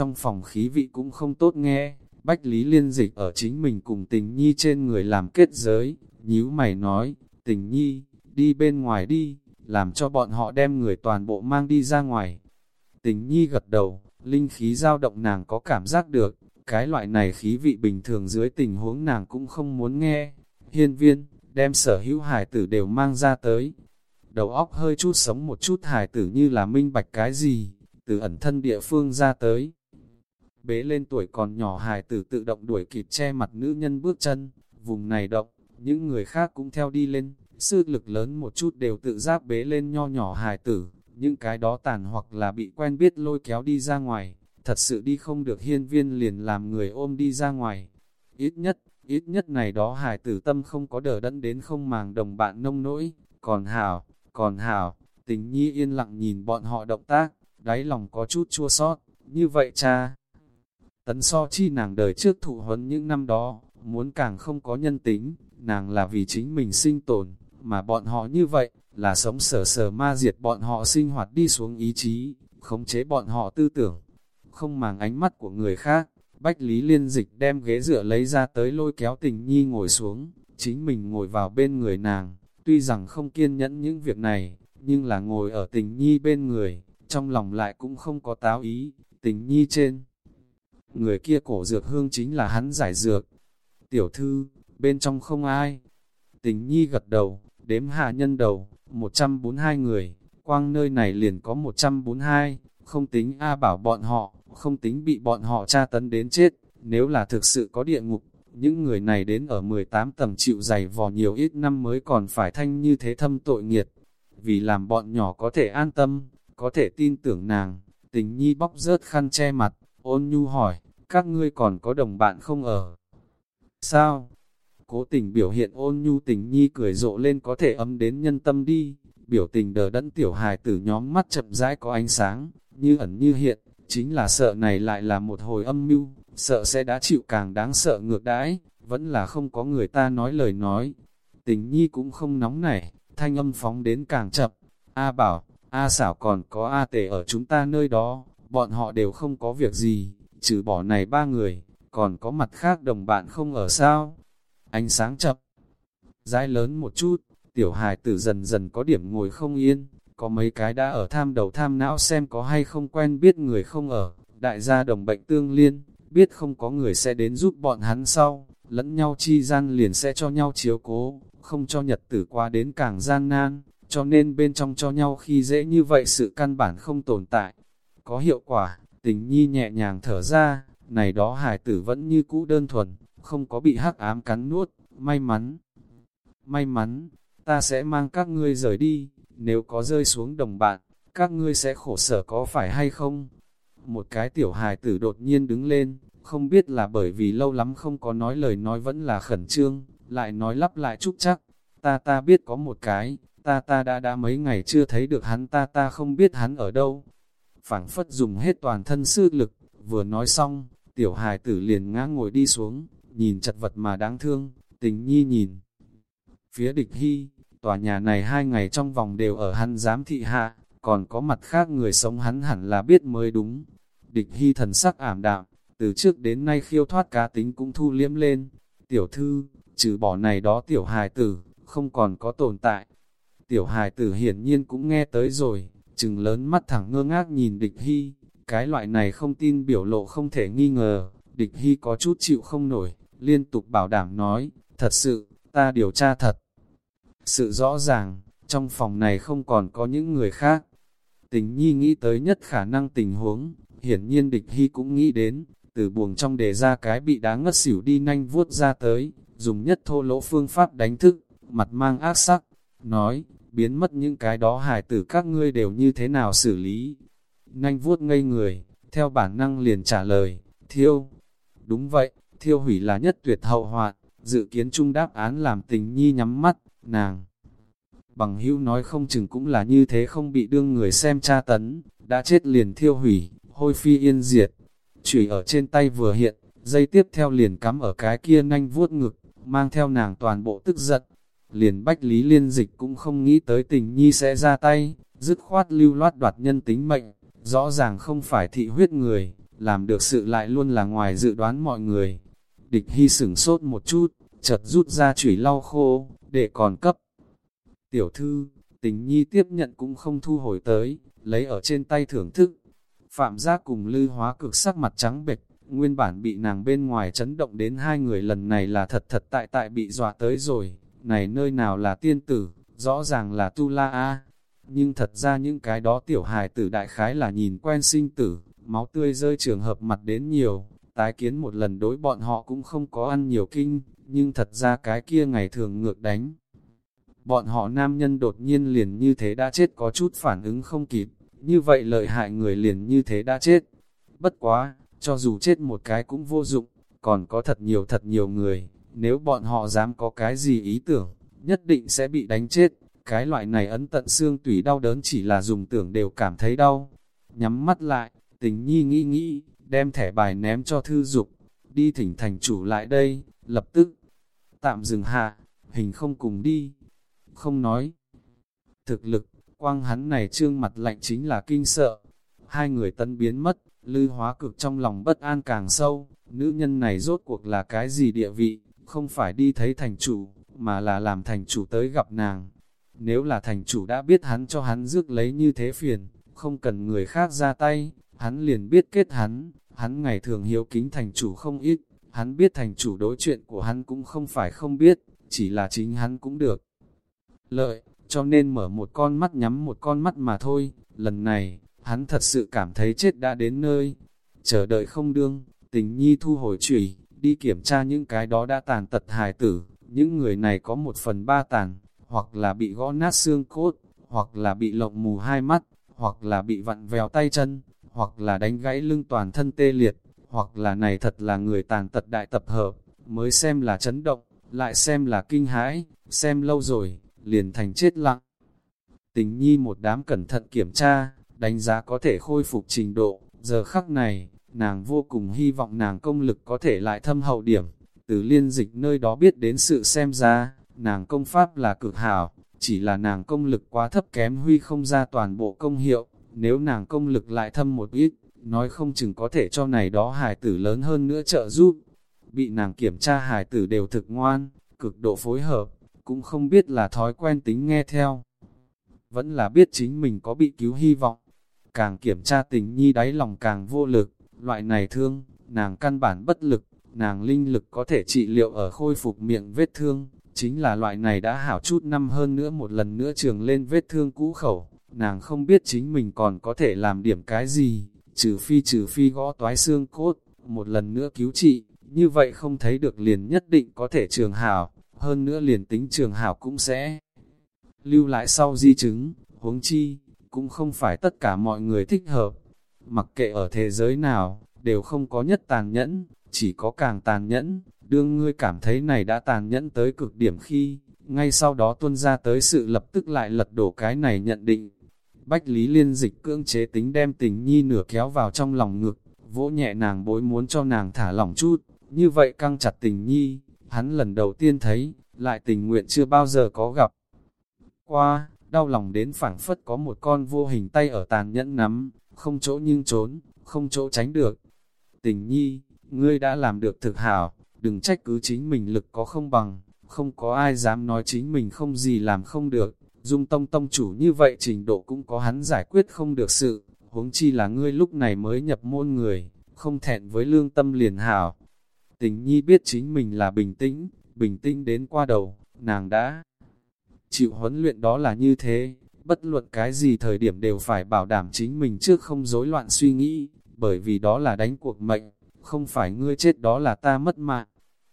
trong phòng khí vị cũng không tốt nghe, Bách Lý Liên Dịch ở chính mình cùng tình nhi trên người làm kết giới, nhíu mày nói, tình nhi, đi bên ngoài đi, làm cho bọn họ đem người toàn bộ mang đi ra ngoài. Tình nhi gật đầu, linh khí dao động nàng có cảm giác được, cái loại này khí vị bình thường dưới tình huống nàng cũng không muốn nghe. Hiên viên, đem sở hữu hải tử đều mang ra tới. Đầu óc hơi chút sống một chút hải tử như là minh bạch cái gì, từ ẩn thân địa phương ra tới. Bế lên tuổi còn nhỏ hải tử tự động đuổi kịp che mặt nữ nhân bước chân, vùng này động, những người khác cũng theo đi lên, sư lực lớn một chút đều tự giáp bế lên nho nhỏ hải tử, những cái đó tàn hoặc là bị quen biết lôi kéo đi ra ngoài, thật sự đi không được hiên viên liền làm người ôm đi ra ngoài. Ít nhất, ít nhất này đó hải tử tâm không có đờ đẫn đến không màng đồng bạn nông nỗi, còn hảo, còn hảo, tình nhi yên lặng nhìn bọn họ động tác, đáy lòng có chút chua sót, như vậy cha. Tấn so chi nàng đời trước thụ huấn những năm đó, muốn càng không có nhân tính, nàng là vì chính mình sinh tồn, mà bọn họ như vậy, là sống sờ sờ ma diệt bọn họ sinh hoạt đi xuống ý chí, khống chế bọn họ tư tưởng, không màng ánh mắt của người khác. Bách Lý Liên Dịch đem ghế dựa lấy ra tới lôi kéo tình nhi ngồi xuống, chính mình ngồi vào bên người nàng, tuy rằng không kiên nhẫn những việc này, nhưng là ngồi ở tình nhi bên người, trong lòng lại cũng không có táo ý, tình nhi trên. Người kia cổ dược hương chính là hắn giải dược. Tiểu thư, bên trong không ai. Tình nhi gật đầu, đếm hạ nhân đầu, 142 người, quang nơi này liền có 142, không tính A bảo bọn họ, không tính bị bọn họ tra tấn đến chết, nếu là thực sự có địa ngục, những người này đến ở 18 tầng chịu dày vò nhiều ít năm mới còn phải thanh như thế thâm tội nghiệt. Vì làm bọn nhỏ có thể an tâm, có thể tin tưởng nàng, tình nhi bóc rớt khăn che mặt, ôn nhu hỏi, các ngươi còn có đồng bạn không ở? Sao? Cố tình biểu hiện ôn nhu tình nhi cười rộ lên có thể ấm đến nhân tâm đi, biểu tình đờ đẫn tiểu hài tử nhóm mắt chậm rãi có ánh sáng, như ẩn như hiện, chính là sợ này lại là một hồi âm mưu, sợ sẽ đã chịu càng đáng sợ ngược đãi, vẫn là không có người ta nói lời nói. Tình nhi cũng không nóng nảy, thanh âm phóng đến càng chậm. A bảo, A xảo còn có A tề ở chúng ta nơi đó, bọn họ đều không có việc gì, trừ bỏ này ba người, còn có mặt khác đồng bạn không ở sao. Ánh sáng chập, dãi lớn một chút, tiểu hài tử dần dần có điểm ngồi không yên, có mấy cái đã ở tham đầu tham não xem có hay không quen biết người không ở, đại gia đồng bệnh tương liên, biết không có người sẽ đến giúp bọn hắn sau, lẫn nhau chi gian liền sẽ cho nhau chiếu cố, không cho nhật tử qua đến càng gian nan, cho nên bên trong cho nhau khi dễ như vậy sự căn bản không tồn tại. Có hiệu quả, tình nhi nhẹ nhàng thở ra, này đó hài tử vẫn như cũ đơn thuần, không có bị hắc ám cắn nuốt, may mắn. May mắn, ta sẽ mang các ngươi rời đi, nếu có rơi xuống đồng bạn, các ngươi sẽ khổ sở có phải hay không? Một cái tiểu hài tử đột nhiên đứng lên, không biết là bởi vì lâu lắm không có nói lời nói vẫn là khẩn trương, lại nói lắp lại chúc chắc. Ta ta biết có một cái, ta ta đã đã mấy ngày chưa thấy được hắn ta ta không biết hắn ở đâu phảng phất dùng hết toàn thân sư lực, vừa nói xong, tiểu hài tử liền ngã ngồi đi xuống, nhìn chật vật mà đáng thương, tình nhi nhìn. Phía địch hy, tòa nhà này hai ngày trong vòng đều ở hắn giám thị hạ, còn có mặt khác người sống hắn hẳn là biết mới đúng. Địch hy thần sắc ảm đạm, từ trước đến nay khiêu thoát cá tính cũng thu liếm lên. Tiểu thư, trừ bỏ này đó tiểu hài tử, không còn có tồn tại. Tiểu hài tử hiển nhiên cũng nghe tới rồi, chừng lớn mắt thẳng ngơ ngác nhìn địch hy, cái loại này không tin biểu lộ không thể nghi ngờ, địch hy có chút chịu không nổi, liên tục bảo đảm nói, thật sự, ta điều tra thật. Sự rõ ràng, trong phòng này không còn có những người khác. Tình nhi nghĩ tới nhất khả năng tình huống, hiển nhiên địch hy cũng nghĩ đến, từ buồng trong đề ra cái bị đá ngất xỉu đi nhanh vuốt ra tới, dùng nhất thô lỗ phương pháp đánh thức, mặt mang ác sắc, nói, biến mất những cái đó hài tử các ngươi đều như thế nào xử lý. Nanh vuốt ngây người, theo bản năng liền trả lời, thiêu. Đúng vậy, thiêu hủy là nhất tuyệt hậu hoạn, dự kiến chung đáp án làm tình nhi nhắm mắt, nàng. Bằng hữu nói không chừng cũng là như thế không bị đương người xem tra tấn, đã chết liền thiêu hủy, hôi phi yên diệt. chủy ở trên tay vừa hiện, dây tiếp theo liền cắm ở cái kia nanh vuốt ngực, mang theo nàng toàn bộ tức giận. Liền bách lý liên dịch cũng không nghĩ tới tình nhi sẽ ra tay, dứt khoát lưu loát đoạt nhân tính mệnh, rõ ràng không phải thị huyết người, làm được sự lại luôn là ngoài dự đoán mọi người. Địch hy sửng sốt một chút, chợt rút ra chủy lau khô, để còn cấp. Tiểu thư, tình nhi tiếp nhận cũng không thu hồi tới, lấy ở trên tay thưởng thức. Phạm giác cùng lư hóa cực sắc mặt trắng bệch, nguyên bản bị nàng bên ngoài chấn động đến hai người lần này là thật thật tại tại bị dọa tới rồi, này nơi nào là tiên tử, rõ ràng là tu la a nhưng thật ra những cái đó tiểu hài tử đại khái là nhìn quen sinh tử, máu tươi rơi trường hợp mặt đến nhiều, tái kiến một lần đối bọn họ cũng không có ăn nhiều kinh, nhưng thật ra cái kia ngày thường ngược đánh. Bọn họ nam nhân đột nhiên liền như thế đã chết có chút phản ứng không kịp, như vậy lợi hại người liền như thế đã chết. Bất quá, cho dù chết một cái cũng vô dụng, còn có thật nhiều thật nhiều người, nếu bọn họ dám có cái gì ý tưởng, nhất định sẽ bị đánh chết. Cái loại này ấn tận xương tủy đau đớn chỉ là dùng tưởng đều cảm thấy đau. Nhắm mắt lại, tình nhi nghĩ nghĩ, đem thẻ bài ném cho thư dục, đi thỉnh thành chủ lại đây, lập tức. Tạm dừng hạ, hình không cùng đi, không nói. Thực lực, quang hắn này trương mặt lạnh chính là kinh sợ. Hai người tân biến mất, lư hóa cực trong lòng bất an càng sâu, nữ nhân này rốt cuộc là cái gì địa vị, không phải đi thấy thành chủ, mà là làm thành chủ tới gặp nàng. Nếu là thành chủ đã biết hắn cho hắn rước lấy như thế phiền, không cần người khác ra tay, hắn liền biết kết hắn, hắn ngày thường hiếu kính thành chủ không ít, hắn biết thành chủ đối chuyện của hắn cũng không phải không biết, chỉ là chính hắn cũng được. Lợi, cho nên mở một con mắt nhắm một con mắt mà thôi, lần này, hắn thật sự cảm thấy chết đã đến nơi. Chờ đợi không đương, tình nhi thu hồi trùy, đi kiểm tra những cái đó đã tàn tật hài tử, những người này có một phần ba tàn, hoặc là bị gõ nát xương cốt, hoặc là bị lộng mù hai mắt, hoặc là bị vặn vèo tay chân, hoặc là đánh gãy lưng toàn thân tê liệt, hoặc là này thật là người tàn tật đại tập hợp, mới xem là chấn động, lại xem là kinh hãi, xem lâu rồi, liền thành chết lặng. Tình nhi một đám cẩn thận kiểm tra, đánh giá có thể khôi phục trình độ, giờ khắc này, nàng vô cùng hy vọng nàng công lực có thể lại thâm hậu điểm, từ liên dịch nơi đó biết đến sự xem ra, nàng công pháp là cực hảo, chỉ là nàng công lực quá thấp kém huy không ra toàn bộ công hiệu, nếu nàng công lực lại thâm một ít, nói không chừng có thể cho này đó hài tử lớn hơn nữa trợ giúp. Bị nàng kiểm tra hài tử đều thực ngoan, cực độ phối hợp, cũng không biết là thói quen tính nghe theo. Vẫn là biết chính mình có bị cứu hy vọng. Càng kiểm tra tình nhi đáy lòng càng vô lực, loại này thương, nàng căn bản bất lực, nàng linh lực có thể trị liệu ở khôi phục miệng vết thương, chính là loại này đã hảo chút năm hơn nữa một lần nữa trường lên vết thương cũ khẩu, nàng không biết chính mình còn có thể làm điểm cái gì, trừ phi trừ phi gõ toái xương cốt, một lần nữa cứu trị, như vậy không thấy được liền nhất định có thể trường hảo, hơn nữa liền tính trường hảo cũng sẽ lưu lại sau di chứng, huống chi, cũng không phải tất cả mọi người thích hợp. Mặc kệ ở thế giới nào, đều không có nhất tàn nhẫn, chỉ có càng tàn nhẫn, đương ngươi cảm thấy này đã tàn nhẫn tới cực điểm khi, ngay sau đó tuân ra tới sự lập tức lại lật đổ cái này nhận định. Bách Lý Liên dịch cưỡng chế tính đem tình nhi nửa kéo vào trong lòng ngực, vỗ nhẹ nàng bối muốn cho nàng thả lỏng chút, như vậy căng chặt tình nhi, hắn lần đầu tiên thấy, lại tình nguyện chưa bao giờ có gặp. Qua, đau lòng đến phảng phất có một con vô hình tay ở tàn nhẫn nắm, không chỗ nhưng trốn, không chỗ tránh được. Tình nhi, ngươi đã làm được thực hảo, đừng trách cứ chính mình lực có không bằng, không có ai dám nói chính mình không gì làm không được. Dung tông tông chủ như vậy trình độ cũng có hắn giải quyết không được sự, huống chi là ngươi lúc này mới nhập môn người, không thẹn với lương tâm liền hảo. Tình nhi biết chính mình là bình tĩnh, bình tĩnh đến qua đầu, nàng đã chịu huấn luyện đó là như thế, bất luận cái gì thời điểm đều phải bảo đảm chính mình trước không rối loạn suy nghĩ, bởi vì đó là đánh cuộc mệnh, không phải ngươi chết đó là ta mất mạng.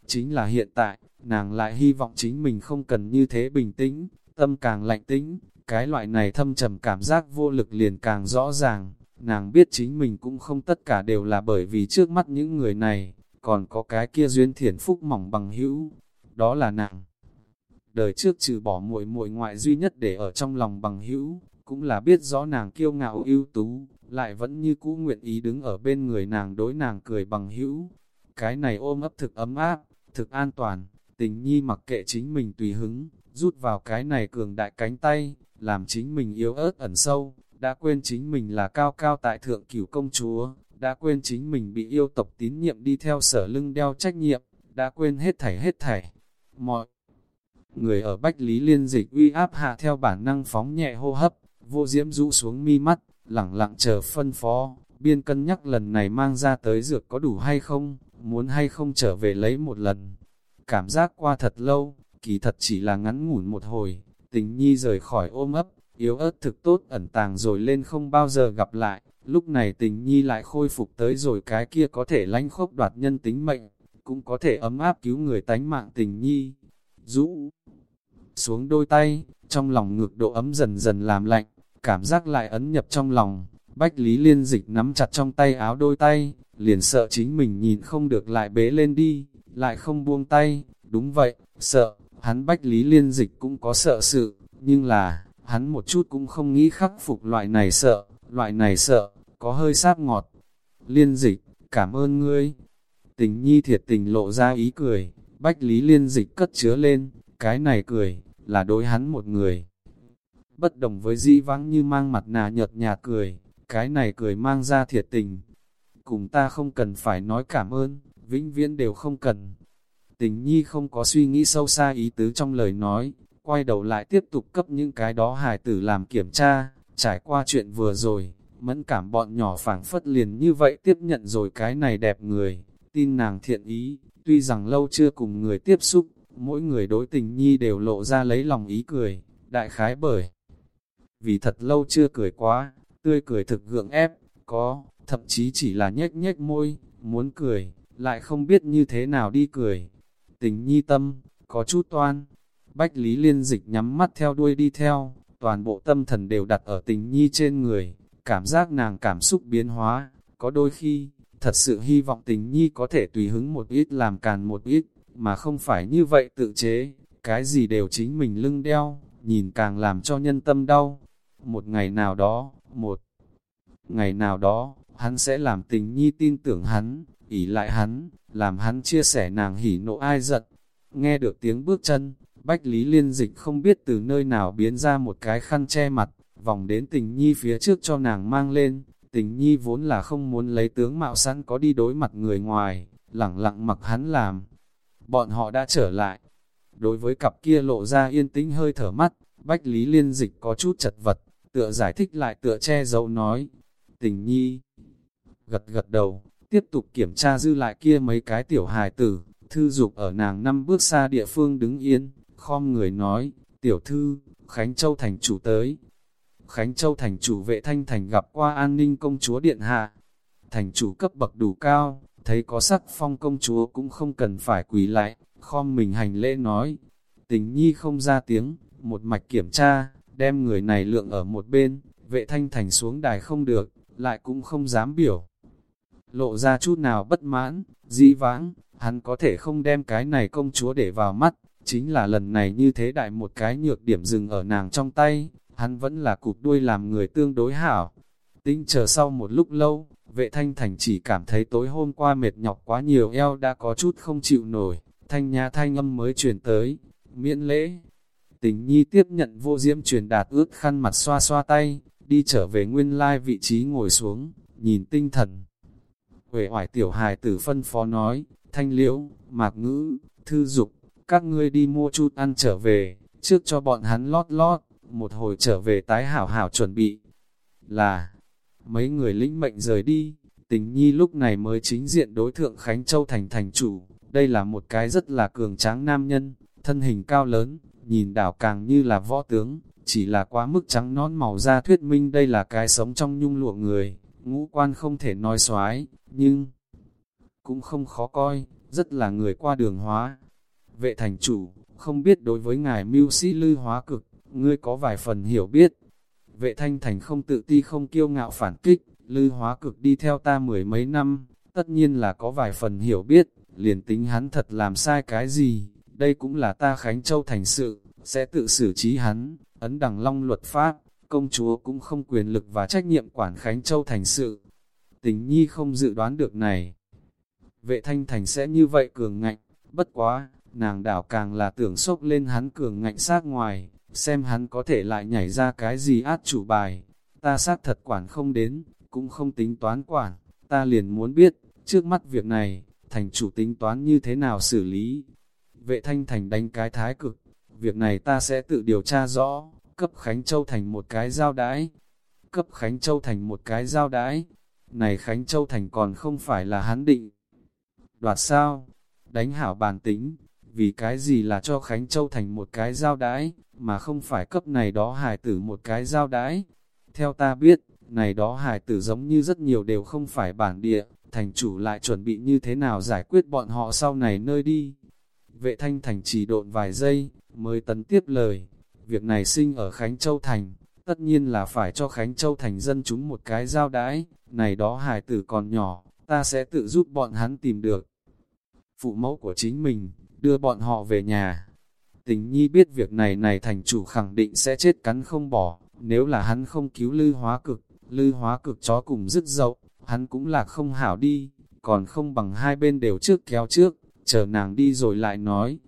Chính là hiện tại, nàng lại hy vọng chính mình không cần như thế bình tĩnh, tâm càng lạnh tĩnh, cái loại này thâm trầm cảm giác vô lực liền càng rõ ràng, nàng biết chính mình cũng không tất cả đều là bởi vì trước mắt những người này, còn có cái kia duyên thiển phúc mỏng bằng hữu, đó là nàng. Đời trước trừ bỏ muội muội ngoại duy nhất để ở trong lòng bằng hữu, cũng là biết rõ nàng kiêu ngạo ưu tú, lại vẫn như cũ nguyện ý đứng ở bên người nàng đối nàng cười bằng hữu. Cái này ôm ấp thực ấm áp, thực an toàn, tình nhi mặc kệ chính mình tùy hứng, rút vào cái này cường đại cánh tay, làm chính mình yếu ớt ẩn sâu, đã quên chính mình là cao cao tại thượng cửu công chúa, đã quên chính mình bị yêu tộc tín nhiệm đi theo sở lưng đeo trách nhiệm, đã quên hết thảy hết thảy. Mọi người ở Bách Lý Liên dịch uy áp hạ theo bản năng phóng nhẹ hô hấp, vô diễm rũ xuống mi mắt, lẳng lặng chờ phân phó, biên cân nhắc lần này mang ra tới dược có đủ hay không, muốn hay không trở về lấy một lần. Cảm giác qua thật lâu, kỳ thật chỉ là ngắn ngủn một hồi, tình nhi rời khỏi ôm ấp, yếu ớt thực tốt ẩn tàng rồi lên không bao giờ gặp lại, lúc này tình nhi lại khôi phục tới rồi cái kia có thể lánh khốc đoạt nhân tính mệnh, cũng có thể ấm áp cứu người tánh mạng tình nhi. Rũ xuống đôi tay, trong lòng ngược độ ấm dần dần làm lạnh, cảm giác lại ấn nhập trong lòng, Bách Lý Liên Dịch nắm chặt trong tay áo đôi tay, liền sợ chính mình nhìn không được lại bế lên đi, lại không buông tay, đúng vậy, sợ, hắn Bách Lý Liên Dịch cũng có sợ sự, nhưng là, hắn một chút cũng không nghĩ khắc phục loại này sợ, loại này sợ, có hơi sáp ngọt. Liên Dịch, cảm ơn ngươi. Tình nhi thiệt tình lộ ra ý cười, Bách Lý Liên Dịch cất chứa lên, cái này cười, là đối hắn một người. Bất đồng với dĩ vãng như mang mặt nà nhợt nhạt cười, cái này cười mang ra thiệt tình. Cùng ta không cần phải nói cảm ơn, vĩnh viễn đều không cần. Tình nhi không có suy nghĩ sâu xa ý tứ trong lời nói, quay đầu lại tiếp tục cấp những cái đó hài tử làm kiểm tra, trải qua chuyện vừa rồi, mẫn cảm bọn nhỏ phảng phất liền như vậy tiếp nhận rồi cái này đẹp người, tin nàng thiện ý, tuy rằng lâu chưa cùng người tiếp xúc, mỗi người đối tình nhi đều lộ ra lấy lòng ý cười, đại khái bởi. Vì thật lâu chưa cười quá, tươi cười thực gượng ép, có, thậm chí chỉ là nhếch nhếch môi, muốn cười, lại không biết như thế nào đi cười. Tình nhi tâm, có chút toan. Bách Lý Liên Dịch nhắm mắt theo đuôi đi theo, toàn bộ tâm thần đều đặt ở tình nhi trên người, cảm giác nàng cảm xúc biến hóa, có đôi khi, thật sự hy vọng tình nhi có thể tùy hứng một ít làm càn một ít, mà không phải như vậy tự chế, cái gì đều chính mình lưng đeo, nhìn càng làm cho nhân tâm đau. Một ngày nào đó, một ngày nào đó, hắn sẽ làm tình nhi tin tưởng hắn, ỉ lại hắn, làm hắn chia sẻ nàng hỉ nộ ai giận. Nghe được tiếng bước chân, Bách Lý Liên Dịch không biết từ nơi nào biến ra một cái khăn che mặt, vòng đến tình nhi phía trước cho nàng mang lên. Tình nhi vốn là không muốn lấy tướng mạo sẵn có đi đối mặt người ngoài, lẳng lặng mặc hắn làm. Bọn họ đã trở lại. Đối với cặp kia lộ ra yên tĩnh hơi thở mắt, Bách Lý Liên Dịch có chút chật vật, tựa giải thích lại tựa che giấu nói. Tình nhi gật gật đầu, tiếp tục kiểm tra dư lại kia mấy cái tiểu hài tử, thư dục ở nàng năm bước xa địa phương đứng yên, khom người nói, tiểu thư, Khánh Châu thành chủ tới. Khánh Châu thành chủ vệ thanh thành gặp qua an ninh công chúa điện hạ. Thành chủ cấp bậc đủ cao, thấy có sắc phong công chúa cũng không cần phải quỳ lại, khom mình hành lễ nói. Tình nhi không ra tiếng, một mạch kiểm tra, đem người này lượng ở một bên, vệ thanh thành xuống đài không được, lại cũng không dám biểu. Lộ ra chút nào bất mãn, dĩ vãng, hắn có thể không đem cái này công chúa để vào mắt, chính là lần này như thế đại một cái nhược điểm dừng ở nàng trong tay, hắn vẫn là cụt đuôi làm người tương đối hảo. Tinh chờ sau một lúc lâu, vệ thanh thành chỉ cảm thấy tối hôm qua mệt nhọc quá nhiều eo đã có chút không chịu nổi, thanh nhà thanh âm mới truyền tới, miễn lễ. Tình nhi tiếp nhận vô diễm truyền đạt ướt khăn mặt xoa xoa tay, đi trở về nguyên lai vị trí ngồi xuống, nhìn tinh thần. Huệ hoài tiểu hài tử phân phó nói, thanh liễu, mạc ngữ, thư dục, các ngươi đi mua chút ăn trở về, trước cho bọn hắn lót lót, một hồi trở về tái hảo hảo chuẩn bị. Là, mấy người lĩnh mệnh rời đi, tình nhi lúc này mới chính diện đối thượng Khánh Châu thành thành chủ, đây là một cái rất là cường tráng nam nhân, thân hình cao lớn, nhìn đảo càng như là võ tướng, chỉ là quá mức trắng nón màu da thuyết minh đây là cái sống trong nhung lụa người, ngũ quan không thể nói xoái, nhưng cũng không khó coi, rất là người qua đường hóa. Vệ thành chủ, không biết đối với ngài mưu sĩ lư hóa cực, ngươi có vài phần hiểu biết. Vệ thanh thành không tự ti không kiêu ngạo phản kích, lư hóa cực đi theo ta mười mấy năm, tất nhiên là có vài phần hiểu biết, liền tính hắn thật làm sai cái gì, đây cũng là ta Khánh Châu thành sự, sẽ tự xử trí hắn, ấn đằng long luật pháp, công chúa cũng không quyền lực và trách nhiệm quản Khánh Châu thành sự. Tình nhi không dự đoán được này. Vệ thanh thành sẽ như vậy cường ngạnh, bất quá, nàng đảo càng là tưởng sốc lên hắn cường ngạnh sát ngoài, xem hắn có thể lại nhảy ra cái gì át chủ bài. Ta sát thật quản không đến, cũng không tính toán quản, ta liền muốn biết, trước mắt việc này, thành chủ tính toán như thế nào xử lý. Vệ thanh thành đánh cái thái cực, việc này ta sẽ tự điều tra rõ, cấp Khánh Châu thành một cái giao đãi, Cấp Khánh Châu thành một cái giao đãi, Này Khánh Châu thành còn không phải là hắn định. Đoạt sao? Đánh hảo bàn tính, vì cái gì là cho Khánh Châu thành một cái giao đái, mà không phải cấp này đó hài tử một cái giao đái. Theo ta biết, này đó hài tử giống như rất nhiều đều không phải bản địa, thành chủ lại chuẩn bị như thế nào giải quyết bọn họ sau này nơi đi. Vệ thanh thành chỉ độn vài giây, mới tấn tiếp lời, việc này sinh ở Khánh Châu Thành, tất nhiên là phải cho Khánh Châu Thành dân chúng một cái giao đái, này đó hài tử còn nhỏ, ta sẽ tự giúp bọn hắn tìm được. Phụ mẫu của chính mình, đưa bọn họ về nhà. Tình nhi biết việc này này thành chủ khẳng định sẽ chết cắn không bỏ, nếu là hắn không cứu lư hóa cực, lư hóa cực chó cùng dứt dậu, hắn cũng là không hảo đi, còn không bằng hai bên đều trước kéo trước, chờ nàng đi rồi lại nói.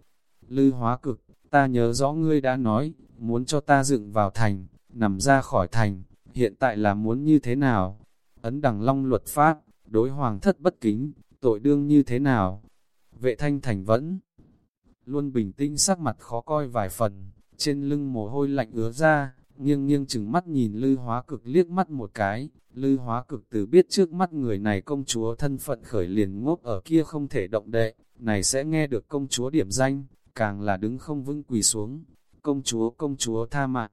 Lư hóa cực, ta nhớ rõ ngươi đã nói, muốn cho ta dựng vào thành, nằm ra khỏi thành, hiện tại là muốn như thế nào? Ấn đằng long luật pháp, đối hoàng thất bất kính, tội đương như thế nào? Vệ thanh thành vẫn luôn bình tĩnh sắc mặt khó coi vài phần, trên lưng mồ hôi lạnh ứa ra, nghiêng nghiêng chừng mắt nhìn lư hóa cực liếc mắt một cái, lư hóa cực từ biết trước mắt người này công chúa thân phận khởi liền ngốc ở kia không thể động đậy, này sẽ nghe được công chúa điểm danh, càng là đứng không vững quỳ xuống, công chúa công chúa tha mạng.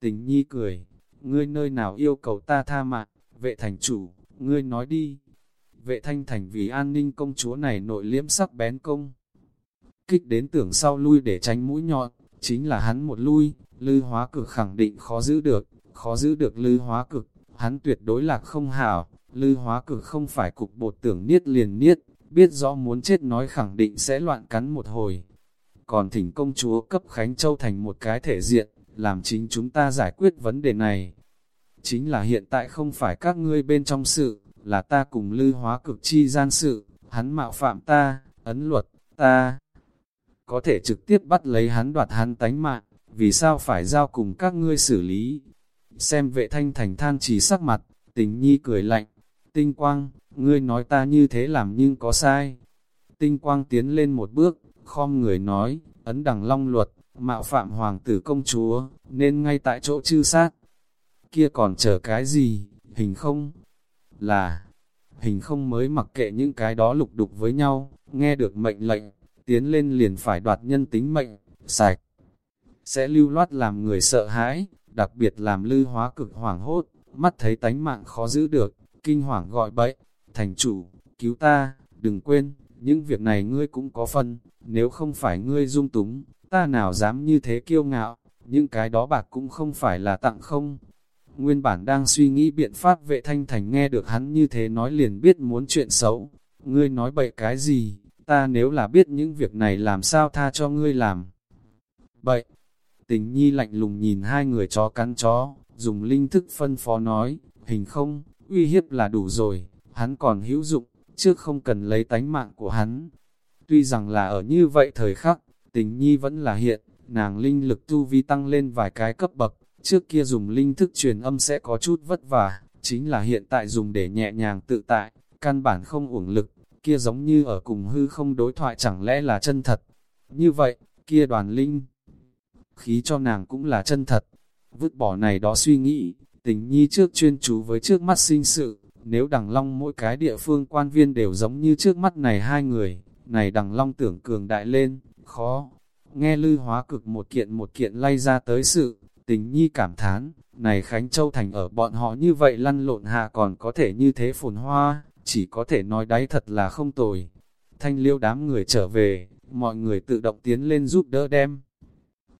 Tình nhi cười, ngươi nơi nào yêu cầu ta tha mạng, vệ thành chủ, ngươi nói đi. Vệ thanh thành vì an ninh công chúa này nội liếm sắc bén công. Kích đến tưởng sau lui để tránh mũi nhọn, chính là hắn một lui, lư hóa cực khẳng định khó giữ được, khó giữ được lư hóa cực, hắn tuyệt đối là không hảo, lư hóa cực không phải cục bột tưởng niết liền niết, biết rõ muốn chết nói khẳng định sẽ loạn cắn một hồi, còn thỉnh công chúa cấp Khánh Châu thành một cái thể diện, làm chính chúng ta giải quyết vấn đề này. Chính là hiện tại không phải các ngươi bên trong sự, là ta cùng lư hóa cực chi gian sự, hắn mạo phạm ta, ấn luật, ta có thể trực tiếp bắt lấy hắn đoạt hắn tánh mạng, vì sao phải giao cùng các ngươi xử lý. Xem vệ thanh thành than chỉ sắc mặt, tình nhi cười lạnh, tinh quang, ngươi nói ta như thế làm nhưng có sai. Tinh quang tiến lên một bước, khom người nói, ấn đằng long luật, mạo phạm hoàng tử công chúa, nên ngay tại chỗ chư sát. Kia còn chờ cái gì, hình không? Là, hình không mới mặc kệ những cái đó lục đục với nhau, nghe được mệnh lệnh, tiến lên liền phải đoạt nhân tính mệnh, sạch. Sẽ lưu loát làm người sợ hãi, đặc biệt làm lư hóa cực hoảng hốt, mắt thấy tánh mạng khó giữ được, kinh hoàng gọi bậy, thành chủ, cứu ta, đừng quên, những việc này ngươi cũng có phân, nếu không phải ngươi dung túng, ta nào dám như thế kiêu ngạo, những cái đó bạc cũng không phải là tặng không. Nguyên bản đang suy nghĩ biện pháp vệ thanh thành nghe được hắn như thế nói liền biết muốn chuyện xấu. Ngươi nói bậy cái gì, ta nếu là biết những việc này làm sao tha cho ngươi làm. Bậy, tình nhi lạnh lùng nhìn hai người chó cắn chó, dùng linh thức phân phó nói, hình không, uy hiếp là đủ rồi, hắn còn hữu dụng, trước không cần lấy tánh mạng của hắn, Tuy rằng là ở như vậy thời khắc, tình nhi vẫn là hiện, nàng linh lực tu vi tăng lên vài cái cấp bậc, trước kia dùng linh thức truyền âm sẽ có chút vất vả, chính là hiện tại dùng để nhẹ nhàng tự tại, căn bản không uổng lực, kia giống như ở cùng hư không đối thoại chẳng lẽ là chân thật. Như vậy, kia đoàn linh, khí cho nàng cũng là chân thật. Vứt bỏ này đó suy nghĩ, tình nhi trước chuyên chú với trước mắt sinh sự, nếu đằng long mỗi cái địa phương quan viên đều giống như trước mắt này hai người, này đằng long tưởng cường đại lên, khó. Nghe lư hóa cực một kiện một kiện lay ra tới sự, tình nhi cảm thán, này Khánh Châu Thành ở bọn họ như vậy lăn lộn hạ còn có thể như thế phồn hoa, chỉ có thể nói đáy thật là không tồi. Thanh liêu đám người trở về, mọi người tự động tiến lên giúp đỡ đem.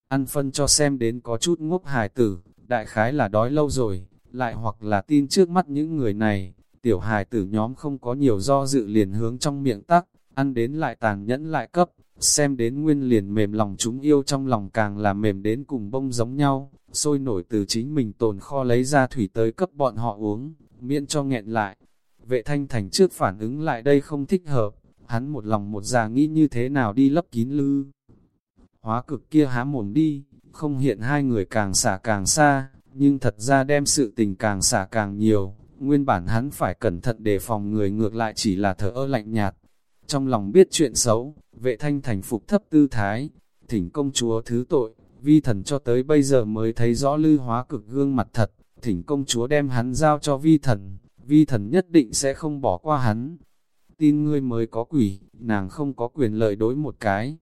Ăn phân cho xem đến có chút ngốc hài tử, đại khái là đói lâu rồi, lại hoặc là tin trước mắt những người này, tiểu hài tử nhóm không có nhiều do dự liền hướng trong miệng tắc, ăn đến lại tàn nhẫn lại cấp, xem đến nguyên liền mềm lòng chúng yêu trong lòng càng là mềm đến cùng bông giống nhau, sôi nổi từ chính mình tồn kho lấy ra thủy tới cấp bọn họ uống, miễn cho nghẹn lại. Vệ thanh thành trước phản ứng lại đây không thích hợp, hắn một lòng một già nghĩ như thế nào đi lấp kín lư. Hóa cực kia há mồm đi, không hiện hai người càng xả càng xa, nhưng thật ra đem sự tình càng xả càng nhiều, Nguyên bản hắn phải cẩn thận đề phòng người ngược lại chỉ là thở ơ lạnh nhạt. Trong lòng biết chuyện xấu, vệ thanh thành phục thấp tư thái, thỉnh công chúa thứ tội, vi thần cho tới bây giờ mới thấy rõ lư hóa cực gương mặt thật, thỉnh công chúa đem hắn giao cho vi thần, vi thần nhất định sẽ không bỏ qua hắn. Tin ngươi mới có quỷ, nàng không có quyền lợi đối một cái.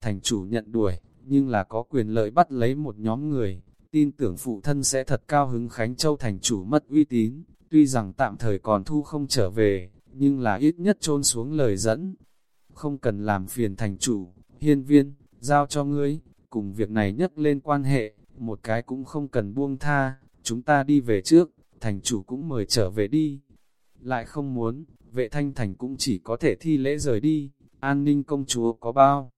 Thành chủ nhận đuổi, nhưng là có quyền lợi bắt lấy một nhóm người, tin tưởng phụ thân sẽ thật cao hứng Khánh Châu thành chủ mất uy tín, tuy rằng tạm thời còn thu không trở về, nhưng là ít nhất trôn xuống lời dẫn. Không cần làm phiền thành chủ, hiên viên, giao cho ngươi, cùng việc này nhất lên quan hệ, một cái cũng không cần buông tha, chúng ta đi về trước, thành chủ cũng mời trở về đi. Lại không muốn, vệ thanh thành cũng chỉ có thể thi lễ rời đi, an ninh công chúa có bao.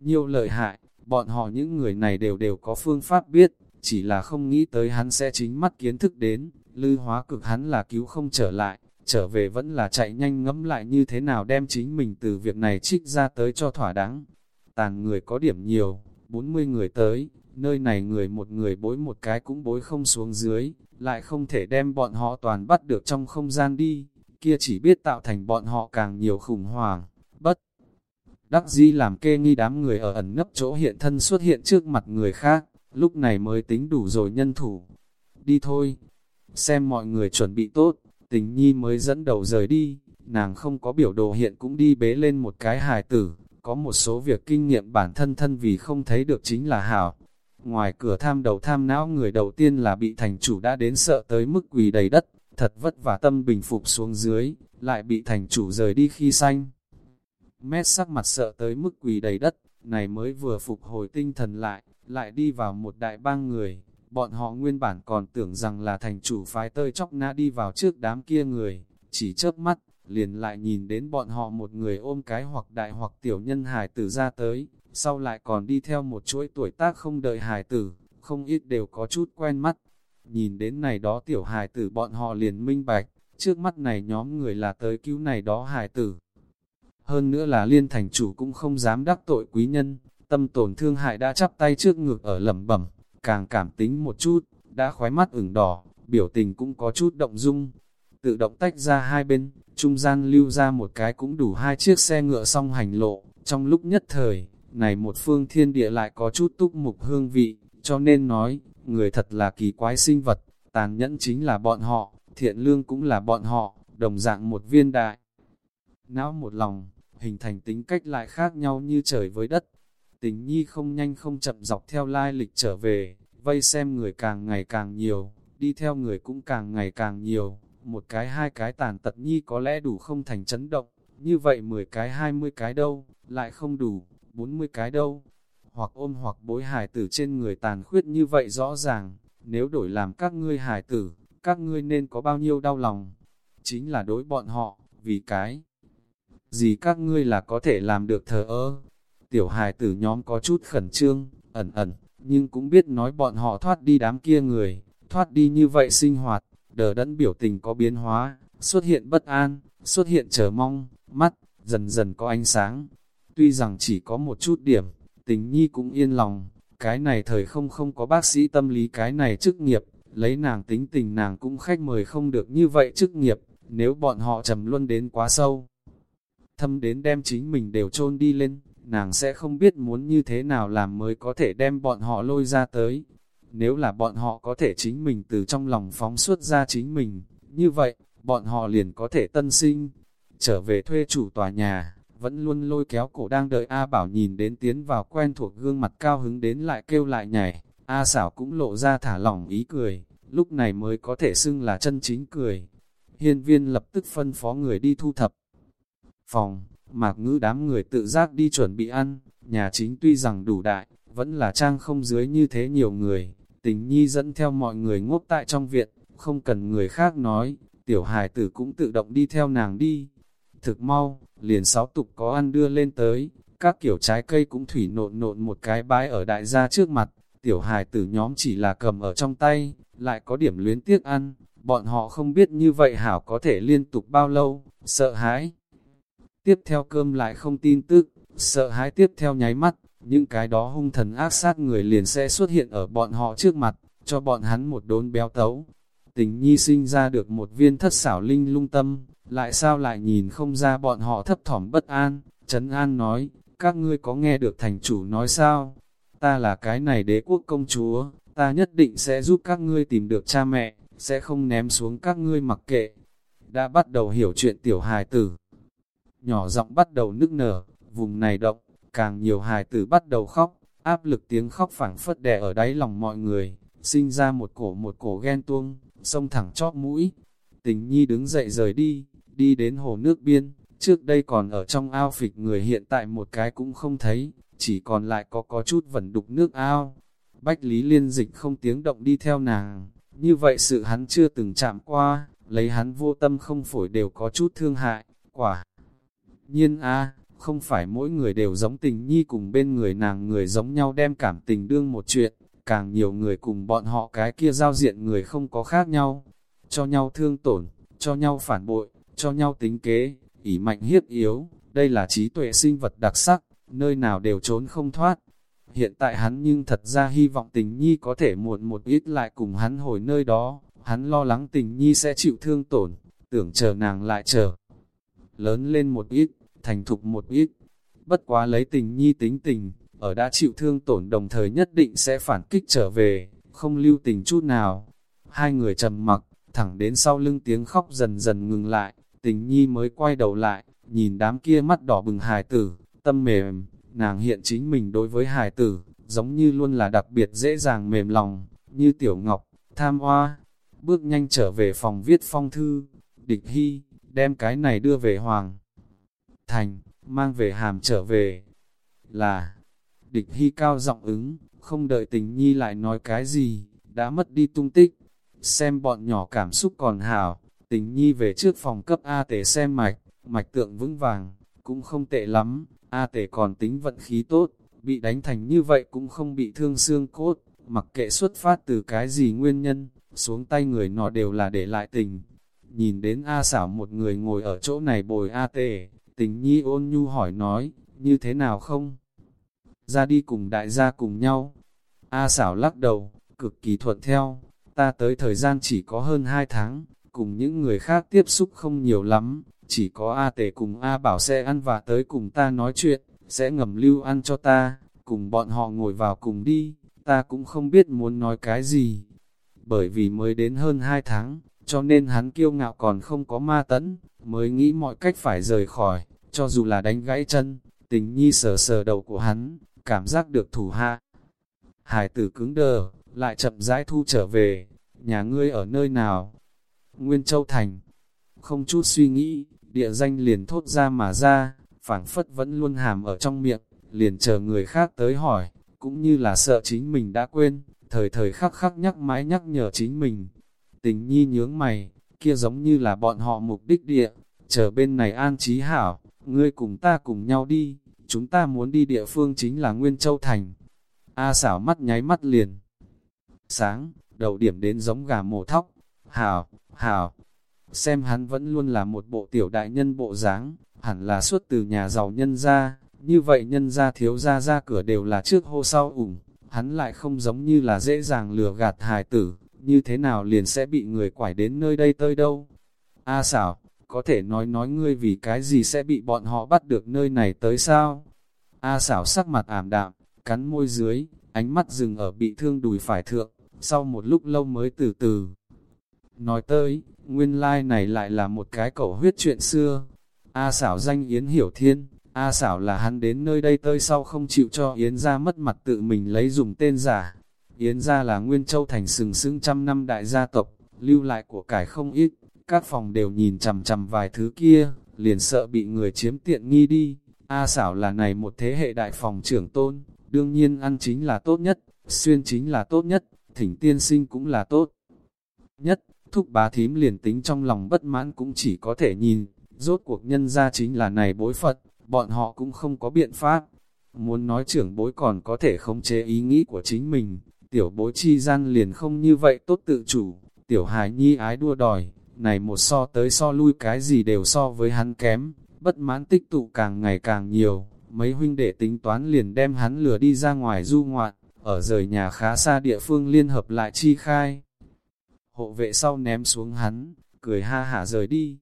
Nhiều lợi hại, bọn họ những người này đều đều có phương pháp biết, chỉ là không nghĩ tới hắn sẽ chính mắt kiến thức đến, lư hóa cực hắn là cứu không trở lại, trở về vẫn là chạy nhanh ngẫm lại như thế nào đem chính mình từ việc này trích ra tới cho thỏa đáng. Tàn người có điểm nhiều, 40 người tới, nơi này người một người bối một cái cũng bối không xuống dưới, lại không thể đem bọn họ toàn bắt được trong không gian đi, kia chỉ biết tạo thành bọn họ càng nhiều khủng hoảng, bất. Đắc di làm kê nghi đám người ở ẩn nấp chỗ hiện thân xuất hiện trước mặt người khác, lúc này mới tính đủ rồi nhân thủ. Đi thôi, xem mọi người chuẩn bị tốt, tình nhi mới dẫn đầu rời đi, nàng không có biểu đồ hiện cũng đi bế lên một cái hài tử, có một số việc kinh nghiệm bản thân thân vì không thấy được chính là hảo. Ngoài cửa tham đầu tham não người đầu tiên là bị thành chủ đã đến sợ tới mức quỳ đầy đất, thật vất vả tâm bình phục xuống dưới, lại bị thành chủ rời đi khi xanh. Mét sắc mặt sợ tới mức quỳ đầy đất, này mới vừa phục hồi tinh thần lại, lại đi vào một đại bang người. Bọn họ nguyên bản còn tưởng rằng là thành chủ phái tơi chóc nã đi vào trước đám kia người, chỉ chớp mắt, liền lại nhìn đến bọn họ một người ôm cái hoặc đại hoặc tiểu nhân hài tử ra tới, sau lại còn đi theo một chuỗi tuổi tác không đợi hài tử, không ít đều có chút quen mắt. Nhìn đến này đó tiểu hài tử bọn họ liền minh bạch, trước mắt này nhóm người là tới cứu này đó hài tử. Hơn nữa là liên thành chủ cũng không dám đắc tội quý nhân, tâm tổn thương hại đã chắp tay trước ngực ở lẩm bẩm, càng cảm tính một chút, đã khói mắt ửng đỏ, biểu tình cũng có chút động dung. Tự động tách ra hai bên, trung gian lưu ra một cái cũng đủ hai chiếc xe ngựa song hành lộ, trong lúc nhất thời, này một phương thiên địa lại có chút túc mục hương vị, cho nên nói, người thật là kỳ quái sinh vật, tàn nhẫn chính là bọn họ, thiện lương cũng là bọn họ, đồng dạng một viên đại. Não một lòng, hình thành tính cách lại khác nhau như trời với đất. Tình nhi không nhanh không chậm dọc theo lai lịch trở về, vây xem người càng ngày càng nhiều, đi theo người cũng càng ngày càng nhiều, một cái hai cái tàn tật nhi có lẽ đủ không thành chấn động, như vậy 10 cái 20 cái đâu, lại không đủ, 40 cái đâu, hoặc ôm hoặc bối hài tử trên người tàn khuyết như vậy rõ ràng, nếu đổi làm các ngươi hài tử, các ngươi nên có bao nhiêu đau lòng, chính là đối bọn họ, vì cái gì các ngươi là có thể làm được thờ ơ. Tiểu hài tử nhóm có chút khẩn trương, ẩn ẩn, nhưng cũng biết nói bọn họ thoát đi đám kia người, thoát đi như vậy sinh hoạt, đờ đẫn biểu tình có biến hóa, xuất hiện bất an, xuất hiện chờ mong, mắt, dần dần có ánh sáng. Tuy rằng chỉ có một chút điểm, tình nhi cũng yên lòng, cái này thời không không có bác sĩ tâm lý cái này chức nghiệp, lấy nàng tính tình nàng cũng khách mời không được như vậy chức nghiệp, nếu bọn họ trầm luân đến quá sâu. Thâm đến đem chính mình đều chôn đi lên, nàng sẽ không biết muốn như thế nào làm mới có thể đem bọn họ lôi ra tới, nếu là bọn họ có thể chính mình từ trong lòng phóng xuất ra chính mình, như vậy, bọn họ liền có thể tân sinh, trở về thuê chủ tòa nhà, vẫn luôn lôi kéo cổ đang đợi A Bảo nhìn đến tiến vào quen thuộc gương mặt cao hứng đến lại kêu lại nhảy, A xảo cũng lộ ra thả lỏng ý cười, lúc này mới có thể xưng là chân chính cười. Hiên viên lập tức phân phó người đi thu thập. Phòng, mạc ngữ đám người tự giác đi chuẩn bị ăn, nhà chính tuy rằng đủ đại, vẫn là trang không dưới như thế nhiều người, tình nhi dẫn theo mọi người ngốc tại trong viện, không cần người khác nói, tiểu hài tử cũng tự động đi theo nàng đi. Thực mau, liền sáu tục có ăn đưa lên tới, các kiểu trái cây cũng thủy nộn nộn một cái bãi ở đại gia trước mặt, tiểu hài tử nhóm chỉ là cầm ở trong tay, lại có điểm luyến tiếc ăn, bọn họ không biết như vậy hảo có thể liên tục bao lâu, sợ hãi. Tiếp theo cơm lại không tin tức, sợ hãi tiếp theo nháy mắt, những cái đó hung thần ác sát người liền sẽ xuất hiện ở bọn họ trước mặt, cho bọn hắn một đốn béo tấu. tình nhi sinh ra được một viên thất xảo linh lung tâm, lại sao lại nhìn không ra bọn họ thấp thỏm bất an, Trấn An nói, các ngươi có nghe được thành chủ nói sao? Ta là cái này đế quốc công chúa, ta nhất định sẽ giúp các ngươi tìm được cha mẹ, sẽ không ném xuống các ngươi mặc kệ. Đã bắt đầu hiểu chuyện tiểu hài tử. Nhỏ giọng bắt đầu nức nở, vùng này động, càng nhiều hài tử bắt đầu khóc, áp lực tiếng khóc phảng phất đè ở đáy lòng mọi người, sinh ra một cổ một cổ ghen tuông, sông thẳng chóp mũi. Tình nhi đứng dậy rời đi, đi đến hồ nước biên, trước đây còn ở trong ao phịch người hiện tại một cái cũng không thấy, chỉ còn lại có có chút vẩn đục nước ao. Bách Lý Liên Dịch không tiếng động đi theo nàng, như vậy sự hắn chưa từng chạm qua, lấy hắn vô tâm không phổi đều có chút thương hại, quả. Nhiên a không phải mỗi người đều giống tình nhi cùng bên người nàng người giống nhau đem cảm tình đương một chuyện, càng nhiều người cùng bọn họ cái kia giao diện người không có khác nhau, cho nhau thương tổn, cho nhau phản bội, cho nhau tính kế, ỉ mạnh hiếp yếu, đây là trí tuệ sinh vật đặc sắc, nơi nào đều trốn không thoát. Hiện tại hắn nhưng thật ra hy vọng tình nhi có thể muộn một ít lại cùng hắn hồi nơi đó, hắn lo lắng tình nhi sẽ chịu thương tổn, tưởng chờ nàng lại chờ. Lớn lên một ít, thành thục một ít, bất quá lấy tình nhi tính tình, ở đã chịu thương tổn đồng thời nhất định sẽ phản kích trở về, không lưu tình chút nào. Hai người trầm mặc, thẳng đến sau lưng tiếng khóc dần dần ngừng lại, tình nhi mới quay đầu lại, nhìn đám kia mắt đỏ bừng hài tử, tâm mềm, nàng hiện chính mình đối với hài tử, giống như luôn là đặc biệt dễ dàng mềm lòng, như tiểu ngọc, tham hoa, bước nhanh trở về phòng viết phong thư, địch hy, đem cái này đưa về Hoàng Thành, mang về hàm trở về, là, địch hy cao giọng ứng, không đợi tình nhi lại nói cái gì, đã mất đi tung tích, xem bọn nhỏ cảm xúc còn hảo, tình nhi về trước phòng cấp A tể xem mạch, mạch tượng vững vàng, cũng không tệ lắm, A tể còn tính vận khí tốt, bị đánh thành như vậy cũng không bị thương xương cốt, mặc kệ xuất phát từ cái gì nguyên nhân, xuống tay người nọ đều là để lại tình. Nhìn đến A xảo một người ngồi ở chỗ này bồi A tể, tình nhi ôn nhu hỏi nói, như thế nào không? Ra đi cùng đại gia cùng nhau. A xảo lắc đầu, cực kỳ thuận theo, ta tới thời gian chỉ có hơn 2 tháng, cùng những người khác tiếp xúc không nhiều lắm, chỉ có A tể cùng A bảo sẽ ăn và tới cùng ta nói chuyện, sẽ ngầm lưu ăn cho ta, cùng bọn họ ngồi vào cùng đi, ta cũng không biết muốn nói cái gì. Bởi vì mới đến hơn 2 tháng, cho nên hắn kiêu ngạo còn không có ma tấn, mới nghĩ mọi cách phải rời khỏi, cho dù là đánh gãy chân, tình nhi sờ sờ đầu của hắn, cảm giác được thủ hạ. Hải tử cứng đờ, lại chậm rãi thu trở về, nhà ngươi ở nơi nào? Nguyên Châu Thành. Không chút suy nghĩ, địa danh liền thốt ra mà ra, phảng phất vẫn luôn hàm ở trong miệng, liền chờ người khác tới hỏi, cũng như là sợ chính mình đã quên, thời thời khắc khắc nhắc mãi nhắc nhở chính mình. Tình nhi nhướng mày, kia giống như là bọn họ mục đích địa, chờ bên này an trí hảo, ngươi cùng ta cùng nhau đi, chúng ta muốn đi địa phương chính là Nguyên Châu Thành. A xảo mắt nháy mắt liền. Sáng, đầu điểm đến giống gà mổ thóc. Hảo, hảo. Xem hắn vẫn luôn là một bộ tiểu đại nhân bộ dáng, hẳn là xuất từ nhà giàu nhân gia. Như vậy nhân gia thiếu gia ra cửa đều là trước hô sau ủng. Hắn lại không giống như là dễ dàng lừa gạt hài tử, như thế nào liền sẽ bị người quải đến nơi đây tơi đâu. A xảo, có thể nói nói ngươi vì cái gì sẽ bị bọn họ bắt được nơi này tới sao? A xảo sắc mặt ảm đạm, cắn môi dưới, ánh mắt dừng ở bị thương đùi phải thượng, sau một lúc lâu mới từ từ. Nói tới, nguyên lai like này lại là một cái cổ huyết chuyện xưa. A xảo danh Yến Hiểu Thiên, A xảo là hắn đến nơi đây tơi sau không chịu cho Yến ra mất mặt tự mình lấy dùng tên giả. Yến ra là Nguyên Châu thành sừng sững trăm năm đại gia tộc, lưu lại của cải không ít, các phòng đều nhìn chằm chằm vài thứ kia, liền sợ bị người chiếm tiện nghi đi. A xảo là này một thế hệ đại phòng trưởng tôn, đương nhiên ăn chính là tốt nhất, xuyên chính là tốt nhất, thỉnh tiên sinh cũng là tốt nhất. Thúc bá thím liền tính trong lòng bất mãn cũng chỉ có thể nhìn, rốt cuộc nhân ra chính là này bối Phật, bọn họ cũng không có biện pháp. Muốn nói trưởng bối còn có thể khống chế ý nghĩ của chính mình, tiểu bối chi gian liền không như vậy tốt tự chủ, tiểu hài nhi ái đua đòi, này một so tới so lui cái gì đều so với hắn kém, bất mãn tích tụ càng ngày càng nhiều, mấy huynh đệ tính toán liền đem hắn lừa đi ra ngoài du ngoạn, ở rời nhà khá xa địa phương liên hợp lại chi khai hộ vệ sau ném xuống hắn, cười ha hả rời đi.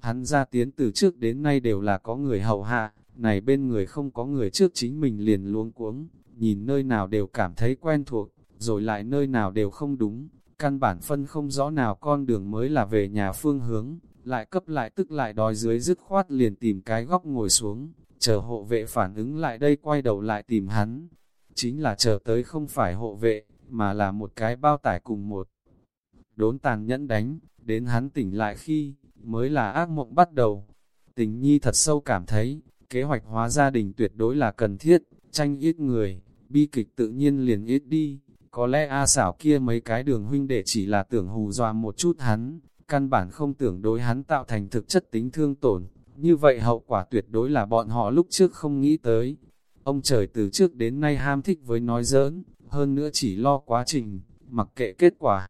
Hắn ra tiến từ trước đến nay đều là có người hầu hạ, này bên người không có người trước chính mình liền luống cuống, nhìn nơi nào đều cảm thấy quen thuộc, rồi lại nơi nào đều không đúng, căn bản phân không rõ nào con đường mới là về nhà phương hướng, lại cấp lại tức lại đòi dưới dứt khoát liền tìm cái góc ngồi xuống, chờ hộ vệ phản ứng lại đây quay đầu lại tìm hắn. Chính là chờ tới không phải hộ vệ, mà là một cái bao tải cùng một. Đốn tàn nhẫn đánh, đến hắn tỉnh lại khi, mới là ác mộng bắt đầu. Tình nhi thật sâu cảm thấy, kế hoạch hóa gia đình tuyệt đối là cần thiết, tranh ít người, bi kịch tự nhiên liền ít đi. Có lẽ A xảo kia mấy cái đường huynh để chỉ là tưởng hù dọa một chút hắn, căn bản không tưởng đối hắn tạo thành thực chất tính thương tổn. Như vậy hậu quả tuyệt đối là bọn họ lúc trước không nghĩ tới. Ông trời từ trước đến nay ham thích với nói giỡn, hơn nữa chỉ lo quá trình, mặc kệ kết quả.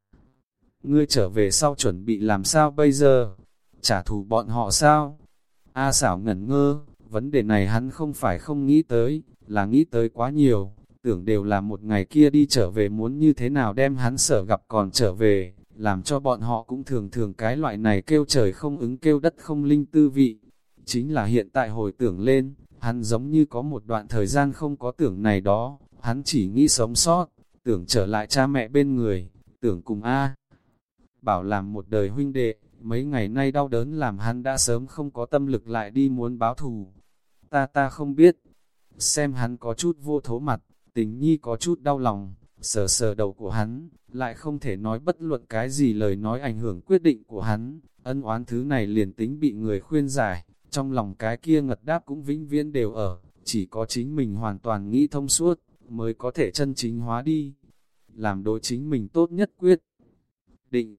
Ngươi trở về sau chuẩn bị làm sao bây giờ? Trả thù bọn họ sao? A xảo ngẩn ngơ, vấn đề này hắn không phải không nghĩ tới, là nghĩ tới quá nhiều, tưởng đều là một ngày kia đi trở về muốn như thế nào đem hắn sở gặp còn trở về, làm cho bọn họ cũng thường thường cái loại này kêu trời không ứng kêu đất không linh tư vị. Chính là hiện tại hồi tưởng lên, hắn giống như có một đoạn thời gian không có tưởng này đó, hắn chỉ nghĩ sống sót, tưởng trở lại cha mẹ bên người, tưởng cùng A. Bảo làm một đời huynh đệ, mấy ngày nay đau đớn làm hắn đã sớm không có tâm lực lại đi muốn báo thù. Ta ta không biết, xem hắn có chút vô thố mặt, tình nhi có chút đau lòng, sờ sờ đầu của hắn, lại không thể nói bất luận cái gì lời nói ảnh hưởng quyết định của hắn, ân oán thứ này liền tính bị người khuyên giải, trong lòng cái kia ngật đáp cũng vĩnh viễn đều ở, chỉ có chính mình hoàn toàn nghĩ thông suốt, mới có thể chân chính hóa đi, làm đối chính mình tốt nhất quyết. Định,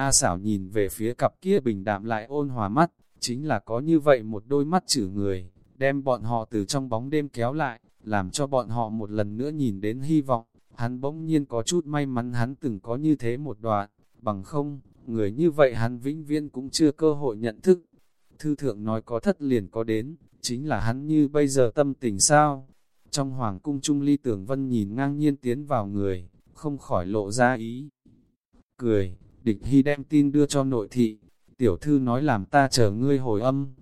A xảo nhìn về phía cặp kia bình đạm lại ôn hòa mắt, chính là có như vậy một đôi mắt chữ người, đem bọn họ từ trong bóng đêm kéo lại, làm cho bọn họ một lần nữa nhìn đến hy vọng. Hắn bỗng nhiên có chút may mắn hắn từng có như thế một đoạn, bằng không, người như vậy hắn vĩnh viễn cũng chưa cơ hội nhận thức. Thư thượng nói có thất liền có đến, chính là hắn như bây giờ tâm tình sao? Trong hoàng cung trung ly tưởng vân nhìn ngang nhiên tiến vào người, không khỏi lộ ra ý. Cười, địch hy đem tin đưa cho nội thị, tiểu thư nói làm ta chờ ngươi hồi âm.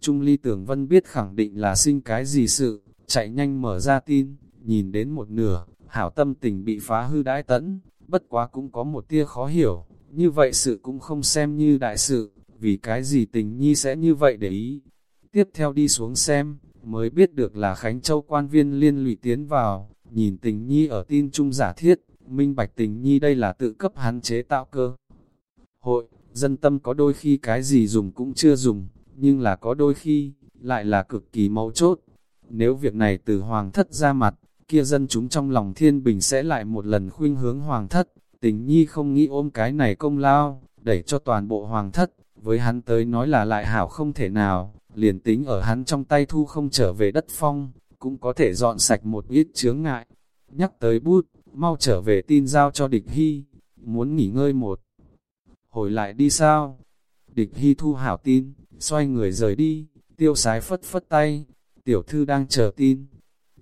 Trung ly tưởng vân biết khẳng định là sinh cái gì sự, chạy nhanh mở ra tin, nhìn đến một nửa, hảo tâm tình bị phá hư đãi tẫn, bất quá cũng có một tia khó hiểu, như vậy sự cũng không xem như đại sự, vì cái gì tình nhi sẽ như vậy để ý. Tiếp theo đi xuống xem, mới biết được là Khánh Châu quan viên liên lụy tiến vào, nhìn tình nhi ở tin trung giả thiết, minh bạch tình nhi đây là tự cấp hắn chế tạo cơ. Hội, dân tâm có đôi khi cái gì dùng cũng chưa dùng, nhưng là có đôi khi, lại là cực kỳ mấu chốt. Nếu việc này từ hoàng thất ra mặt, kia dân chúng trong lòng thiên bình sẽ lại một lần khuynh hướng hoàng thất, tình nhi không nghĩ ôm cái này công lao, đẩy cho toàn bộ hoàng thất, với hắn tới nói là lại hảo không thể nào, liền tính ở hắn trong tay thu không trở về đất phong, cũng có thể dọn sạch một ít chướng ngại. Nhắc tới bút, mau trở về tin giao cho địch hy, muốn nghỉ ngơi một. Hồi lại đi sao? Địch hy thu hảo tin, xoay người rời đi, tiêu sái phất phất tay, tiểu thư đang chờ tin.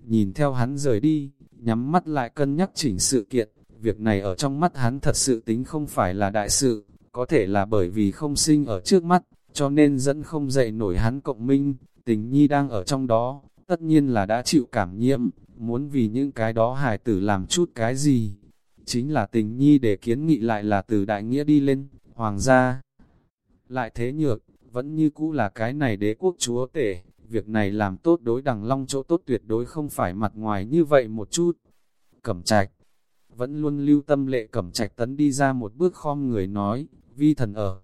Nhìn theo hắn rời đi, nhắm mắt lại cân nhắc chỉnh sự kiện, việc này ở trong mắt hắn thật sự tính không phải là đại sự, có thể là bởi vì không sinh ở trước mắt, cho nên dẫn không dậy nổi hắn cộng minh, tình nhi đang ở trong đó, tất nhiên là đã chịu cảm nhiễm, muốn vì những cái đó hài tử làm chút cái gì. Chính là tình nhi để kiến nghị lại là từ đại nghĩa đi lên, hoàng gia. Lại thế nhược, vẫn như cũ là cái này đế quốc chúa tể, việc này làm tốt đối đằng long chỗ tốt tuyệt đối không phải mặt ngoài như vậy một chút. Cẩm trạch, vẫn luôn lưu tâm lệ cẩm trạch tấn đi ra một bước khom người nói, vi thần ở.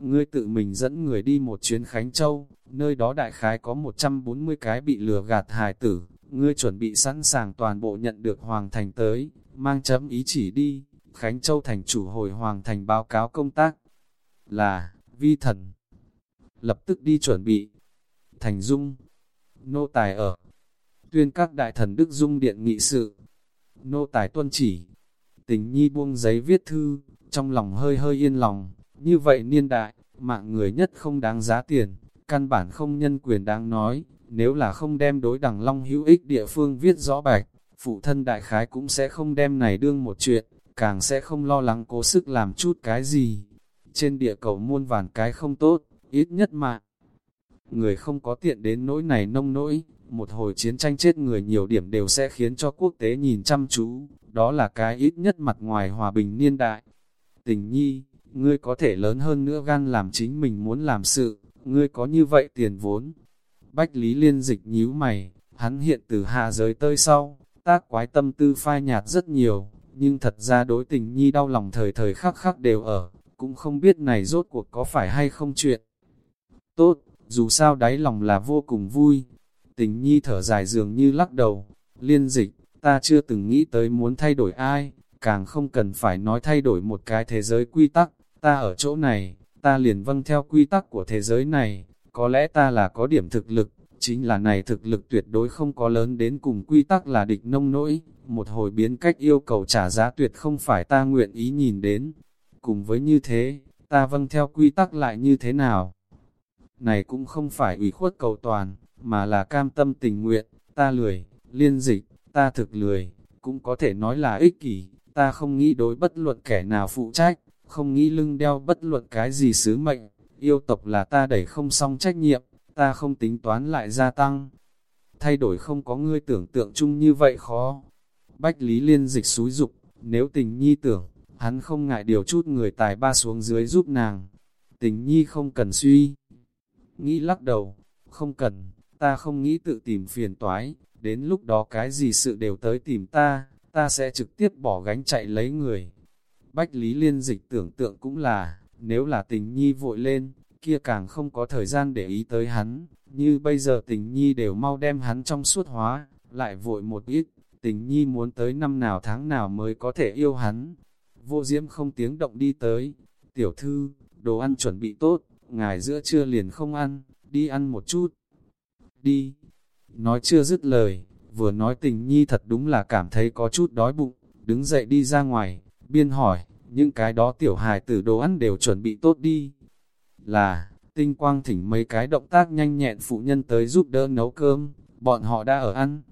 Ngươi tự mình dẫn người đi một chuyến Khánh Châu, nơi đó đại khái có 140 cái bị lừa gạt hài tử, ngươi chuẩn bị sẵn sàng toàn bộ nhận được Hoàng Thành tới, mang chấm ý chỉ đi, Khánh Châu thành chủ hồi Hoàng Thành báo cáo công tác, là, vi thần. Lập tức đi chuẩn bị, Thành Dung, nô tài ở, tuyên các đại thần Đức Dung điện nghị sự, nô tài tuân chỉ, tình nhi buông giấy viết thư, trong lòng hơi hơi yên lòng, như vậy niên đại, mạng người nhất không đáng giá tiền, căn bản không nhân quyền đáng nói, nếu là không đem đối đẳng long hữu ích địa phương viết rõ bạch, phụ thân đại khái cũng sẽ không đem này đương một chuyện, càng sẽ không lo lắng cố sức làm chút cái gì. Trên địa cầu muôn vàn cái không tốt, ít nhất mà. Người không có tiện đến nỗi này nông nỗi, một hồi chiến tranh chết người nhiều điểm đều sẽ khiến cho quốc tế nhìn chăm chú, đó là cái ít nhất mặt ngoài hòa bình niên đại. Tình nhi, ngươi có thể lớn hơn nữa gan làm chính mình muốn làm sự, ngươi có như vậy tiền vốn. Bách Lý Liên dịch nhíu mày, hắn hiện từ hạ giới tơi sau, tác quái tâm tư phai nhạt rất nhiều, nhưng thật ra đối tình nhi đau lòng thời thời khắc khắc đều ở, cũng không biết này rốt cuộc có phải hay không chuyện. Tốt, dù sao đáy lòng là vô cùng vui. Tình nhi thở dài dường như lắc đầu, liên dịch, ta chưa từng nghĩ tới muốn thay đổi ai, càng không cần phải nói thay đổi một cái thế giới quy tắc, ta ở chỗ này, ta liền vâng theo quy tắc của thế giới này, có lẽ ta là có điểm thực lực, chính là này thực lực tuyệt đối không có lớn đến cùng quy tắc là địch nông nỗi, một hồi biến cách yêu cầu trả giá tuyệt không phải ta nguyện ý nhìn đến. Cùng với như thế, ta vâng theo quy tắc lại như thế nào? Này cũng không phải ủy khuất cầu toàn, mà là cam tâm tình nguyện, ta lười, liên dịch, ta thực lười, cũng có thể nói là ích kỷ, ta không nghĩ đối bất luận kẻ nào phụ trách, không nghĩ lưng đeo bất luận cái gì sứ mệnh, yêu tộc là ta đẩy không xong trách nhiệm, ta không tính toán lại gia tăng. Thay đổi không có ngươi tưởng tượng chung như vậy khó. Bách Lý Liên dịch xúi dục, nếu tình nhi tưởng, hắn không ngại điều chút người tài ba xuống dưới giúp nàng. Tình nhi không cần suy. Nghĩ lắc đầu, không cần, ta không nghĩ tự tìm phiền toái, đến lúc đó cái gì sự đều tới tìm ta, ta sẽ trực tiếp bỏ gánh chạy lấy người. Bách Lý Liên dịch tưởng tượng cũng là, nếu là tình nhi vội lên, kia càng không có thời gian để ý tới hắn, như bây giờ tình nhi đều mau đem hắn trong suốt hóa, lại vội một ít, tình nhi muốn tới năm nào tháng nào mới có thể yêu hắn. Vô diễm không tiếng động đi tới, tiểu thư, đồ ăn chuẩn bị tốt, ngài giữa trưa liền không ăn, đi ăn một chút. Đi. Nói chưa dứt lời, vừa nói tình nhi thật đúng là cảm thấy có chút đói bụng, đứng dậy đi ra ngoài, biên hỏi, những cái đó tiểu hài tử đồ ăn đều chuẩn bị tốt đi. Là, tinh quang thỉnh mấy cái động tác nhanh nhẹn phụ nhân tới giúp đỡ nấu cơm, bọn họ đã ở ăn.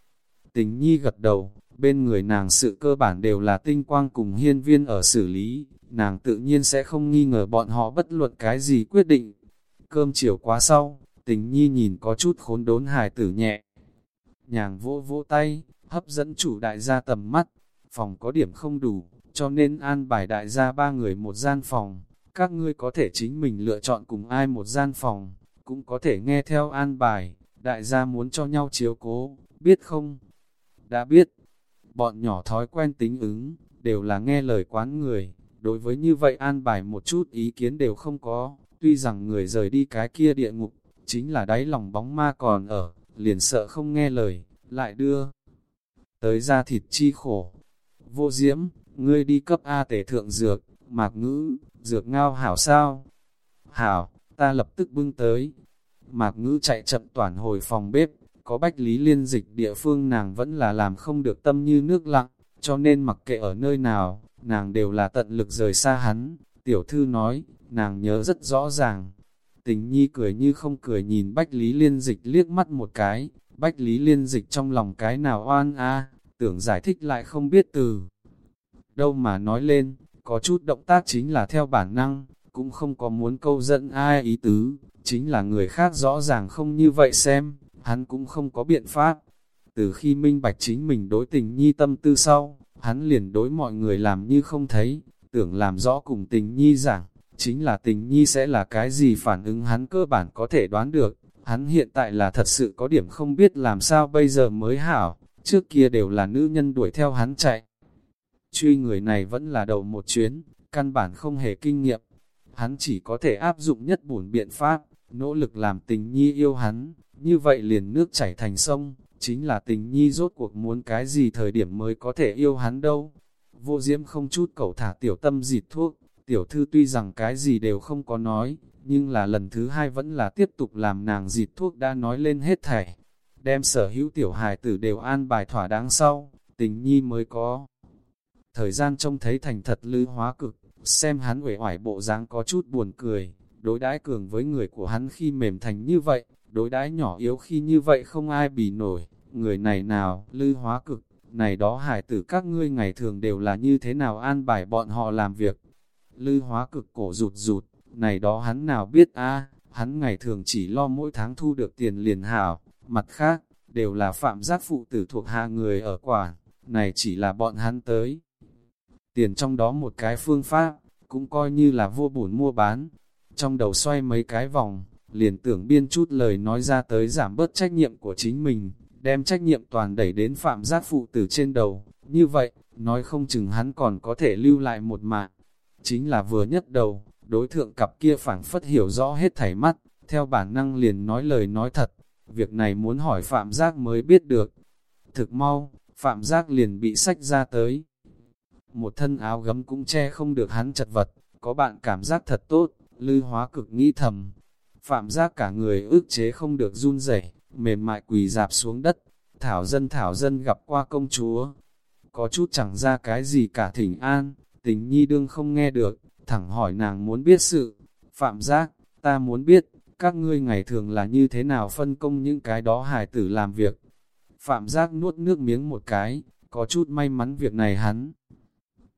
Tình nhi gật đầu, bên người nàng sự cơ bản đều là tinh quang cùng hiên viên ở xử lý, nàng tự nhiên sẽ không nghi ngờ bọn họ bất luận cái gì quyết định. Cơm chiều quá sau, tình nhi nhìn có chút khốn đốn hài tử nhẹ. Nhàng vỗ vỗ tay, hấp dẫn chủ đại gia tầm mắt, phòng có điểm không đủ, cho nên an bài đại gia ba người một gian phòng. Các ngươi có thể chính mình lựa chọn cùng ai một gian phòng, cũng có thể nghe theo an bài, đại gia muốn cho nhau chiếu cố, biết không? Đã biết, bọn nhỏ thói quen tính ứng, đều là nghe lời quán người, đối với như vậy an bài một chút ý kiến đều không có, tuy rằng người rời đi cái kia địa ngục, chính là đáy lòng bóng ma còn ở, liền sợ không nghe lời, lại đưa tới ra thịt chi khổ. Vô diễm, ngươi đi cấp A tể thượng dược, mạc ngữ, dược ngao hảo sao? Hảo, ta lập tức bưng tới. Mạc ngữ chạy chậm toàn hồi phòng bếp, có bách lý liên dịch địa phương nàng vẫn là làm không được tâm như nước lặng, cho nên mặc kệ ở nơi nào, nàng đều là tận lực rời xa hắn. Tiểu thư nói, nàng nhớ rất rõ ràng. Tình nhi cười như không cười nhìn bách lý liên dịch liếc mắt một cái, bách lý liên dịch trong lòng cái nào oan a tưởng giải thích lại không biết từ đâu mà nói lên, có chút động tác chính là theo bản năng, cũng không có muốn câu dẫn ai ý tứ, chính là người khác rõ ràng không như vậy xem, hắn cũng không có biện pháp. Từ khi minh bạch chính mình đối tình nhi tâm tư sau, hắn liền đối mọi người làm như không thấy, tưởng làm rõ cùng tình nhi giảng, chính là tình nhi sẽ là cái gì phản ứng hắn cơ bản có thể đoán được, hắn hiện tại là thật sự có điểm không biết làm sao bây giờ mới hảo, trước kia đều là nữ nhân đuổi theo hắn chạy, Truy người này vẫn là đầu một chuyến, căn bản không hề kinh nghiệm. Hắn chỉ có thể áp dụng nhất bổn biện pháp, nỗ lực làm tình nhi yêu hắn, như vậy liền nước chảy thành sông, chính là tình nhi rốt cuộc muốn cái gì thời điểm mới có thể yêu hắn đâu. Vô diễm không chút cẩu thả tiểu tâm dịt thuốc, tiểu thư tuy rằng cái gì đều không có nói, nhưng là lần thứ hai vẫn là tiếp tục làm nàng dịt thuốc đã nói lên hết thảy. Đem sở hữu tiểu hài tử đều an bài thỏa đáng sau, tình nhi mới có thời gian trông thấy thành thật lư hóa cực, xem hắn uể oải bộ dáng có chút buồn cười, đối đãi cường với người của hắn khi mềm thành như vậy, đối đãi nhỏ yếu khi như vậy không ai bì nổi, người này nào, lư hóa cực, này đó hải tử các ngươi ngày thường đều là như thế nào an bài bọn họ làm việc. Lư hóa cực cổ rụt rụt, này đó hắn nào biết a hắn ngày thường chỉ lo mỗi tháng thu được tiền liền hảo, mặt khác, đều là phạm giác phụ tử thuộc hạ người ở quản, này chỉ là bọn hắn tới. Tiền trong đó một cái phương pháp, cũng coi như là vô bổn mua bán. Trong đầu xoay mấy cái vòng, liền tưởng biên chút lời nói ra tới giảm bớt trách nhiệm của chính mình, đem trách nhiệm toàn đẩy đến phạm giác phụ tử trên đầu. Như vậy, nói không chừng hắn còn có thể lưu lại một mạng. Chính là vừa nhất đầu, đối thượng cặp kia phảng phất hiểu rõ hết thảy mắt, theo bản năng liền nói lời nói thật. Việc này muốn hỏi phạm giác mới biết được. Thực mau, phạm giác liền bị sách ra tới. Một thân áo gấm cũng che không được hắn chật vật, có bạn cảm giác thật tốt, lư hóa cực nghĩ thầm. Phạm giác cả người ước chế không được run rẩy mềm mại quỳ dạp xuống đất, thảo dân thảo dân gặp qua công chúa. Có chút chẳng ra cái gì cả thỉnh an, tình nhi đương không nghe được, thẳng hỏi nàng muốn biết sự. Phạm giác, ta muốn biết, các ngươi ngày thường là như thế nào phân công những cái đó hài tử làm việc. Phạm giác nuốt nước miếng một cái, có chút may mắn việc này hắn.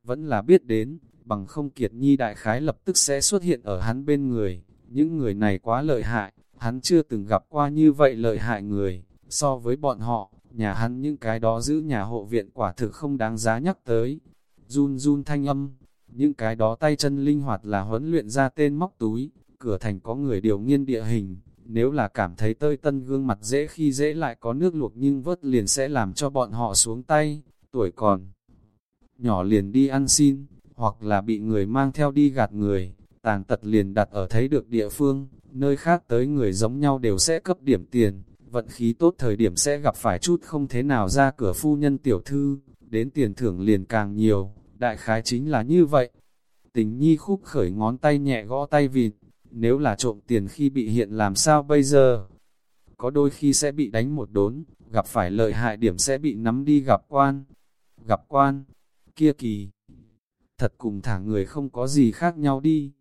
Vẫn là biết đến, bằng không kiệt nhi đại khái lập tức sẽ xuất hiện ở hắn bên người. Những người này quá lợi hại, hắn chưa từng gặp qua như vậy lợi hại người, so với bọn họ, nhà hắn những cái đó giữ nhà hộ viện quả thực không đáng giá nhắc tới. Run run thanh âm, những cái đó tay chân linh hoạt là huấn luyện ra tên móc túi, cửa thành có người điều nghiên địa hình, nếu là cảm thấy tơi tân gương mặt dễ khi dễ lại có nước luộc nhưng vớt liền sẽ làm cho bọn họ xuống tay, tuổi còn nhỏ liền đi ăn xin, hoặc là bị người mang theo đi gạt người, tàn tật liền đặt ở thấy được địa phương, nơi khác tới người giống nhau đều sẽ cấp điểm tiền, vận khí tốt thời điểm sẽ gặp phải chút không thế nào ra cửa phu nhân tiểu thư, đến tiền thưởng liền càng nhiều, đại khái chính là như vậy. Tình nhi khúc khởi ngón tay nhẹ gõ tay vịt, nếu là trộm tiền khi bị hiện làm sao bây giờ? Có đôi khi sẽ bị đánh một đốn, gặp phải lợi hại điểm sẽ bị nắm đi gặp quan. Gặp quan, kia kỳ. Thật cùng thả người không có gì khác nhau đi.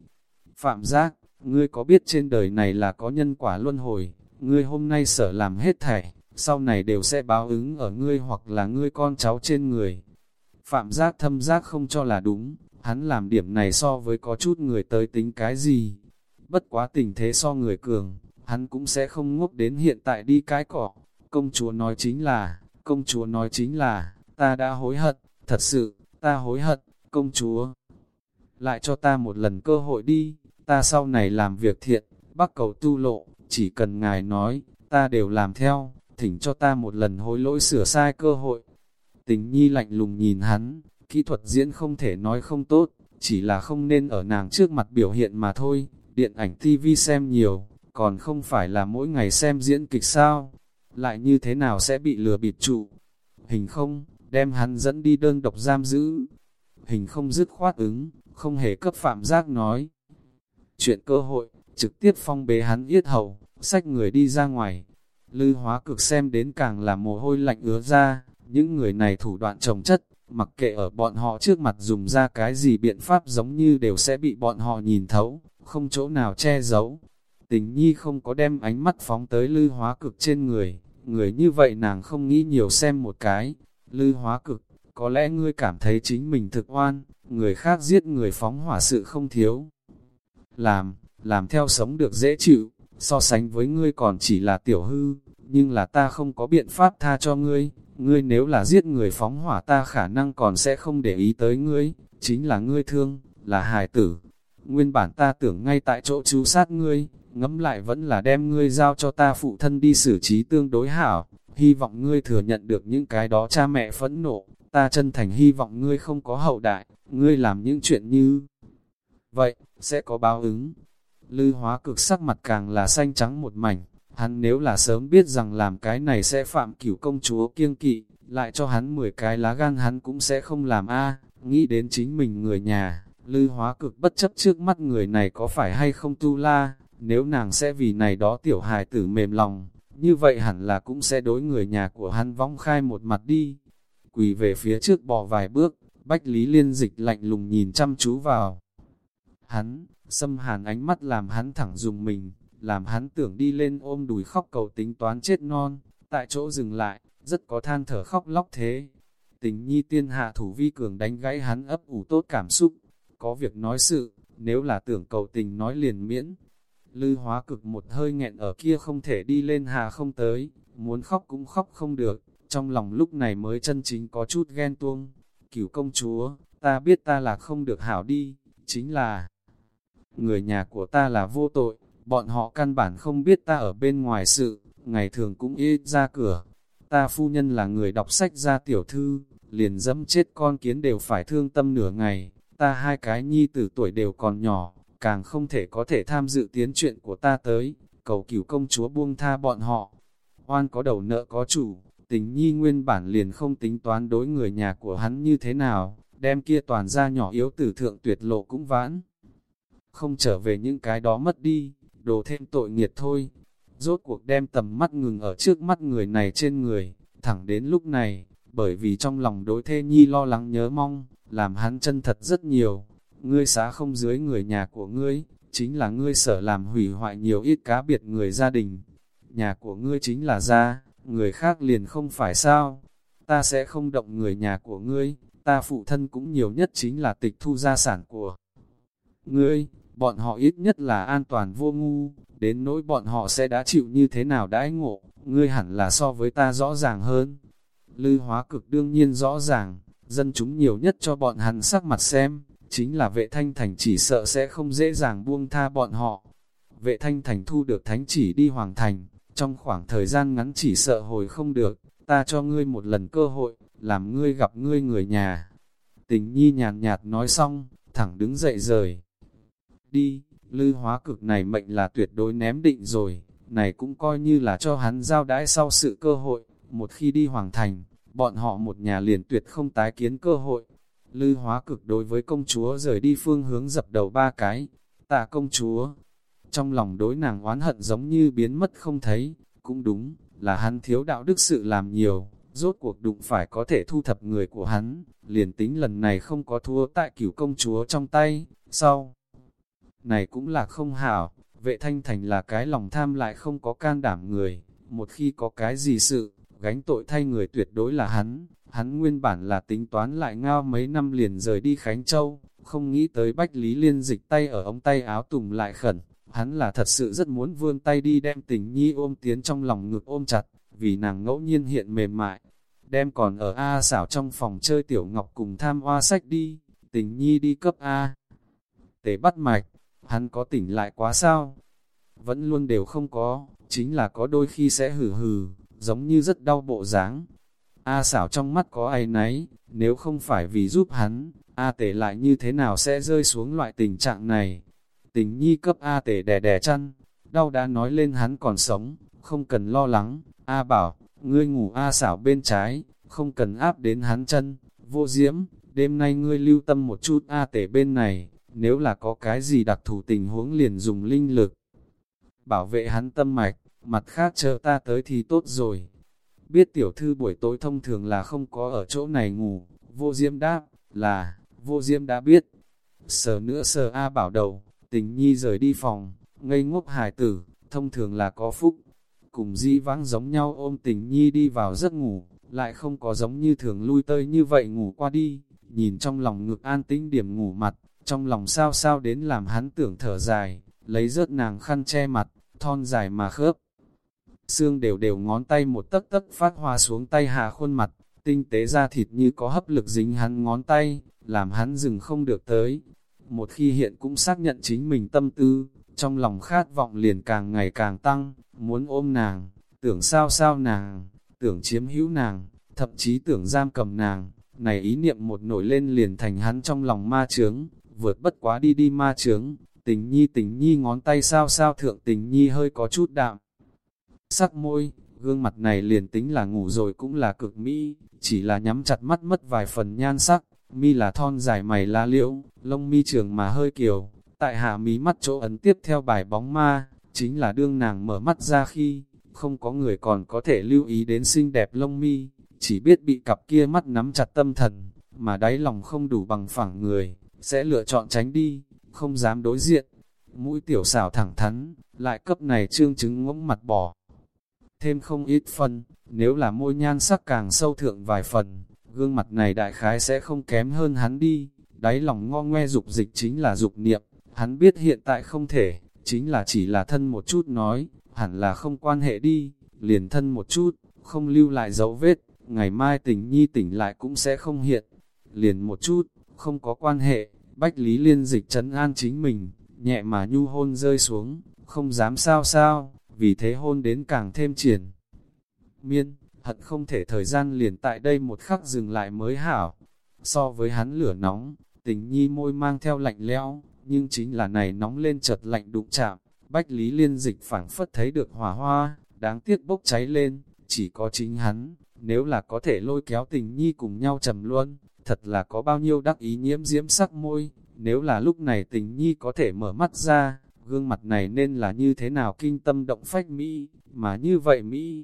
Phạm giác, ngươi có biết trên đời này là có nhân quả luân hồi, ngươi hôm nay sở làm hết thảy, sau này đều sẽ báo ứng ở ngươi hoặc là ngươi con cháu trên người. Phạm giác thâm giác không cho là đúng, hắn làm điểm này so với có chút người tới tính cái gì. Bất quá tình thế so người cường, hắn cũng sẽ không ngốc đến hiện tại đi cái cỏ. Công chúa nói chính là, công chúa nói chính là, ta đã hối hận, thật sự, ta hối hận, công chúa. Lại cho ta một lần cơ hội đi, ta sau này làm việc thiện, bắc cầu tu lộ, chỉ cần ngài nói, ta đều làm theo, thỉnh cho ta một lần hối lỗi sửa sai cơ hội. Tình nhi lạnh lùng nhìn hắn, kỹ thuật diễn không thể nói không tốt, chỉ là không nên ở nàng trước mặt biểu hiện mà thôi, điện ảnh TV xem nhiều, còn không phải là mỗi ngày xem diễn kịch sao, lại như thế nào sẽ bị lừa bịp trụ. Hình không, đem hắn dẫn đi đơn độc giam giữ. Hình không dứt khoát ứng, không hề cấp phạm giác nói. Chuyện cơ hội, trực tiếp phong bế hắn yết hầu, sách người đi ra ngoài. Lư hóa cực xem đến càng là mồ hôi lạnh ứa ra, những người này thủ đoạn trồng chất, mặc kệ ở bọn họ trước mặt dùng ra cái gì biện pháp giống như đều sẽ bị bọn họ nhìn thấu, không chỗ nào che giấu. Tình nhi không có đem ánh mắt phóng tới lư hóa cực trên người, người như vậy nàng không nghĩ nhiều xem một cái. Lư hóa cực, có lẽ ngươi cảm thấy chính mình thực oan, người khác giết người phóng hỏa sự không thiếu. Làm, làm theo sống được dễ chịu, so sánh với ngươi còn chỉ là tiểu hư, nhưng là ta không có biện pháp tha cho ngươi, ngươi nếu là giết người phóng hỏa ta khả năng còn sẽ không để ý tới ngươi, chính là ngươi thương, là hài tử. Nguyên bản ta tưởng ngay tại chỗ chú sát ngươi, ngẫm lại vẫn là đem ngươi giao cho ta phụ thân đi xử trí tương đối hảo, hy vọng ngươi thừa nhận được những cái đó cha mẹ phẫn nộ, ta chân thành hy vọng ngươi không có hậu đại, ngươi làm những chuyện như vậy, sẽ có báo ứng. Lư hóa cực sắc mặt càng là xanh trắng một mảnh, hắn nếu là sớm biết rằng làm cái này sẽ phạm cửu công chúa kiêng kỵ, lại cho hắn 10 cái lá gan hắn cũng sẽ không làm a nghĩ đến chính mình người nhà, lư hóa cực bất chấp trước mắt người này có phải hay không tu la, nếu nàng sẽ vì này đó tiểu hài tử mềm lòng, như vậy hẳn là cũng sẽ đối người nhà của hắn vong khai một mặt đi. Quỳ về phía trước bò vài bước, Bách Lý Liên dịch lạnh lùng nhìn chăm chú vào. Hắn, xâm hàn ánh mắt làm hắn thẳng dùng mình, làm hắn tưởng đi lên ôm đùi khóc cầu tính toán chết non, tại chỗ dừng lại, rất có than thở khóc lóc thế. Tình nhi tiên hạ thủ vi cường đánh gãy hắn ấp ủ tốt cảm xúc, có việc nói sự, nếu là tưởng cầu tình nói liền miễn. Lư hóa cực một hơi nghẹn ở kia không thể đi lên hà không tới, muốn khóc cũng khóc không được, trong lòng lúc này mới chân chính có chút ghen tuông. Cửu công chúa, ta biết ta là không được hảo đi, chính là người nhà của ta là vô tội, bọn họ căn bản không biết ta ở bên ngoài sự, ngày thường cũng ít ra cửa. Ta phu nhân là người đọc sách ra tiểu thư, liền dẫm chết con kiến đều phải thương tâm nửa ngày, ta hai cái nhi tử tuổi đều còn nhỏ, càng không thể có thể tham dự tiến chuyện của ta tới, cầu cửu công chúa buông tha bọn họ. Oan có đầu nợ có chủ, tình nhi nguyên bản liền không tính toán đối người nhà của hắn như thế nào, đem kia toàn ra nhỏ yếu tử thượng tuyệt lộ cũng vãn. Không trở về những cái đó mất đi, đồ thêm tội nghiệt thôi. Rốt cuộc đem tầm mắt ngừng ở trước mắt người này trên người, thẳng đến lúc này, bởi vì trong lòng đối thê nhi lo lắng nhớ mong, làm hắn chân thật rất nhiều. Ngươi xá không dưới người nhà của ngươi, chính là ngươi sở làm hủy hoại nhiều ít cá biệt người gia đình. Nhà của ngươi chính là gia, người khác liền không phải sao. Ta sẽ không động người nhà của ngươi, ta phụ thân cũng nhiều nhất chính là tịch thu gia sản của ngươi, bọn họ ít nhất là an toàn vô ngu, đến nỗi bọn họ sẽ đã chịu như thế nào đãi ngộ, ngươi hẳn là so với ta rõ ràng hơn. Lư hóa cực đương nhiên rõ ràng, dân chúng nhiều nhất cho bọn hắn sắc mặt xem, chính là vệ thanh thành chỉ sợ sẽ không dễ dàng buông tha bọn họ. Vệ thanh thành thu được thánh chỉ đi hoàng thành, trong khoảng thời gian ngắn chỉ sợ hồi không được, ta cho ngươi một lần cơ hội, làm ngươi gặp ngươi người nhà. Tình nhi nhàn nhạt nói xong, thẳng đứng dậy rời. Đi, lư hóa cực này mệnh là tuyệt đối ném định rồi, này cũng coi như là cho hắn giao đãi sau sự cơ hội, một khi đi hoàng thành, bọn họ một nhà liền tuyệt không tái kiến cơ hội. Lư hóa cực đối với công chúa rời đi phương hướng dập đầu ba cái, tạ công chúa. Trong lòng đối nàng oán hận giống như biến mất không thấy, cũng đúng, là hắn thiếu đạo đức sự làm nhiều, rốt cuộc đụng phải có thể thu thập người của hắn, liền tính lần này không có thua tại cửu công chúa trong tay, sau. Này cũng là không hảo, vệ thanh thành là cái lòng tham lại không có can đảm người, một khi có cái gì sự, gánh tội thay người tuyệt đối là hắn, hắn nguyên bản là tính toán lại ngao mấy năm liền rời đi Khánh Châu, không nghĩ tới Bách Lý Liên dịch tay ở ống tay áo tùng lại khẩn, hắn là thật sự rất muốn vươn tay đi đem tình nhi ôm tiến trong lòng ngực ôm chặt, vì nàng ngẫu nhiên hiện mềm mại, đem còn ở A xảo trong phòng chơi tiểu ngọc cùng tham hoa sách đi, tình nhi đi cấp A. Tế bắt mạch, hắn có tỉnh lại quá sao? Vẫn luôn đều không có, chính là có đôi khi sẽ hử hừ, giống như rất đau bộ dáng. A xảo trong mắt có ai nấy, nếu không phải vì giúp hắn, A tể lại như thế nào sẽ rơi xuống loại tình trạng này. Tình nhi cấp A tể đè đè chăn, đau đã nói lên hắn còn sống, không cần lo lắng, A bảo, ngươi ngủ A xảo bên trái, không cần áp đến hắn chân, vô diễm, đêm nay ngươi lưu tâm một chút A tể bên này, nếu là có cái gì đặc thù tình huống liền dùng linh lực. Bảo vệ hắn tâm mạch, mặt khác chờ ta tới thì tốt rồi. Biết tiểu thư buổi tối thông thường là không có ở chỗ này ngủ, vô diêm đáp, là, vô diêm đã biết. Sờ nữa sờ A bảo đầu, tình nhi rời đi phòng, ngây ngốc hài tử, thông thường là có phúc. Cùng di vãng giống nhau ôm tình nhi đi vào giấc ngủ, lại không có giống như thường lui tơi như vậy ngủ qua đi, nhìn trong lòng ngực an tĩnh điểm ngủ mặt, trong lòng sao sao đến làm hắn tưởng thở dài, lấy rớt nàng khăn che mặt, thon dài mà khớp. Xương đều đều ngón tay một tấc tấc phát hoa xuống tay hà khuôn mặt, tinh tế ra thịt như có hấp lực dính hắn ngón tay, làm hắn dừng không được tới. Một khi hiện cũng xác nhận chính mình tâm tư, trong lòng khát vọng liền càng ngày càng tăng, muốn ôm nàng, tưởng sao sao nàng, tưởng chiếm hữu nàng, thậm chí tưởng giam cầm nàng, này ý niệm một nổi lên liền thành hắn trong lòng ma trướng, vượt bất quá đi đi ma trướng, tình nhi tình nhi ngón tay sao sao thượng tình nhi hơi có chút đạm. Sắc môi, gương mặt này liền tính là ngủ rồi cũng là cực mỹ, chỉ là nhắm chặt mắt mất vài phần nhan sắc, mi là thon dài mày la liễu, lông mi trường mà hơi kiều, tại hạ mí mắt chỗ ấn tiếp theo bài bóng ma, chính là đương nàng mở mắt ra khi, không có người còn có thể lưu ý đến xinh đẹp lông mi, chỉ biết bị cặp kia mắt nắm chặt tâm thần, mà đáy lòng không đủ bằng phẳng người, sẽ lựa chọn tránh đi, không dám đối diện. Mũi tiểu xảo thẳng thắn, lại cấp này trương chứng ngỗng mặt bỏ. Thêm không ít phân, nếu là môi nhan sắc càng sâu thượng vài phần, gương mặt này đại khái sẽ không kém hơn hắn đi, đáy lòng ngo ngoe dục dịch chính là dục niệm, hắn biết hiện tại không thể, chính là chỉ là thân một chút nói, hẳn là không quan hệ đi, liền thân một chút, không lưu lại dấu vết, ngày mai tình nhi tỉnh lại cũng sẽ không hiện, liền một chút, không có quan hệ, bách lý liên dịch trấn an chính mình, nhẹ mà nhu hôn rơi xuống, không dám sao sao, vì thế hôn đến càng thêm triển. Miên, hận không thể thời gian liền tại đây một khắc dừng lại mới hảo, so với hắn lửa nóng, tình nhi môi mang theo lạnh lẽo, nhưng chính là này nóng lên chợt lạnh đụng chạm, bách lý liên dịch phảng phất thấy được hỏa hoa, đáng tiếc bốc cháy lên, chỉ có chính hắn, nếu là có thể lôi kéo tình nhi cùng nhau trầm luôn, thật là có bao nhiêu đắc ý nhiễm diễm sắc môi, nếu là lúc này tình nhi có thể mở mắt ra, gương mặt này nên là như thế nào kinh tâm động phách Mỹ, mà như vậy Mỹ.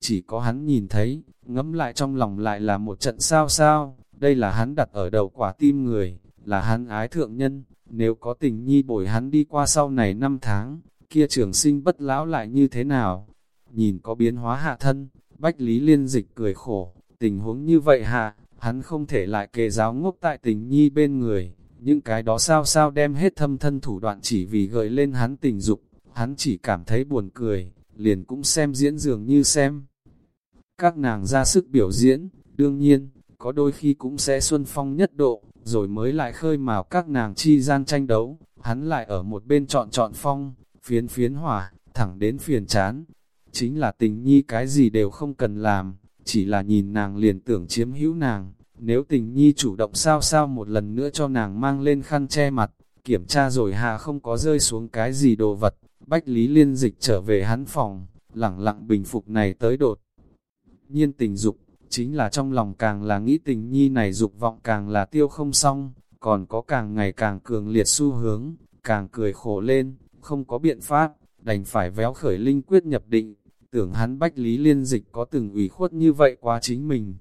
Chỉ có hắn nhìn thấy, ngẫm lại trong lòng lại là một trận sao sao, đây là hắn đặt ở đầu quả tim người, là hắn ái thượng nhân, nếu có tình nhi bồi hắn đi qua sau này năm tháng, kia trường sinh bất lão lại như thế nào? Nhìn có biến hóa hạ thân, Bách Lý Liên Dịch cười khổ, tình huống như vậy hạ, hắn không thể lại kề giáo ngốc tại tình nhi bên người, những cái đó sao sao đem hết thâm thân thủ đoạn chỉ vì gợi lên hắn tình dục, hắn chỉ cảm thấy buồn cười, liền cũng xem diễn dường như xem. Các nàng ra sức biểu diễn, đương nhiên, có đôi khi cũng sẽ xuân phong nhất độ, rồi mới lại khơi mào các nàng chi gian tranh đấu, hắn lại ở một bên chọn chọn phong, phiến phiến hỏa, thẳng đến phiền chán. Chính là tình nhi cái gì đều không cần làm, chỉ là nhìn nàng liền tưởng chiếm hữu nàng. Nếu tình nhi chủ động sao sao một lần nữa cho nàng mang lên khăn che mặt, kiểm tra rồi hà không có rơi xuống cái gì đồ vật, Bách Lý Liên dịch trở về hắn phòng, lẳng lặng bình phục này tới đột. Nhiên tình dục, chính là trong lòng càng là nghĩ tình nhi này dục vọng càng là tiêu không xong, còn có càng ngày càng cường liệt xu hướng, càng cười khổ lên, không có biện pháp, đành phải véo khởi linh quyết nhập định, tưởng hắn bách lý liên dịch có từng ủy khuất như vậy quá chính mình.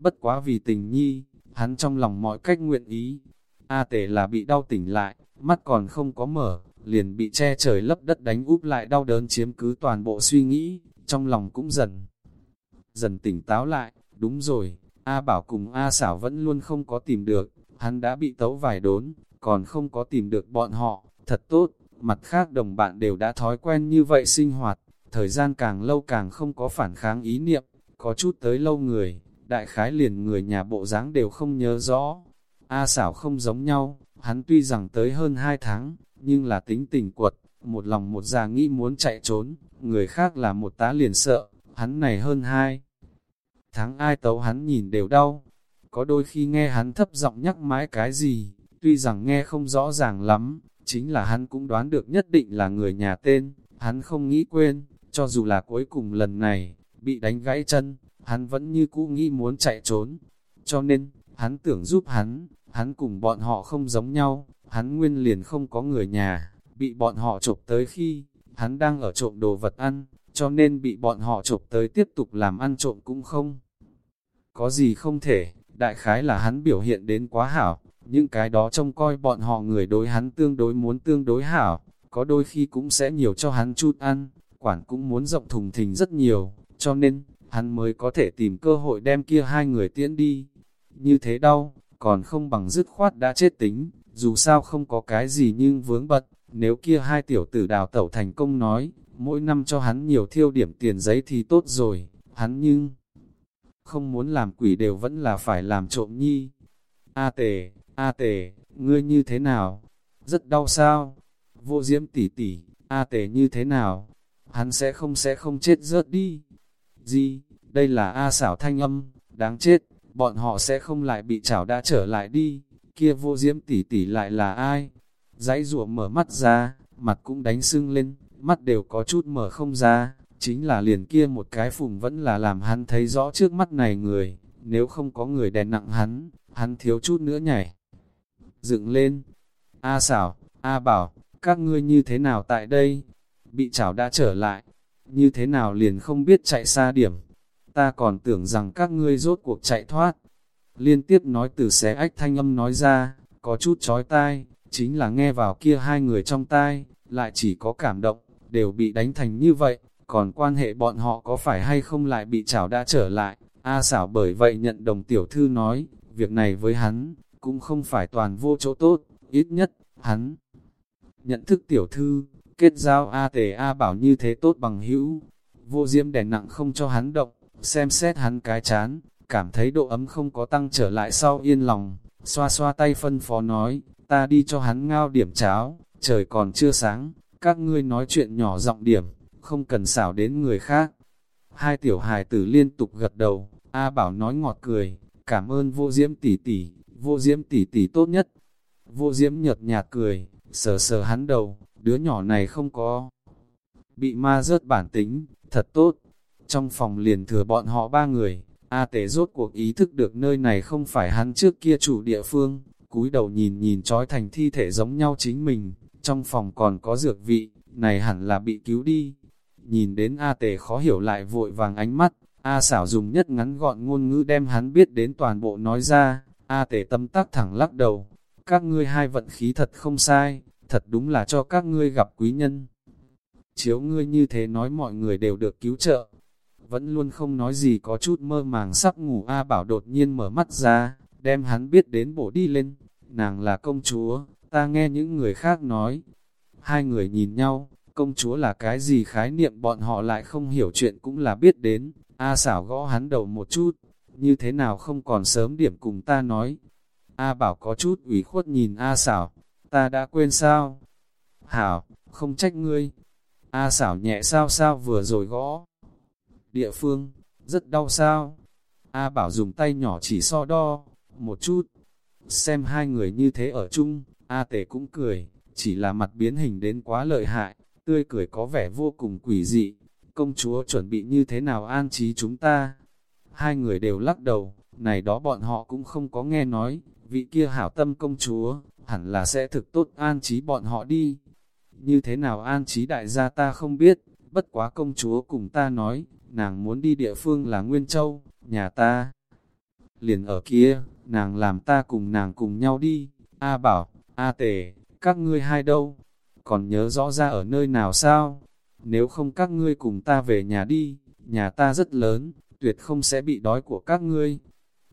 Bất quá vì tình nhi, hắn trong lòng mọi cách nguyện ý. A tể là bị đau tỉnh lại, mắt còn không có mở, liền bị che trời lấp đất đánh úp lại đau đớn chiếm cứ toàn bộ suy nghĩ, trong lòng cũng dần, dần tỉnh táo lại, đúng rồi, A Bảo cùng A Xảo vẫn luôn không có tìm được, hắn đã bị tấu vài đốn, còn không có tìm được bọn họ, thật tốt, mặt khác đồng bạn đều đã thói quen như vậy sinh hoạt, thời gian càng lâu càng không có phản kháng ý niệm, có chút tới lâu người, đại khái liền người nhà bộ dáng đều không nhớ rõ. A xảo không giống nhau, hắn tuy rằng tới hơn 2 tháng, nhưng là tính tình quật, một lòng một già nghĩ muốn chạy trốn, người khác là một tá liền sợ, hắn này hơn 2 tháng ai tấu hắn nhìn đều đau. Có đôi khi nghe hắn thấp giọng nhắc mãi cái gì, tuy rằng nghe không rõ ràng lắm, chính là hắn cũng đoán được nhất định là người nhà tên, hắn không nghĩ quên, cho dù là cuối cùng lần này, bị đánh gãy chân, hắn vẫn như cũ nghĩ muốn chạy trốn. Cho nên, hắn tưởng giúp hắn, hắn cùng bọn họ không giống nhau, hắn nguyên liền không có người nhà, bị bọn họ trộm tới khi, hắn đang ở trộm đồ vật ăn, cho nên bị bọn họ trộm tới tiếp tục làm ăn trộm cũng không. Có gì không thể, đại khái là hắn biểu hiện đến quá hảo, những cái đó trông coi bọn họ người đối hắn tương đối muốn tương đối hảo, có đôi khi cũng sẽ nhiều cho hắn chút ăn, quản cũng muốn rộng thùng thình rất nhiều, cho nên, hắn mới có thể tìm cơ hội đem kia hai người tiễn đi. Như thế đau, còn không bằng dứt khoát đã chết tính, dù sao không có cái gì nhưng vướng bật, nếu kia hai tiểu tử đào tẩu thành công nói, mỗi năm cho hắn nhiều thiêu điểm tiền giấy thì tốt rồi, hắn nhưng không muốn làm quỷ đều vẫn là phải làm trộm nhi. A tề, A tề, ngươi như thế nào? Rất đau sao? Vô diễm tỉ tỉ, A tề như thế nào? Hắn sẽ không sẽ không chết rớt đi. Di, đây là A xảo thanh âm, đáng chết, bọn họ sẽ không lại bị chảo đã trở lại đi. Kia vô diễm tỷ tỷ lại là ai? Giấy rùa mở mắt ra, mặt cũng đánh sưng lên, mắt đều có chút mở không ra, chính là liền kia một cái phùng vẫn là làm hắn thấy rõ trước mắt này người, nếu không có người đè nặng hắn, hắn thiếu chút nữa nhảy. Dựng lên, A xảo, A bảo, các ngươi như thế nào tại đây? Bị chảo đã trở lại, như thế nào liền không biết chạy xa điểm? Ta còn tưởng rằng các ngươi rốt cuộc chạy thoát. Liên tiếp nói từ xé ách thanh âm nói ra, có chút chói tai, chính là nghe vào kia hai người trong tai, lại chỉ có cảm động, đều bị đánh thành như vậy, còn quan hệ bọn họ có phải hay không lại bị chảo đã trở lại, A xảo bởi vậy nhận đồng tiểu thư nói, việc này với hắn, cũng không phải toàn vô chỗ tốt, ít nhất, hắn nhận thức tiểu thư, kết giao A tề A bảo như thế tốt bằng hữu, vô diễm đè nặng không cho hắn động, xem xét hắn cái chán, cảm thấy độ ấm không có tăng trở lại sau yên lòng, xoa xoa tay phân phó nói, ta đi cho hắn ngao điểm cháo, trời còn chưa sáng, các ngươi nói chuyện nhỏ giọng điểm, không cần xảo đến người khác. Hai tiểu hài tử liên tục gật đầu, A Bảo nói ngọt cười, cảm ơn vô diễm tỷ tỷ, vô diễm tỷ tỷ tốt nhất. Vô diễm nhợt nhạt cười, sờ sờ hắn đầu, đứa nhỏ này không có. Bị ma rớt bản tính, thật tốt. Trong phòng liền thừa bọn họ ba người, A Tế rốt cuộc ý thức được nơi này không phải hắn trước kia chủ địa phương, cúi đầu nhìn nhìn trói thành thi thể giống nhau chính mình, trong phòng còn có dược vị, này hẳn là bị cứu đi. Nhìn đến A Tề khó hiểu lại vội vàng ánh mắt, A xảo dùng nhất ngắn gọn ngôn ngữ đem hắn biết đến toàn bộ nói ra, A Tề tâm tắc thẳng lắc đầu, các ngươi hai vận khí thật không sai, thật đúng là cho các ngươi gặp quý nhân. Chiếu ngươi như thế nói mọi người đều được cứu trợ, vẫn luôn không nói gì có chút mơ màng sắp ngủ A Bảo đột nhiên mở mắt ra, đem hắn biết đến bổ đi lên, nàng là công chúa, ta nghe những người khác nói. Hai người nhìn nhau, công chúa là cái gì khái niệm bọn họ lại không hiểu chuyện cũng là biết đến, A xảo gõ hắn đầu một chút, như thế nào không còn sớm điểm cùng ta nói. A bảo có chút ủy khuất nhìn A xảo, ta đã quên sao? Hảo, không trách ngươi. A xảo nhẹ sao sao vừa rồi gõ. Địa phương, rất đau sao? A bảo dùng tay nhỏ chỉ so đo, một chút. Xem hai người như thế ở chung, A tể cũng cười, chỉ là mặt biến hình đến quá lợi hại, tươi cười có vẻ vô cùng quỷ dị. Công chúa chuẩn bị như thế nào an trí chúng ta? Hai người đều lắc đầu, này đó bọn họ cũng không có nghe nói, vị kia hảo tâm công chúa, hẳn là sẽ thực tốt an trí bọn họ đi. Như thế nào an trí đại gia ta không biết, bất quá công chúa cùng ta nói, nàng muốn đi địa phương là Nguyên Châu, nhà ta. Liền ở kia, nàng làm ta cùng nàng cùng nhau đi, A bảo, A tề, các ngươi hai đâu? Còn nhớ rõ ra ở nơi nào sao? Nếu không các ngươi cùng ta về nhà đi, nhà ta rất lớn, tuyệt không sẽ bị đói của các ngươi.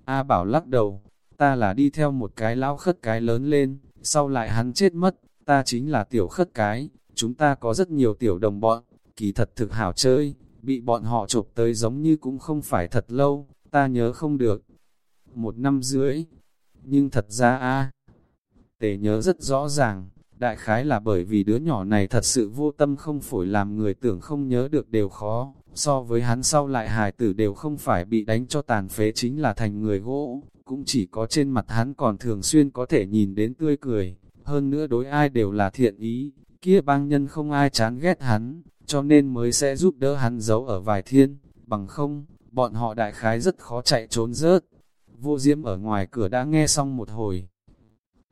A bảo lắc đầu, ta là đi theo một cái lão khất cái lớn lên, sau lại hắn chết mất, ta chính là tiểu khất cái, chúng ta có rất nhiều tiểu đồng bọn, kỳ thật thực hảo chơi, bị bọn họ chụp tới giống như cũng không phải thật lâu, ta nhớ không được. Một năm rưỡi, nhưng thật ra a tề nhớ rất rõ ràng, đại khái là bởi vì đứa nhỏ này thật sự vô tâm không phổi làm người tưởng không nhớ được đều khó, so với hắn sau lại hài tử đều không phải bị đánh cho tàn phế chính là thành người gỗ, cũng chỉ có trên mặt hắn còn thường xuyên có thể nhìn đến tươi cười, hơn nữa đối ai đều là thiện ý, kia bang nhân không ai chán ghét hắn, cho nên mới sẽ giúp đỡ hắn giấu ở vài thiên, bằng không, bọn họ đại khái rất khó chạy trốn rớt. Vô Diễm ở ngoài cửa đã nghe xong một hồi.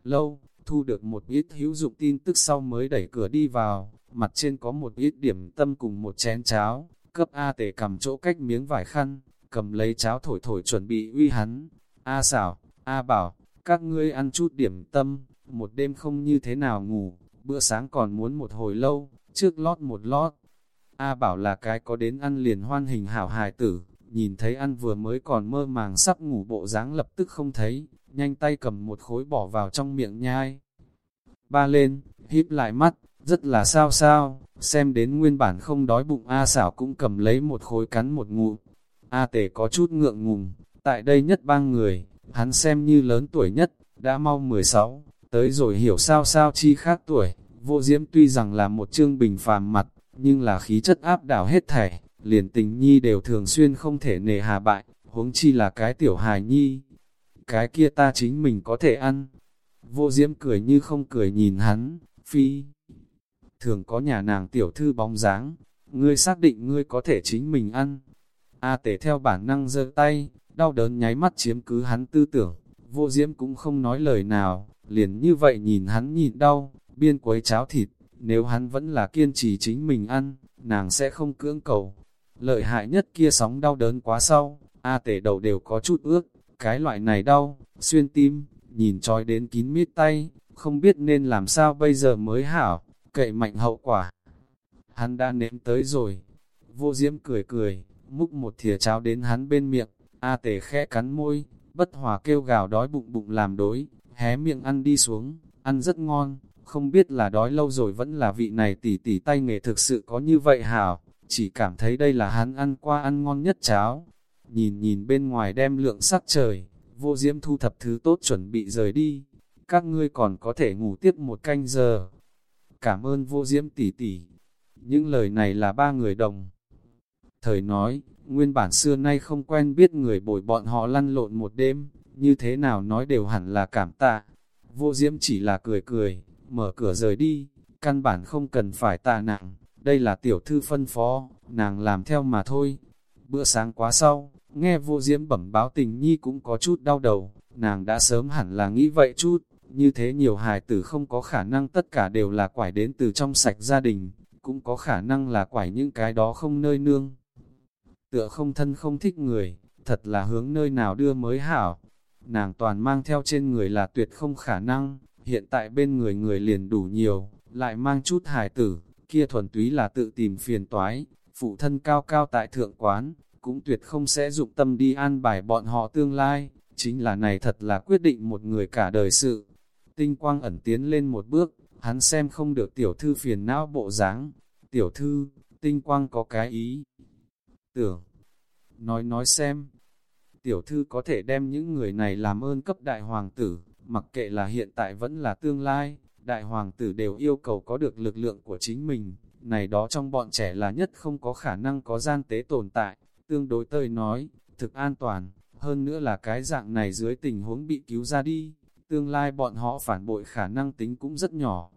Lâu, thu được một ít hữu dụng tin tức sau mới đẩy cửa đi vào, mặt trên có một ít điểm tâm cùng một chén cháo, cấp A tề cầm chỗ cách miếng vải khăn, cầm lấy cháo thổi thổi chuẩn bị uy hắn. A xảo, A bảo, các ngươi ăn chút điểm tâm, một đêm không như thế nào ngủ, bữa sáng còn muốn một hồi lâu, trước lót một lót. A bảo là cái có đến ăn liền hoan hình hảo hài tử, nhìn thấy ăn vừa mới còn mơ màng sắp ngủ bộ dáng lập tức không thấy, nhanh tay cầm một khối bỏ vào trong miệng nhai. Ba lên, híp lại mắt, rất là sao sao, xem đến nguyên bản không đói bụng A xảo cũng cầm lấy một khối cắn một ngụ. A tể có chút ngượng ngùng, tại đây nhất ba người, hắn xem như lớn tuổi nhất, đã mau 16, tới rồi hiểu sao sao chi khác tuổi, vô diễm tuy rằng là một chương bình phàm mặt, nhưng là khí chất áp đảo hết thảy, liền tình nhi đều thường xuyên không thể nề hà bại, huống chi là cái tiểu hài nhi. Cái kia ta chính mình có thể ăn. Vô diễm cười như không cười nhìn hắn, phi. Thường có nhà nàng tiểu thư bóng dáng, ngươi xác định ngươi có thể chính mình ăn. A tể theo bản năng giơ tay, đau đớn nháy mắt chiếm cứ hắn tư tưởng, vô diễm cũng không nói lời nào, liền như vậy nhìn hắn nhìn đau, biên quấy cháo thịt, nếu hắn vẫn là kiên trì chính mình ăn, nàng sẽ không cưỡng cầu. Lợi hại nhất kia sóng đau đớn quá sau, A tể đầu đều có chút ước, cái loại này đau, xuyên tim, nhìn trói đến kín mít tay, không biết nên làm sao bây giờ mới hảo, cậy mạnh hậu quả. Hắn đã nếm tới rồi, vô diễm cười cười, múc một thìa cháo đến hắn bên miệng, A tề khẽ cắn môi, bất hòa kêu gào đói bụng bụng làm đối, hé miệng ăn đi xuống, ăn rất ngon, không biết là đói lâu rồi vẫn là vị này tỉ tỉ tay nghề thực sự có như vậy hảo, chỉ cảm thấy đây là hắn ăn qua ăn ngon nhất cháo. Nhìn nhìn bên ngoài đem lượng sắc trời, vô diễm thu thập thứ tốt chuẩn bị rời đi, các ngươi còn có thể ngủ tiếp một canh giờ. Cảm ơn vô diễm tỷ tỷ. Những lời này là ba người đồng. Thời nói, nguyên bản xưa nay không quen biết người bồi bọn họ lăn lộn một đêm, như thế nào nói đều hẳn là cảm tạ. Vô diễm chỉ là cười cười, mở cửa rời đi, căn bản không cần phải tạ nặng, đây là tiểu thư phân phó, nàng làm theo mà thôi. Bữa sáng quá sau, nghe vô diễm bẩm báo tình nhi cũng có chút đau đầu, nàng đã sớm hẳn là nghĩ vậy chút, như thế nhiều hài tử không có khả năng tất cả đều là quải đến từ trong sạch gia đình, cũng có khả năng là quải những cái đó không nơi nương. Tựa không thân không thích người, thật là hướng nơi nào đưa mới hảo. Nàng toàn mang theo trên người là tuyệt không khả năng, hiện tại bên người người liền đủ nhiều, lại mang chút hài tử, kia thuần túy là tự tìm phiền toái, phụ thân cao cao tại thượng quán, cũng tuyệt không sẽ dụng tâm đi an bài bọn họ tương lai, chính là này thật là quyết định một người cả đời sự. Tinh quang ẩn tiến lên một bước, hắn xem không được tiểu thư phiền não bộ dáng. Tiểu thư, tinh quang có cái ý. Tưởng, nói nói xem, tiểu thư có thể đem những người này làm ơn cấp đại hoàng tử, mặc kệ là hiện tại vẫn là tương lai, đại hoàng tử đều yêu cầu có được lực lượng của chính mình, này đó trong bọn trẻ là nhất không có khả năng có gian tế tồn tại, tương đối tơi nói, thực an toàn, hơn nữa là cái dạng này dưới tình huống bị cứu ra đi, tương lai bọn họ phản bội khả năng tính cũng rất nhỏ.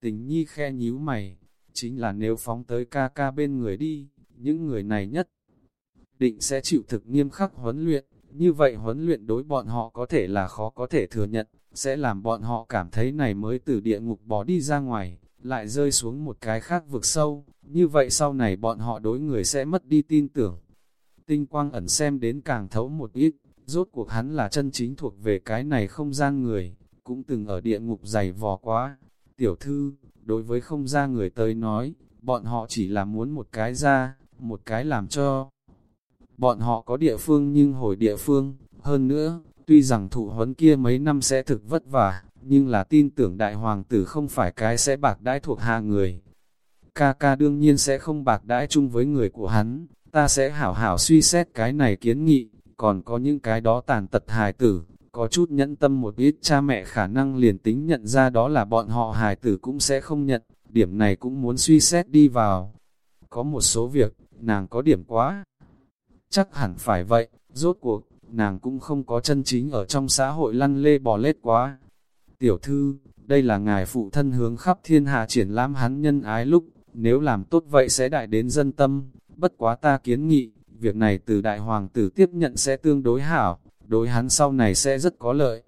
Tình nhi khe nhíu mày, chính là nếu phóng tới ca ca bên người đi, những người này nhất định sẽ chịu thực nghiêm khắc huấn luyện, như vậy huấn luyện đối bọn họ có thể là khó có thể thừa nhận, sẽ làm bọn họ cảm thấy này mới từ địa ngục bỏ đi ra ngoài, lại rơi xuống một cái khác vực sâu, như vậy sau này bọn họ đối người sẽ mất đi tin tưởng. Tinh quang ẩn xem đến càng thấu một ít, rốt cuộc hắn là chân chính thuộc về cái này không gian người, cũng từng ở địa ngục dày vò quá. Tiểu thư, đối với không gian người tới nói, bọn họ chỉ là muốn một cái ra, một cái làm cho. Bọn họ có địa phương nhưng hồi địa phương, hơn nữa, tuy rằng thụ huấn kia mấy năm sẽ thực vất vả, nhưng là tin tưởng đại hoàng tử không phải cái sẽ bạc đãi thuộc hạ người. Ca ca đương nhiên sẽ không bạc đãi chung với người của hắn, ta sẽ hảo hảo suy xét cái này kiến nghị, còn có những cái đó tàn tật hài tử, có chút nhẫn tâm một ít cha mẹ khả năng liền tính nhận ra đó là bọn họ hài tử cũng sẽ không nhận, điểm này cũng muốn suy xét đi vào. Có một số việc, nàng có điểm quá. Chắc hẳn phải vậy, rốt cuộc, nàng cũng không có chân chính ở trong xã hội lăn lê bò lết quá. Tiểu thư, đây là ngài phụ thân hướng khắp thiên hạ triển lãm hắn nhân ái lúc, nếu làm tốt vậy sẽ đại đến dân tâm, bất quá ta kiến nghị, việc này từ đại hoàng tử tiếp nhận sẽ tương đối hảo, đối hắn sau này sẽ rất có lợi.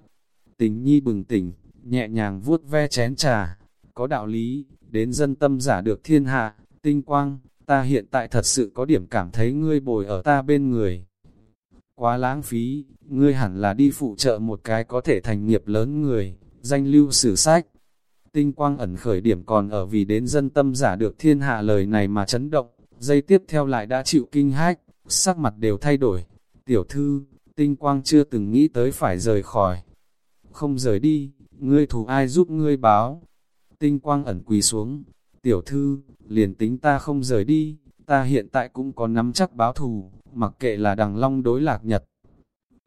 Tình nhi bừng tỉnh, nhẹ nhàng vuốt ve chén trà, có đạo lý, đến dân tâm giả được thiên hạ, tinh quang, ta hiện tại thật sự có điểm cảm thấy ngươi bồi ở ta bên người. Quá lãng phí, ngươi hẳn là đi phụ trợ một cái có thể thành nghiệp lớn người, danh lưu sử sách. Tinh quang ẩn khởi điểm còn ở vì đến dân tâm giả được thiên hạ lời này mà chấn động, dây tiếp theo lại đã chịu kinh hách, sắc mặt đều thay đổi. Tiểu thư, tinh quang chưa từng nghĩ tới phải rời khỏi. Không rời đi, ngươi thù ai giúp ngươi báo. Tinh quang ẩn quỳ xuống. Tiểu thư, liền tính ta không rời đi, ta hiện tại cũng có nắm chắc báo thù, mặc kệ là đằng long đối lạc nhật.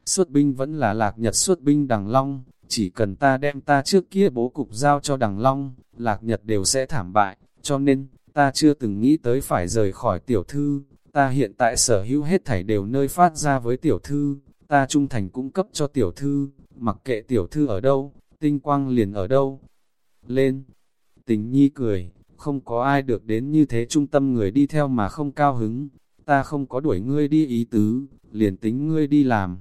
Xuất binh vẫn là lạc nhật xuất binh đằng long, chỉ cần ta đem ta trước kia bố cục giao cho đằng long, lạc nhật đều sẽ thảm bại, cho nên, ta chưa từng nghĩ tới phải rời khỏi tiểu thư, ta hiện tại sở hữu hết thảy đều nơi phát ra với tiểu thư, ta trung thành cung cấp cho tiểu thư, mặc kệ tiểu thư ở đâu, tinh quang liền ở đâu. Lên, tình nhi cười, không có ai được đến như thế trung tâm người đi theo mà không cao hứng, ta không có đuổi ngươi đi ý tứ, liền tính ngươi đi làm.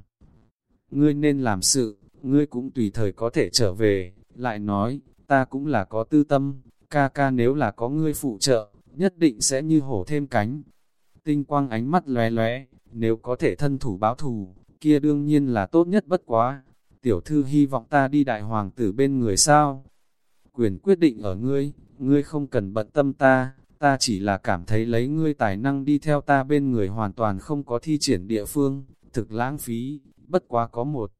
Ngươi nên làm sự, ngươi cũng tùy thời có thể trở về, lại nói, ta cũng là có tư tâm, ca ca nếu là có ngươi phụ trợ, nhất định sẽ như hổ thêm cánh. Tinh quang ánh mắt lóe lóe, nếu có thể thân thủ báo thù, kia đương nhiên là tốt nhất bất quá. Tiểu thư hy vọng ta đi đại hoàng tử bên người sao? Quyền quyết định ở ngươi, ngươi không cần bận tâm ta, ta chỉ là cảm thấy lấy ngươi tài năng đi theo ta bên người hoàn toàn không có thi triển địa phương, thực lãng phí, bất quá có một.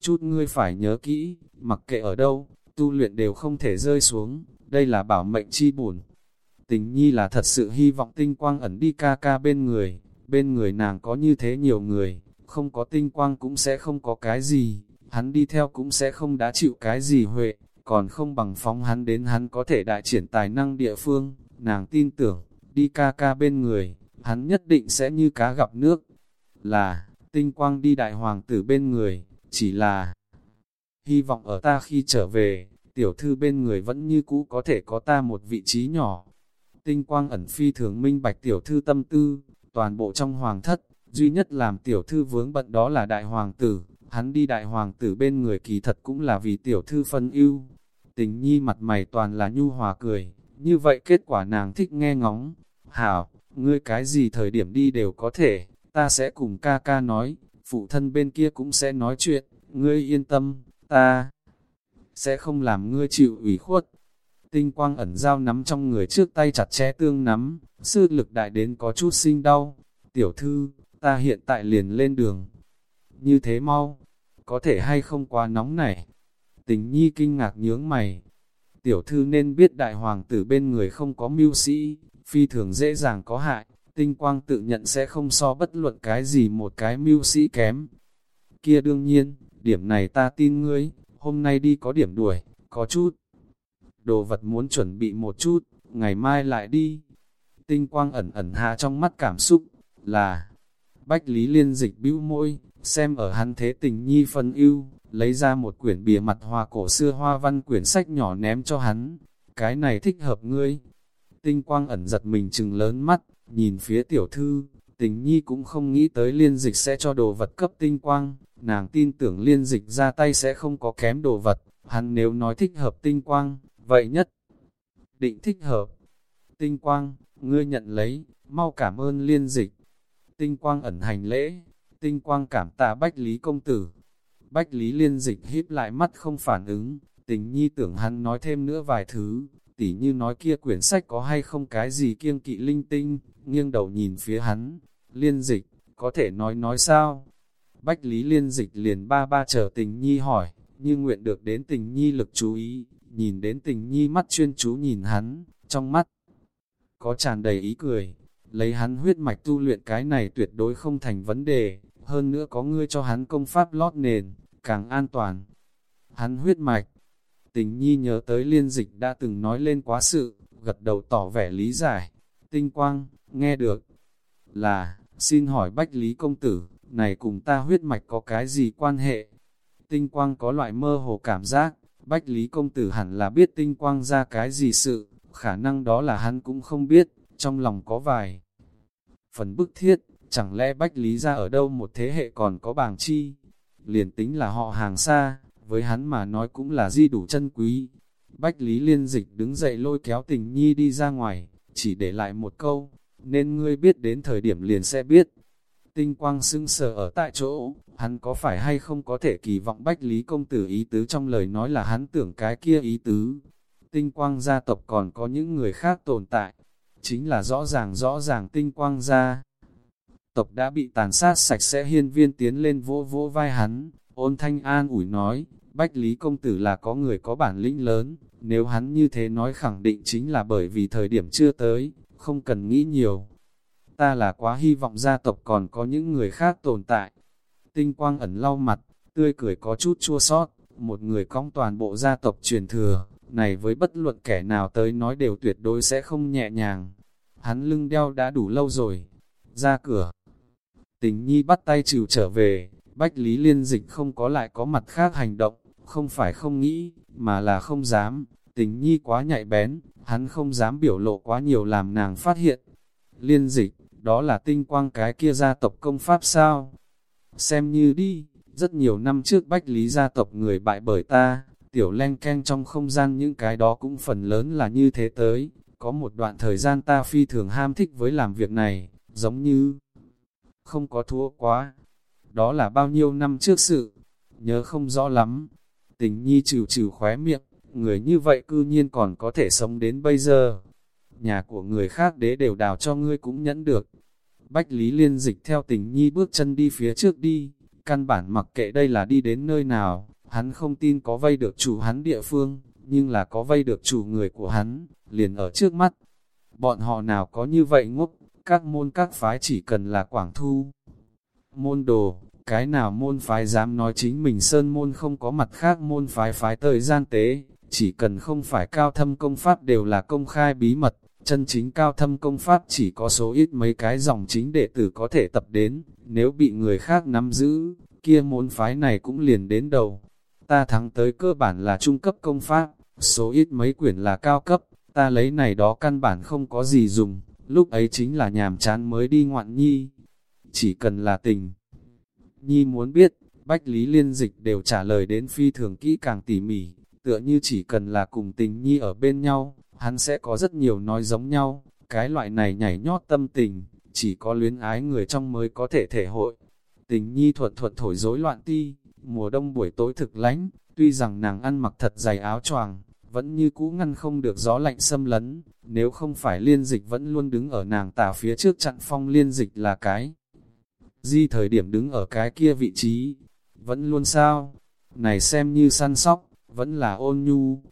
Chút ngươi phải nhớ kỹ, mặc kệ ở đâu, tu luyện đều không thể rơi xuống, đây là bảo mệnh chi bổn. Tình nhi là thật sự hy vọng tinh quang ẩn đi ca ca bên người, bên người nàng có như thế nhiều người, không có tinh quang cũng sẽ không có cái gì, hắn đi theo cũng sẽ không đã chịu cái gì huệ, còn không bằng phóng hắn đến hắn có thể đại triển tài năng địa phương, nàng tin tưởng, đi ca ca bên người, hắn nhất định sẽ như cá gặp nước, là, tinh quang đi đại hoàng tử bên người, chỉ là, hy vọng ở ta khi trở về, tiểu thư bên người vẫn như cũ có thể có ta một vị trí nhỏ. Tinh quang ẩn phi thường minh bạch tiểu thư tâm tư, toàn bộ trong hoàng thất, duy nhất làm tiểu thư vướng bận đó là đại hoàng tử, hắn đi đại hoàng tử bên người kỳ thật cũng là vì tiểu thư phân ưu. Tình nhi mặt mày toàn là nhu hòa cười, như vậy kết quả nàng thích nghe ngóng. Hảo, ngươi cái gì thời điểm đi đều có thể, ta sẽ cùng ca ca nói, phụ thân bên kia cũng sẽ nói chuyện, ngươi yên tâm, ta sẽ không làm ngươi chịu ủy khuất. Tinh quang ẩn dao nắm trong người trước tay chặt chẽ tương nắm, sư lực đại đến có chút sinh đau. Tiểu thư, ta hiện tại liền lên đường. Như thế mau, có thể hay không quá nóng này. Tình nhi kinh ngạc nhướng mày. Tiểu thư nên biết đại hoàng tử bên người không có mưu sĩ, phi thường dễ dàng có hại, tinh quang tự nhận sẽ không so bất luận cái gì một cái mưu sĩ kém. Kia đương nhiên, điểm này ta tin ngươi, hôm nay đi có điểm đuổi, có chút. Đồ vật muốn chuẩn bị một chút, ngày mai lại đi. Tinh quang ẩn ẩn hạ trong mắt cảm xúc, là Bách Lý Liên dịch bĩu môi, xem ở hắn thế tình nhi phân ưu, lấy ra một quyển bìa mặt hoa cổ xưa hoa văn quyển sách nhỏ ném cho hắn. Cái này thích hợp ngươi. Tinh quang ẩn giật mình chừng lớn mắt, nhìn phía tiểu thư, tình nhi cũng không nghĩ tới liên dịch sẽ cho đồ vật cấp tinh quang, nàng tin tưởng liên dịch ra tay sẽ không có kém đồ vật, hắn nếu nói thích hợp tinh quang, vậy nhất định thích hợp. Tinh quang, ngươi nhận lấy, mau cảm ơn liên dịch. Tinh quang ẩn hành lễ, tinh quang cảm tạ bách lý công tử. Bách lý liên dịch híp lại mắt không phản ứng, tình nhi tưởng hắn nói thêm nữa vài thứ, tỉ như nói kia quyển sách có hay không cái gì kiêng kỵ linh tinh, nghiêng đầu nhìn phía hắn, liên dịch, có thể nói nói sao? Bách Lý liên dịch liền ba ba chờ tình nhi hỏi, như nguyện được đến tình nhi lực chú ý, nhìn đến tình nhi mắt chuyên chú nhìn hắn, trong mắt có tràn đầy ý cười, lấy hắn huyết mạch tu luyện cái này tuyệt đối không thành vấn đề, hơn nữa có ngươi cho hắn công pháp lót nền, càng an toàn. Hắn huyết mạch, tình nhi nhớ tới liên dịch đã từng nói lên quá sự, gật đầu tỏ vẻ lý giải, tinh quang, nghe được, là, xin hỏi Bách Lý Công Tử, này cùng ta huyết mạch có cái gì quan hệ? Tinh quang có loại mơ hồ cảm giác, Bách Lý Công Tử hẳn là biết tinh quang ra cái gì sự, khả năng đó là hắn cũng không biết, trong lòng có vài. Phần bức thiết, chẳng lẽ Bách Lý ra ở đâu một thế hệ còn có bàng chi? Liền tính là họ hàng xa, với hắn mà nói cũng là di đủ chân quý. Bách Lý liên dịch đứng dậy lôi kéo tình nhi đi ra ngoài, chỉ để lại một câu, nên ngươi biết đến thời điểm liền sẽ biết. Tinh quang sưng sờ ở tại chỗ, hắn có phải hay không có thể kỳ vọng Bách Lý Công Tử ý tứ trong lời nói là hắn tưởng cái kia ý tứ. Tinh quang gia tộc còn có những người khác tồn tại, chính là rõ ràng rõ ràng tinh quang gia. Tộc đã bị tàn sát sạch sẽ hiên viên tiến lên vỗ vỗ vai hắn, ôn thanh an ủi nói, Bách Lý Công Tử là có người có bản lĩnh lớn, nếu hắn như thế nói khẳng định chính là bởi vì thời điểm chưa tới, không cần nghĩ nhiều. Ta là quá hy vọng gia tộc còn có những người khác tồn tại. Tinh quang ẩn lau mặt, tươi cười có chút chua sót, một người cong toàn bộ gia tộc truyền thừa, này với bất luận kẻ nào tới nói đều tuyệt đối sẽ không nhẹ nhàng. Hắn lưng đeo đã đủ lâu rồi, ra cửa. Tình nhi bắt tay trừ trở về, Bách Lý Liên Dịch không có lại có mặt khác hành động, không phải không nghĩ, mà là không dám, tình nhi quá nhạy bén, hắn không dám biểu lộ quá nhiều làm nàng phát hiện. Liên dịch, đó là tinh quang cái kia gia tộc công pháp sao? Xem như đi, rất nhiều năm trước bách lý gia tộc người bại bởi ta, tiểu len ken trong không gian những cái đó cũng phần lớn là như thế tới. Có một đoạn thời gian ta phi thường ham thích với làm việc này, giống như không có thua quá. Đó là bao nhiêu năm trước sự, nhớ không rõ lắm. Tình nhi trừ trừ khóe miệng, người như vậy cư nhiên còn có thể sống đến bây giờ. Nhà của người khác đế đều đào cho ngươi cũng nhẫn được. Bách Lý Liên Dịch theo tình nhi bước chân đi phía trước đi, căn bản mặc kệ đây là đi đến nơi nào, hắn không tin có vây được chủ hắn địa phương, nhưng là có vây được chủ người của hắn, liền ở trước mắt. Bọn họ nào có như vậy ngốc, các môn các phái chỉ cần là quảng thu. Môn đồ, cái nào môn phái dám nói chính mình sơn môn không có mặt khác môn phái phái thời gian tế, chỉ cần không phải cao thâm công pháp đều là công khai bí mật, chân chính cao thâm công pháp chỉ có số ít mấy cái dòng chính đệ tử có thể tập đến, nếu bị người khác nắm giữ, kia môn phái này cũng liền đến đầu. Ta thắng tới cơ bản là trung cấp công pháp, số ít mấy quyển là cao cấp, ta lấy này đó căn bản không có gì dùng, lúc ấy chính là nhàm chán mới đi ngoạn nhi. Chỉ cần là tình. Nhi muốn biết, Bách Lý Liên Dịch đều trả lời đến phi thường kỹ càng tỉ mỉ, tựa như chỉ cần là cùng tình Nhi ở bên nhau, hắn sẽ có rất nhiều nói giống nhau, cái loại này nhảy nhót tâm tình, chỉ có luyến ái người trong mới có thể thể hội. Tình Nhi thuật thuật thổi rối loạn ti, mùa đông buổi tối thực lánh, tuy rằng nàng ăn mặc thật dày áo choàng, vẫn như cũ ngăn không được gió lạnh xâm lấn, nếu không phải liên dịch vẫn luôn đứng ở nàng tả phía trước chặn phong liên dịch là cái. Di thời điểm đứng ở cái kia vị trí, vẫn luôn sao, này xem như săn sóc, vẫn là ôn nhu.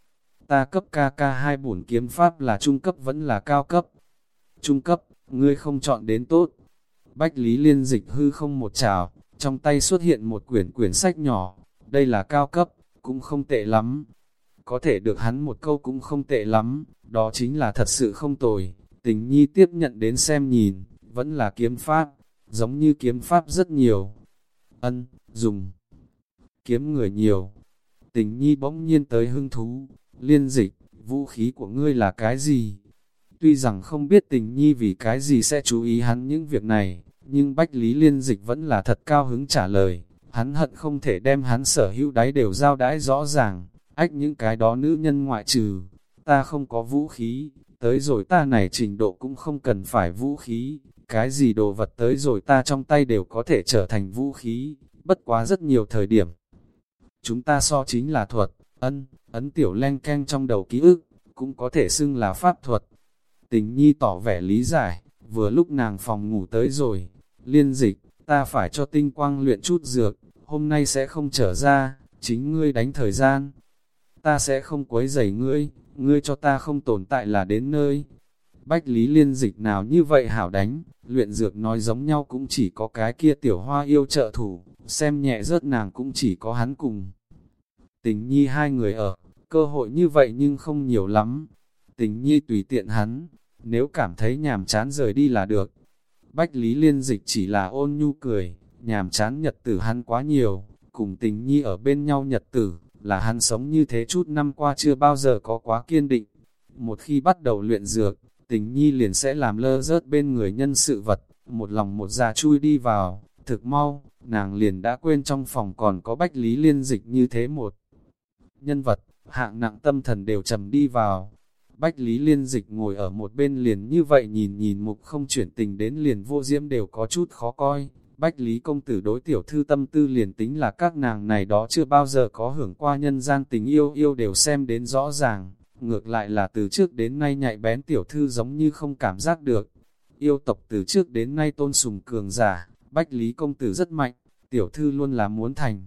Ta cấp ca ca hai bổn kiếm pháp là trung cấp vẫn là cao cấp. Trung cấp, ngươi không chọn đến tốt. Bách Lý Liên dịch hư không một trào, trong tay xuất hiện một quyển quyển sách nhỏ, đây là cao cấp, cũng không tệ lắm. Có thể được hắn một câu cũng không tệ lắm, đó chính là thật sự không tồi. Tình nhi tiếp nhận đến xem nhìn, vẫn là kiếm pháp, giống như kiếm pháp rất nhiều. Ân, dùng, kiếm người nhiều. Tình nhi bỗng nhiên tới hưng thú, liên dịch, vũ khí của ngươi là cái gì? Tuy rằng không biết tình nhi vì cái gì sẽ chú ý hắn những việc này, nhưng Bách Lý Liên Dịch vẫn là thật cao hứng trả lời, hắn hận không thể đem hắn sở hữu đáy đều giao đãi rõ ràng, ách những cái đó nữ nhân ngoại trừ, ta không có vũ khí, tới rồi ta này trình độ cũng không cần phải vũ khí, cái gì đồ vật tới rồi ta trong tay đều có thể trở thành vũ khí, bất quá rất nhiều thời điểm. Chúng ta so chính là thuật, ân, ấn tiểu len keng trong đầu ký ức, cũng có thể xưng là pháp thuật. Tình nhi tỏ vẻ lý giải, vừa lúc nàng phòng ngủ tới rồi, liên dịch, ta phải cho tinh quang luyện chút dược, hôm nay sẽ không trở ra, chính ngươi đánh thời gian. Ta sẽ không quấy rầy ngươi, ngươi cho ta không tồn tại là đến nơi. Bách lý liên dịch nào như vậy hảo đánh, luyện dược nói giống nhau cũng chỉ có cái kia tiểu hoa yêu trợ thủ, xem nhẹ rớt nàng cũng chỉ có hắn cùng. Tình nhi hai người ở, cơ hội như vậy nhưng không nhiều lắm. Tình nhi tùy tiện hắn, nếu cảm thấy nhàm chán rời đi là được. Bách Lý Liên Dịch chỉ là ôn nhu cười, nhàm chán nhật tử hắn quá nhiều, cùng tình nhi ở bên nhau nhật tử, là hắn sống như thế chút năm qua chưa bao giờ có quá kiên định. Một khi bắt đầu luyện dược, tình nhi liền sẽ làm lơ rớt bên người nhân sự vật, một lòng một già dạ chui đi vào, thực mau, nàng liền đã quên trong phòng còn có Bách Lý Liên Dịch như thế một nhân vật, hạng nặng tâm thần đều trầm đi vào, Bách Lý Liên Dịch ngồi ở một bên liền như vậy nhìn nhìn mục không chuyển tình đến liền vô diễm đều có chút khó coi. Bách Lý công tử đối tiểu thư tâm tư liền tính là các nàng này đó chưa bao giờ có hưởng qua nhân gian tình yêu yêu đều xem đến rõ ràng. Ngược lại là từ trước đến nay nhạy bén tiểu thư giống như không cảm giác được. Yêu tộc từ trước đến nay tôn sùng cường giả, Bách Lý công tử rất mạnh, tiểu thư luôn là muốn thành.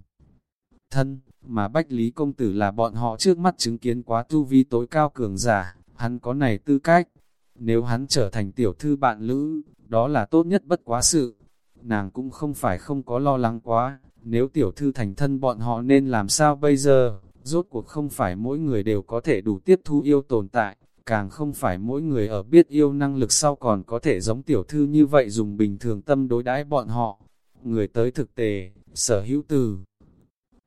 Thân, mà Bách Lý công tử là bọn họ trước mắt chứng kiến quá tu vi tối cao cường giả, hắn có này tư cách. Nếu hắn trở thành tiểu thư bạn lữ, đó là tốt nhất bất quá sự. Nàng cũng không phải không có lo lắng quá, nếu tiểu thư thành thân bọn họ nên làm sao bây giờ? Rốt cuộc không phải mỗi người đều có thể đủ tiếp thu yêu tồn tại, càng không phải mỗi người ở biết yêu năng lực sau còn có thể giống tiểu thư như vậy dùng bình thường tâm đối đãi bọn họ. Người tới thực tế, sở hữu từ,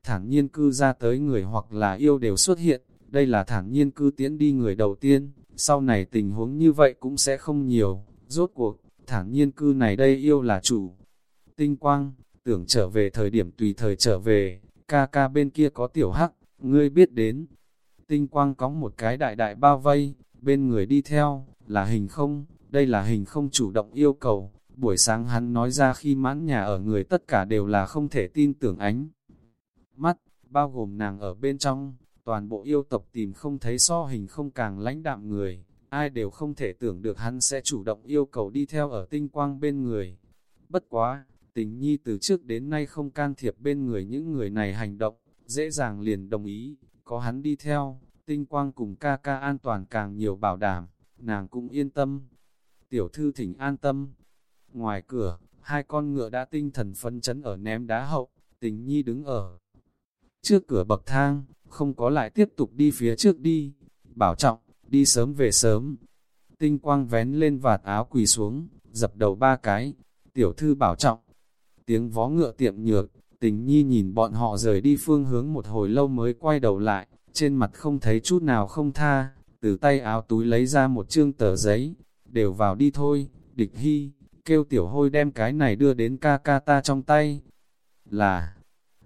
thản nhiên cư ra tới người hoặc là yêu đều xuất hiện, đây là thản nhiên cư tiễn đi người đầu tiên, sau này tình huống như vậy cũng sẽ không nhiều, rốt cuộc, thản nhiên cư này đây yêu là chủ. Tinh quang, tưởng trở về thời điểm tùy thời trở về, ca ca bên kia có tiểu hắc, ngươi biết đến. Tinh quang có một cái đại đại bao vây, bên người đi theo, là hình không, đây là hình không chủ động yêu cầu. Buổi sáng hắn nói ra khi mãn nhà ở người tất cả đều là không thể tin tưởng ánh. Mắt, bao gồm nàng ở bên trong, toàn bộ yêu tộc tìm không thấy so hình không càng lãnh đạm người, ai đều không thể tưởng được hắn sẽ chủ động yêu cầu đi theo ở tinh quang bên người. Bất quá, tình nhi từ trước đến nay không can thiệp bên người những người này hành động, dễ dàng liền đồng ý, có hắn đi theo, tinh quang cùng ca ca an toàn càng nhiều bảo đảm, nàng cũng yên tâm. Tiểu thư thỉnh an tâm. Ngoài cửa, hai con ngựa đã tinh thần phân chấn ở ném đá hậu, tình nhi đứng ở trước cửa bậc thang, không có lại tiếp tục đi phía trước đi, bảo trọng, đi sớm về sớm. Tinh quang vén lên vạt áo quỳ xuống, dập đầu ba cái, tiểu thư bảo trọng. Tiếng vó ngựa tiệm nhược, tình nhi nhìn bọn họ rời đi phương hướng một hồi lâu mới quay đầu lại, trên mặt không thấy chút nào không tha, từ tay áo túi lấy ra một chương tờ giấy, đều vào đi thôi, địch hy, kêu tiểu hôi đem cái này đưa đến ca ca ta trong tay. Là,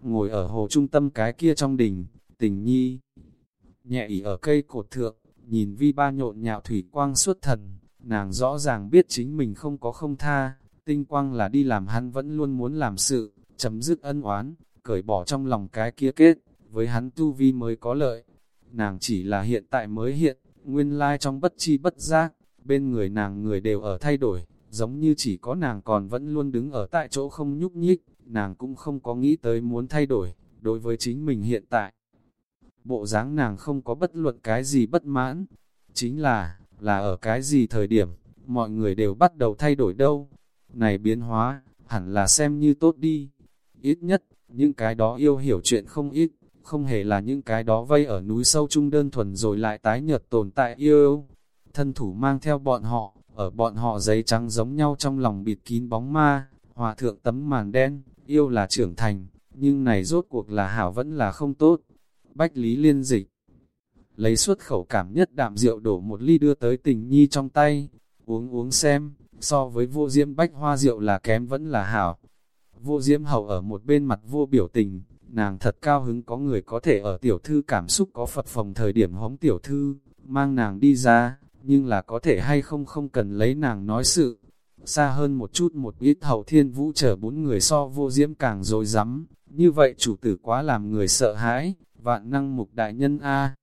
ngồi ở hồ trung tâm cái kia trong đình, tình nhi, nhẹ ỉ ở cây cột thượng, nhìn vi ba nhộn nhạo thủy quang suốt thần, nàng rõ ràng biết chính mình không có không tha, tinh quang là đi làm hắn vẫn luôn muốn làm sự, chấm dứt ân oán, cởi bỏ trong lòng cái kia kết, với hắn tu vi mới có lợi. Nàng chỉ là hiện tại mới hiện, nguyên lai trong bất chi bất giác, bên người nàng người đều ở thay đổi, giống như chỉ có nàng còn vẫn luôn đứng ở tại chỗ không nhúc nhích, nàng cũng không có nghĩ tới muốn thay đổi, đối với chính mình hiện tại. Bộ dáng nàng không có bất luận cái gì bất mãn, chính là, là ở cái gì thời điểm, mọi người đều bắt đầu thay đổi đâu. Này biến hóa, hẳn là xem như tốt đi. Ít nhất, những cái đó yêu hiểu chuyện không ít, không hề là những cái đó vây ở núi sâu trung đơn thuần rồi lại tái nhợt tồn tại yêu. Thân thủ mang theo bọn họ, ở bọn họ giấy trắng giống nhau trong lòng bịt kín bóng ma, hòa thượng tấm màn đen, yêu là trưởng thành, nhưng này rốt cuộc là hảo vẫn là không tốt. Bách Lý liên dịch, lấy xuất khẩu cảm nhất đạm rượu đổ một ly đưa tới tình nhi trong tay, uống uống xem, so với vô diễm bách hoa rượu là kém vẫn là hảo. Vô diễm hậu ở một bên mặt vô biểu tình, nàng thật cao hứng có người có thể ở tiểu thư cảm xúc có phật phòng thời điểm hống tiểu thư, mang nàng đi ra, nhưng là có thể hay không không cần lấy nàng nói sự. Xa hơn một chút một ít hậu thiên vũ chờ bốn người so vô diễm càng rồi rắm như vậy chủ tử quá làm người sợ hãi, vạn năng mục đại nhân A.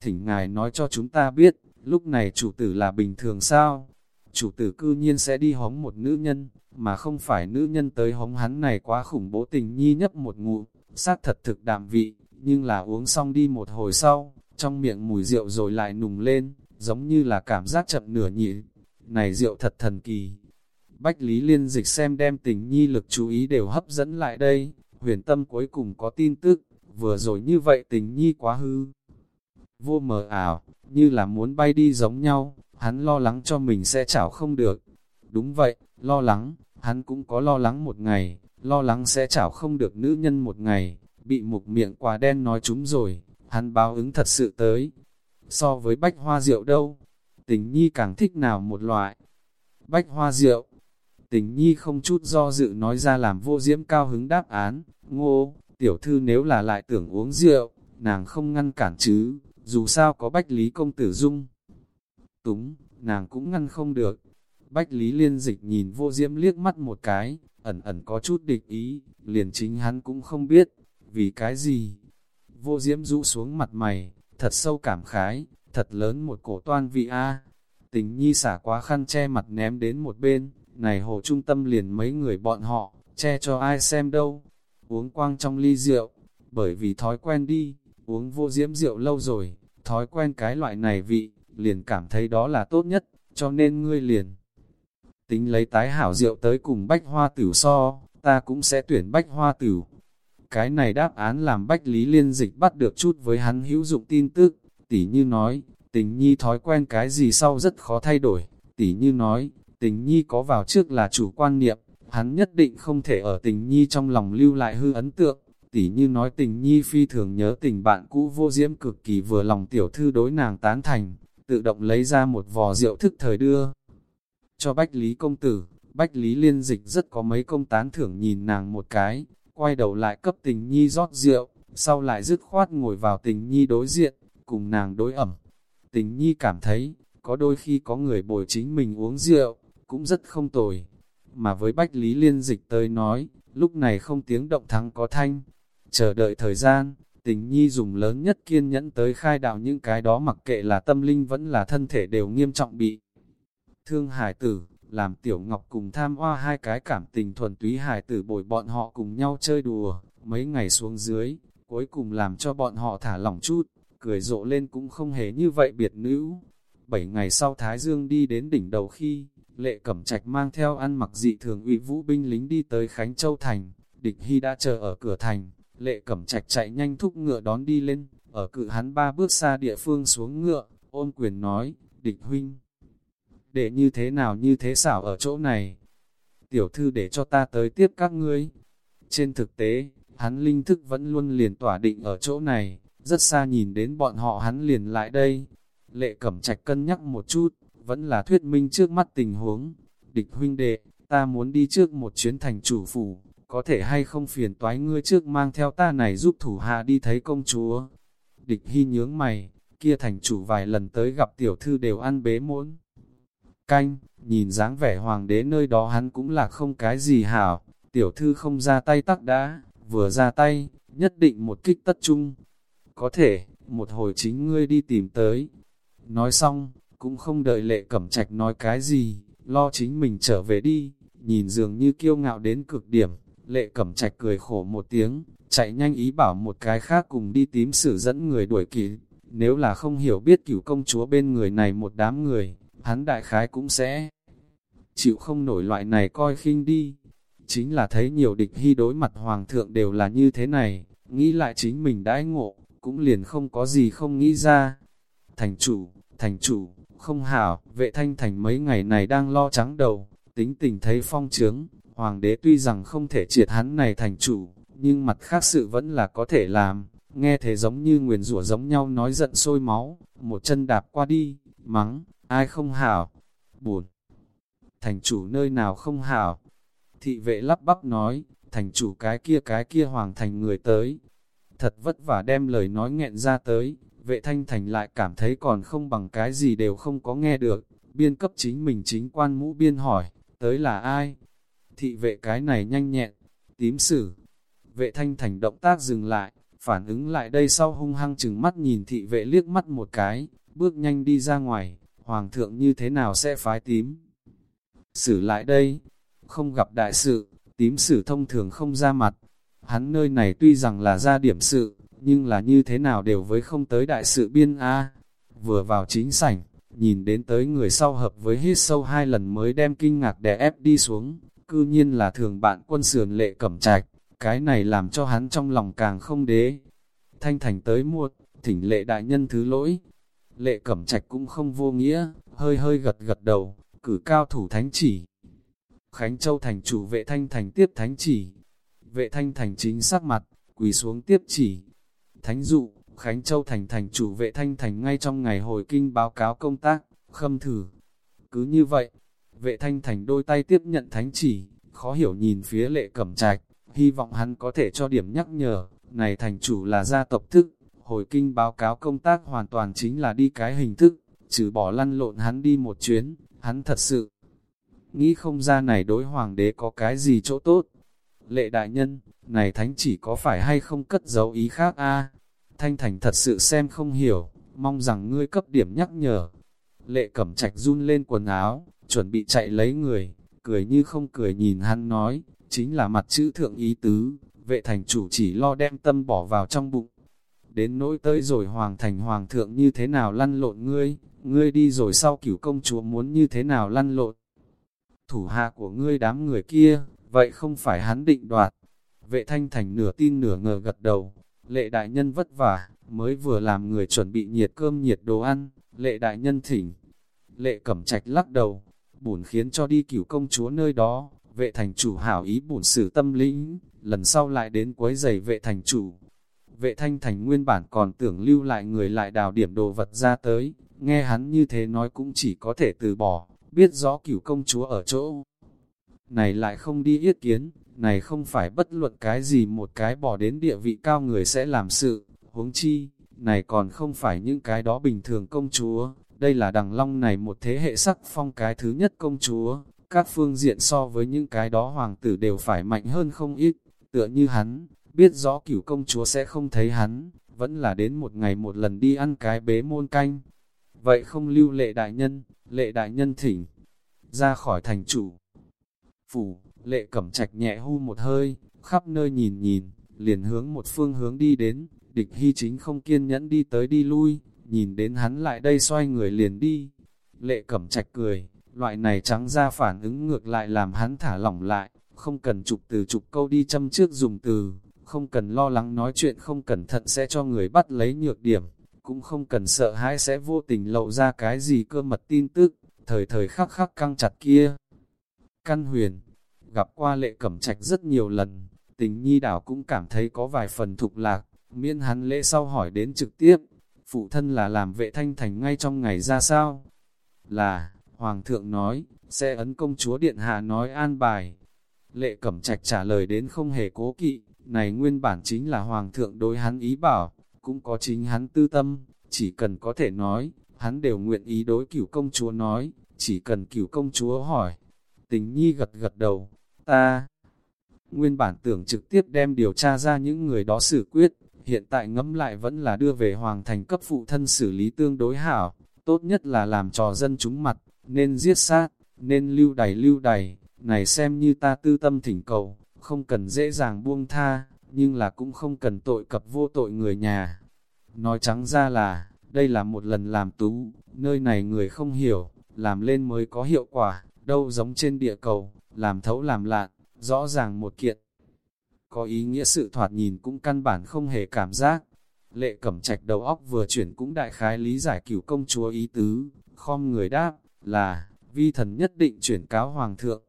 Thỉnh ngài nói cho chúng ta biết, lúc này chủ tử là bình thường sao? Chủ tử cư nhiên sẽ đi hóng một nữ nhân, mà không phải nữ nhân tới hóng hắn này quá khủng bố tình nhi nhấp một ngụ, sát thật thực đạm vị, nhưng là uống xong đi một hồi sau, trong miệng mùi rượu rồi lại nùng lên, giống như là cảm giác chậm nửa nhị. Này rượu thật thần kỳ. Bách Lý Liên dịch xem đem tình nhi lực chú ý đều hấp dẫn lại đây, huyền tâm cuối cùng có tin tức, vừa rồi như vậy tình nhi quá hư. Vô mờ ảo, như là muốn bay đi giống nhau, hắn lo lắng cho mình sẽ chảo không được. Đúng vậy, lo lắng, hắn cũng có lo lắng một ngày, lo lắng sẽ chảo không được nữ nhân một ngày, bị mục miệng quả đen nói chúng rồi, hắn báo ứng thật sự tới. So với bách hoa rượu đâu, tình nhi càng thích nào một loại. Bách hoa rượu, tình nhi không chút do dự nói ra làm vô diễm cao hứng đáp án, ngô, tiểu thư nếu là lại tưởng uống rượu, nàng không ngăn cản chứ, dù sao có bách lý công tử dung. Túng, nàng cũng ngăn không được. Bách lý liên dịch nhìn vô diễm liếc mắt một cái, ẩn ẩn có chút địch ý, liền chính hắn cũng không biết, vì cái gì. Vô diễm rũ xuống mặt mày, thật sâu cảm khái, thật lớn một cổ toan vị A. Tình nhi xả quá khăn che mặt ném đến một bên, này hồ trung tâm liền mấy người bọn họ, che cho ai xem đâu. Uống quang trong ly rượu, bởi vì thói quen đi, uống vô diễm rượu lâu rồi, thói quen cái loại này vị, liền cảm thấy đó là tốt nhất, cho nên ngươi liền. Tính lấy tái hảo rượu tới cùng bách hoa tử so, ta cũng sẽ tuyển bách hoa tử. Cái này đáp án làm bách lý liên dịch bắt được chút với hắn hữu dụng tin tức, tỉ như nói, tình nhi thói quen cái gì sau rất khó thay đổi, tỉ như nói, tình nhi có vào trước là chủ quan niệm, hắn nhất định không thể ở tình nhi trong lòng lưu lại hư ấn tượng, tỉ như nói tình nhi phi thường nhớ tình bạn cũ vô diễm cực kỳ vừa lòng tiểu thư đối nàng tán thành, tự động lấy ra một vò rượu thức thời đưa. Cho Bách Lý công tử, Bách Lý liên dịch rất có mấy công tán thưởng nhìn nàng một cái, quay đầu lại cấp tình nhi rót rượu, sau lại dứt khoát ngồi vào tình nhi đối diện, cùng nàng đối ẩm. Tình nhi cảm thấy, có đôi khi có người bồi chính mình uống rượu, cũng rất không tồi. Mà với Bách Lý Liên Dịch tới nói, lúc này không tiếng động thắng có thanh. Chờ đợi thời gian, tình nhi dùng lớn nhất kiên nhẫn tới khai đạo những cái đó mặc kệ là tâm linh vẫn là thân thể đều nghiêm trọng bị thương hải tử, làm tiểu ngọc cùng tham hoa hai cái cảm tình thuần túy hải tử bồi bọn họ cùng nhau chơi đùa, mấy ngày xuống dưới, cuối cùng làm cho bọn họ thả lỏng chút, cười rộ lên cũng không hề như vậy biệt nữ. Bảy ngày sau Thái Dương đi đến đỉnh đầu khi, lệ cẩm trạch mang theo ăn mặc dị thường ủy vũ binh lính đi tới Khánh Châu Thành, địch hy đã chờ ở cửa thành, lệ cẩm trạch chạy nhanh thúc ngựa đón đi lên, ở cự hắn ba bước xa địa phương xuống ngựa, ôn quyền nói, địch huynh. Để như thế nào như thế xảo ở chỗ này? Tiểu thư để cho ta tới tiếp các ngươi. Trên thực tế, hắn linh thức vẫn luôn liền tỏa định ở chỗ này, rất xa nhìn đến bọn họ hắn liền lại đây. Lệ cẩm trạch cân nhắc một chút, vẫn là thuyết minh trước mắt tình huống. Địch huynh đệ, ta muốn đi trước một chuyến thành chủ phủ, có thể hay không phiền toái ngươi trước mang theo ta này giúp thủ hạ đi thấy công chúa. Địch hy nhướng mày, kia thành chủ vài lần tới gặp tiểu thư đều ăn bế muốn. Canh, nhìn dáng vẻ hoàng đế nơi đó hắn cũng là không cái gì hảo, tiểu thư không ra tay tắc đã, vừa ra tay, nhất định một kích tất trung. Có thể, một hồi chính ngươi đi tìm tới. Nói xong, cũng không đợi lệ cẩm trạch nói cái gì, lo chính mình trở về đi, nhìn dường như kiêu ngạo đến cực điểm, Lệ cẩm trạch cười khổ một tiếng, chạy nhanh ý bảo một cái khác cùng đi tím sử dẫn người đuổi kỳ. Nếu là không hiểu biết cửu công chúa bên người này một đám người, hắn đại khái cũng sẽ chịu không nổi loại này coi khinh đi. Chính là thấy nhiều địch hy đối mặt hoàng thượng đều là như thế này, nghĩ lại chính mình đãi ngộ, cũng liền không có gì không nghĩ ra. Thành chủ, thành chủ, không hảo, vệ thanh thành mấy ngày này đang lo trắng đầu, tính tình thấy phong trướng, Hoàng đế tuy rằng không thể triệt hắn này thành chủ, nhưng mặt khác sự vẫn là có thể làm. Nghe thế giống như nguyền rủa giống nhau nói giận sôi máu, một chân đạp qua đi, mắng, ai không hảo, buồn. Thành chủ nơi nào không hảo. Thị vệ lắp bắp nói, thành chủ cái kia cái kia hoàng thành người tới. Thật vất vả đem lời nói nghẹn ra tới, vệ thanh thành lại cảm thấy còn không bằng cái gì đều không có nghe được. Biên cấp chính mình chính quan mũ biên hỏi, tới là ai? Thị vệ cái này nhanh nhẹn, tím sử. Vệ thanh thành động tác dừng lại, phản ứng lại đây sau hung hăng chừng mắt nhìn thị vệ liếc mắt một cái, bước nhanh đi ra ngoài, hoàng thượng như thế nào sẽ phái tím. Sử lại đây, không gặp đại sự, tím sử thông thường không ra mặt, hắn nơi này tuy rằng là ra điểm sự, nhưng là như thế nào đều với không tới đại sự biên A. Vừa vào chính sảnh, nhìn đến tới người sau hợp với hít sâu hai lần mới đem kinh ngạc đè ép đi xuống, cư nhiên là thường bạn quân sườn lệ cẩm trạch, cái này làm cho hắn trong lòng càng không đế. Thanh thành tới muộn, thỉnh lệ đại nhân thứ lỗi. Lệ cẩm trạch cũng không vô nghĩa, hơi hơi gật gật đầu, cử cao thủ thánh chỉ. Khánh Châu thành chủ vệ thanh thành tiếp thánh chỉ. Vệ thanh thành chính sắc mặt, quỳ xuống tiếp chỉ. Thánh dụ, Khánh Châu thành thành chủ vệ thanh thành ngay trong ngày hồi kinh báo cáo công tác, khâm thử. Cứ như vậy, Vệ thanh thành đôi tay tiếp nhận thánh chỉ, khó hiểu nhìn phía lệ cẩm trạch, hy vọng hắn có thể cho điểm nhắc nhở, này thành chủ là gia tộc thức, hồi kinh báo cáo công tác hoàn toàn chính là đi cái hình thức, trừ bỏ lăn lộn hắn đi một chuyến, hắn thật sự nghĩ không ra này đối hoàng đế có cái gì chỗ tốt. Lệ đại nhân, này thánh chỉ có phải hay không cất dấu ý khác a Thanh thành thật sự xem không hiểu, mong rằng ngươi cấp điểm nhắc nhở. Lệ cẩm trạch run lên quần áo, chuẩn bị chạy lấy người, cười như không cười nhìn hắn nói, chính là mặt chữ thượng ý tứ, vệ thành chủ chỉ lo đem tâm bỏ vào trong bụng. Đến nỗi tới rồi hoàng thành hoàng thượng như thế nào lăn lộn ngươi, ngươi đi rồi sau cửu công chúa muốn như thế nào lăn lộn. Thủ hạ của ngươi đám người kia, vậy không phải hắn định đoạt. Vệ thanh thành nửa tin nửa ngờ gật đầu, lệ đại nhân vất vả, mới vừa làm người chuẩn bị nhiệt cơm nhiệt đồ ăn, lệ đại nhân thỉnh. Lệ cẩm trạch lắc đầu, bổn khiến cho đi cửu công chúa nơi đó, vệ thành chủ hảo ý bổn xử tâm lĩnh, lần sau lại đến quấy giày vệ thành chủ. Vệ thanh thành nguyên bản còn tưởng lưu lại người lại đào điểm đồ vật ra tới, nghe hắn như thế nói cũng chỉ có thể từ bỏ, biết rõ cửu công chúa ở chỗ. Này lại không đi yết kiến, này không phải bất luận cái gì một cái bỏ đến địa vị cao người sẽ làm sự, huống chi, này còn không phải những cái đó bình thường công chúa, đây là đằng long này một thế hệ sắc phong cái thứ nhất công chúa, các phương diện so với những cái đó hoàng tử đều phải mạnh hơn không ít, tựa như hắn, biết rõ cửu công chúa sẽ không thấy hắn, vẫn là đến một ngày một lần đi ăn cái bế môn canh. Vậy không lưu lệ đại nhân, lệ đại nhân thỉnh, ra khỏi thành chủ. Phủ, lệ cẩm trạch nhẹ hu một hơi, khắp nơi nhìn nhìn, liền hướng một phương hướng đi đến, địch hy chính không kiên nhẫn đi tới đi lui, nhìn đến hắn lại đây xoay người liền đi. Lệ cẩm trạch cười, loại này trắng ra phản ứng ngược lại làm hắn thả lỏng lại, không cần chụp từ chụp câu đi châm trước dùng từ, không cần lo lắng nói chuyện không cẩn thận sẽ cho người bắt lấy nhược điểm, cũng không cần sợ hãi sẽ vô tình lộ ra cái gì cơ mật tin tức, thời thời khắc khắc căng chặt kia. Căn huyền, gặp qua lệ cẩm trạch rất nhiều lần, tình nhi đảo cũng cảm thấy có vài phần thục lạc, miễn hắn lễ sau hỏi đến trực tiếp, phụ thân là làm vệ thanh thành ngay trong ngày ra sao? Là, Hoàng thượng nói, sẽ ấn công chúa điện hạ nói an bài. Lệ cẩm trạch trả lời đến không hề cố kỵ, này nguyên bản chính là Hoàng thượng đối hắn ý bảo, cũng có chính hắn tư tâm, chỉ cần có thể nói, hắn đều nguyện ý đối cửu công chúa nói, chỉ cần cửu công chúa hỏi. Tình nhi gật gật đầu, ta nguyên bản tưởng trực tiếp đem điều tra ra những người đó xử quyết, hiện tại ngẫm lại vẫn là đưa về hoàng thành cấp phụ thân xử lý tương đối hảo, tốt nhất là làm trò dân chúng mặt, nên giết sát, nên lưu đày lưu đày, này xem như ta tư tâm thỉnh cầu, không cần dễ dàng buông tha, nhưng là cũng không cần tội cập vô tội người nhà. Nói trắng ra là, đây là một lần làm tú, nơi này người không hiểu, làm lên mới có hiệu quả, đâu giống trên địa cầu, làm thấu làm lạn, rõ ràng một kiện. Có ý nghĩa sự thoạt nhìn cũng căn bản không hề cảm giác. Lệ cẩm trạch đầu óc vừa chuyển cũng đại khái lý giải cửu công chúa ý tứ, khom người đáp, là, vi thần nhất định chuyển cáo hoàng thượng.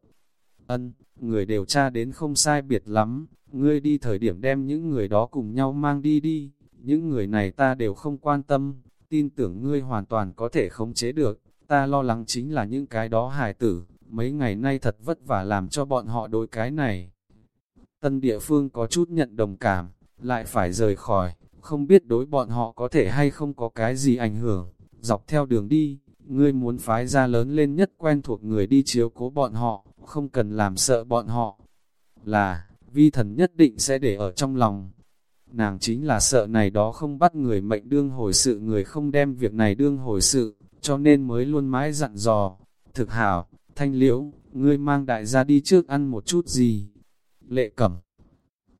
Ân, người đều tra đến không sai biệt lắm, ngươi đi thời điểm đem những người đó cùng nhau mang đi đi, những người này ta đều không quan tâm, tin tưởng ngươi hoàn toàn có thể khống chế được, ta lo lắng chính là những cái đó hài tử, mấy ngày nay thật vất vả làm cho bọn họ đối cái này. Tân địa phương có chút nhận đồng cảm, lại phải rời khỏi, không biết đối bọn họ có thể hay không có cái gì ảnh hưởng, dọc theo đường đi, ngươi muốn phái ra lớn lên nhất quen thuộc người đi chiếu cố bọn họ, không cần làm sợ bọn họ. Là, vi thần nhất định sẽ để ở trong lòng. Nàng chính là sợ này đó không bắt người mệnh đương hồi sự người không đem việc này đương hồi sự, cho nên mới luôn mãi dặn dò. Thực hảo, thanh liễu, ngươi mang đại gia đi trước ăn một chút gì. Lệ cẩm,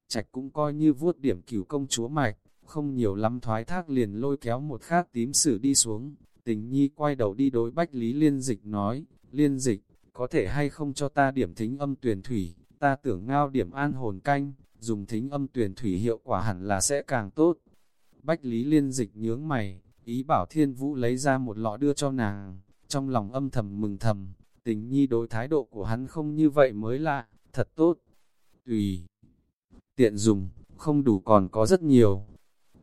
trạch cũng coi như vuốt điểm cửu công chúa mạch, không nhiều lắm thoái thác liền lôi kéo một khác tím sử đi xuống. Tình nhi quay đầu đi đối bách lý liên dịch nói, liên dịch, có thể hay không cho ta điểm thính âm tuyển thủy, ta tưởng ngao điểm an hồn canh, dùng thính âm tuyển thủy hiệu quả hẳn là sẽ càng tốt. Bách lý liên dịch nhướng mày, ý bảo thiên vũ lấy ra một lọ đưa cho nàng, trong lòng âm thầm mừng thầm, tình nhi đối thái độ của hắn không như vậy mới lạ, thật tốt. Tùy, tiện dùng, không đủ còn có rất nhiều.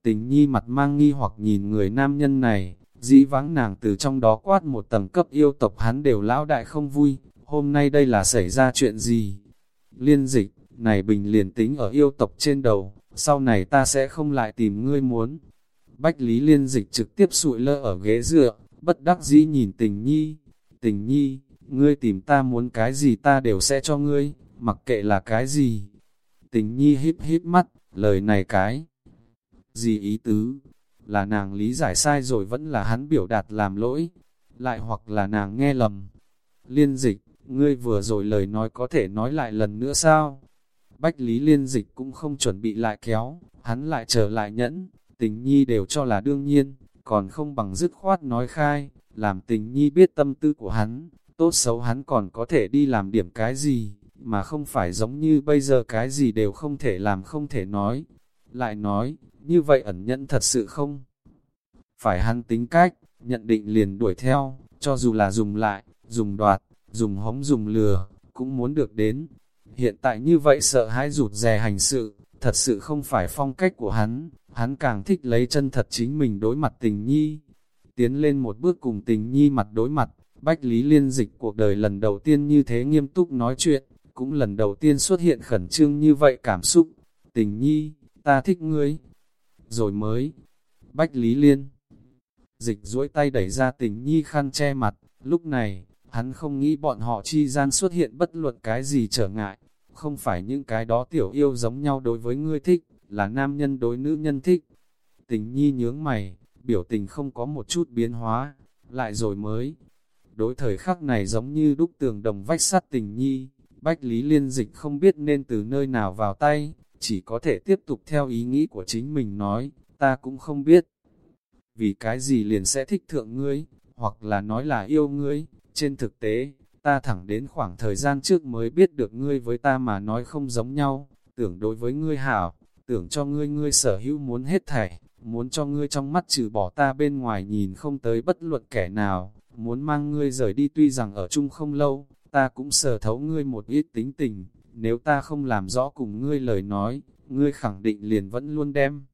Tình nhi mặt mang nghi hoặc nhìn người nam nhân này, dĩ vãng nàng từ trong đó quát một tầng cấp yêu tộc hắn đều lão đại không vui, hôm nay đây là xảy ra chuyện gì? Liên dịch, này bình liền tính ở yêu tộc trên đầu, sau này ta sẽ không lại tìm ngươi muốn. Bách Lý liên dịch trực tiếp sụi lơ ở ghế dựa, bất đắc dĩ nhìn tình nhi. Tình nhi, ngươi tìm ta muốn cái gì ta đều sẽ cho ngươi, mặc kệ là cái gì. Tình nhi híp híp mắt, lời này cái. Gì ý tứ? Là nàng lý giải sai rồi vẫn là hắn biểu đạt làm lỗi, lại hoặc là nàng nghe lầm. Liên dịch, ngươi vừa rồi lời nói có thể nói lại lần nữa sao? Bách lý liên dịch cũng không chuẩn bị lại kéo, hắn lại trở lại nhẫn, tình nhi đều cho là đương nhiên, còn không bằng dứt khoát nói khai, làm tình nhi biết tâm tư của hắn, tốt xấu hắn còn có thể đi làm điểm cái gì, mà không phải giống như bây giờ cái gì đều không thể làm không thể nói. Lại nói, như vậy ẩn nhẫn thật sự không? Phải hắn tính cách, nhận định liền đuổi theo, cho dù là dùng lại, dùng đoạt, dùng hống dùng lừa, cũng muốn được đến. Hiện tại như vậy sợ hãi rụt rè hành sự, thật sự không phải phong cách của hắn, hắn càng thích lấy chân thật chính mình đối mặt tình nhi. Tiến lên một bước cùng tình nhi mặt đối mặt, Bách Lý Liên dịch cuộc đời lần đầu tiên như thế nghiêm túc nói chuyện, cũng lần đầu tiên xuất hiện khẩn trương như vậy cảm xúc. Tình nhi, ta thích ngươi. Rồi mới, Bách Lý Liên dịch duỗi tay đẩy ra tình nhi khăn che mặt, lúc này, hắn không nghĩ bọn họ chi gian xuất hiện bất luận cái gì trở ngại, không phải những cái đó tiểu yêu giống nhau đối với ngươi thích, là nam nhân đối nữ nhân thích. Tình nhi nhướng mày, biểu tình không có một chút biến hóa, lại rồi mới. Đối thời khắc này giống như đúc tường đồng vách sắt tình nhi, Bách Lý Liên Dịch không biết nên từ nơi nào vào tay, chỉ có thể tiếp tục theo ý nghĩ của chính mình nói, ta cũng không biết. Vì cái gì liền sẽ thích thượng ngươi, hoặc là nói là yêu ngươi, trên thực tế, ta thẳng đến khoảng thời gian trước mới biết được ngươi với ta mà nói không giống nhau, tưởng đối với ngươi hảo, tưởng cho ngươi ngươi sở hữu muốn hết thảy, muốn cho ngươi trong mắt trừ bỏ ta bên ngoài nhìn không tới bất luận kẻ nào, muốn mang ngươi rời đi tuy rằng ở chung không lâu, ta cũng sở thấu ngươi một ít tính tình, nếu ta không làm rõ cùng ngươi lời nói, ngươi khẳng định liền vẫn luôn đem.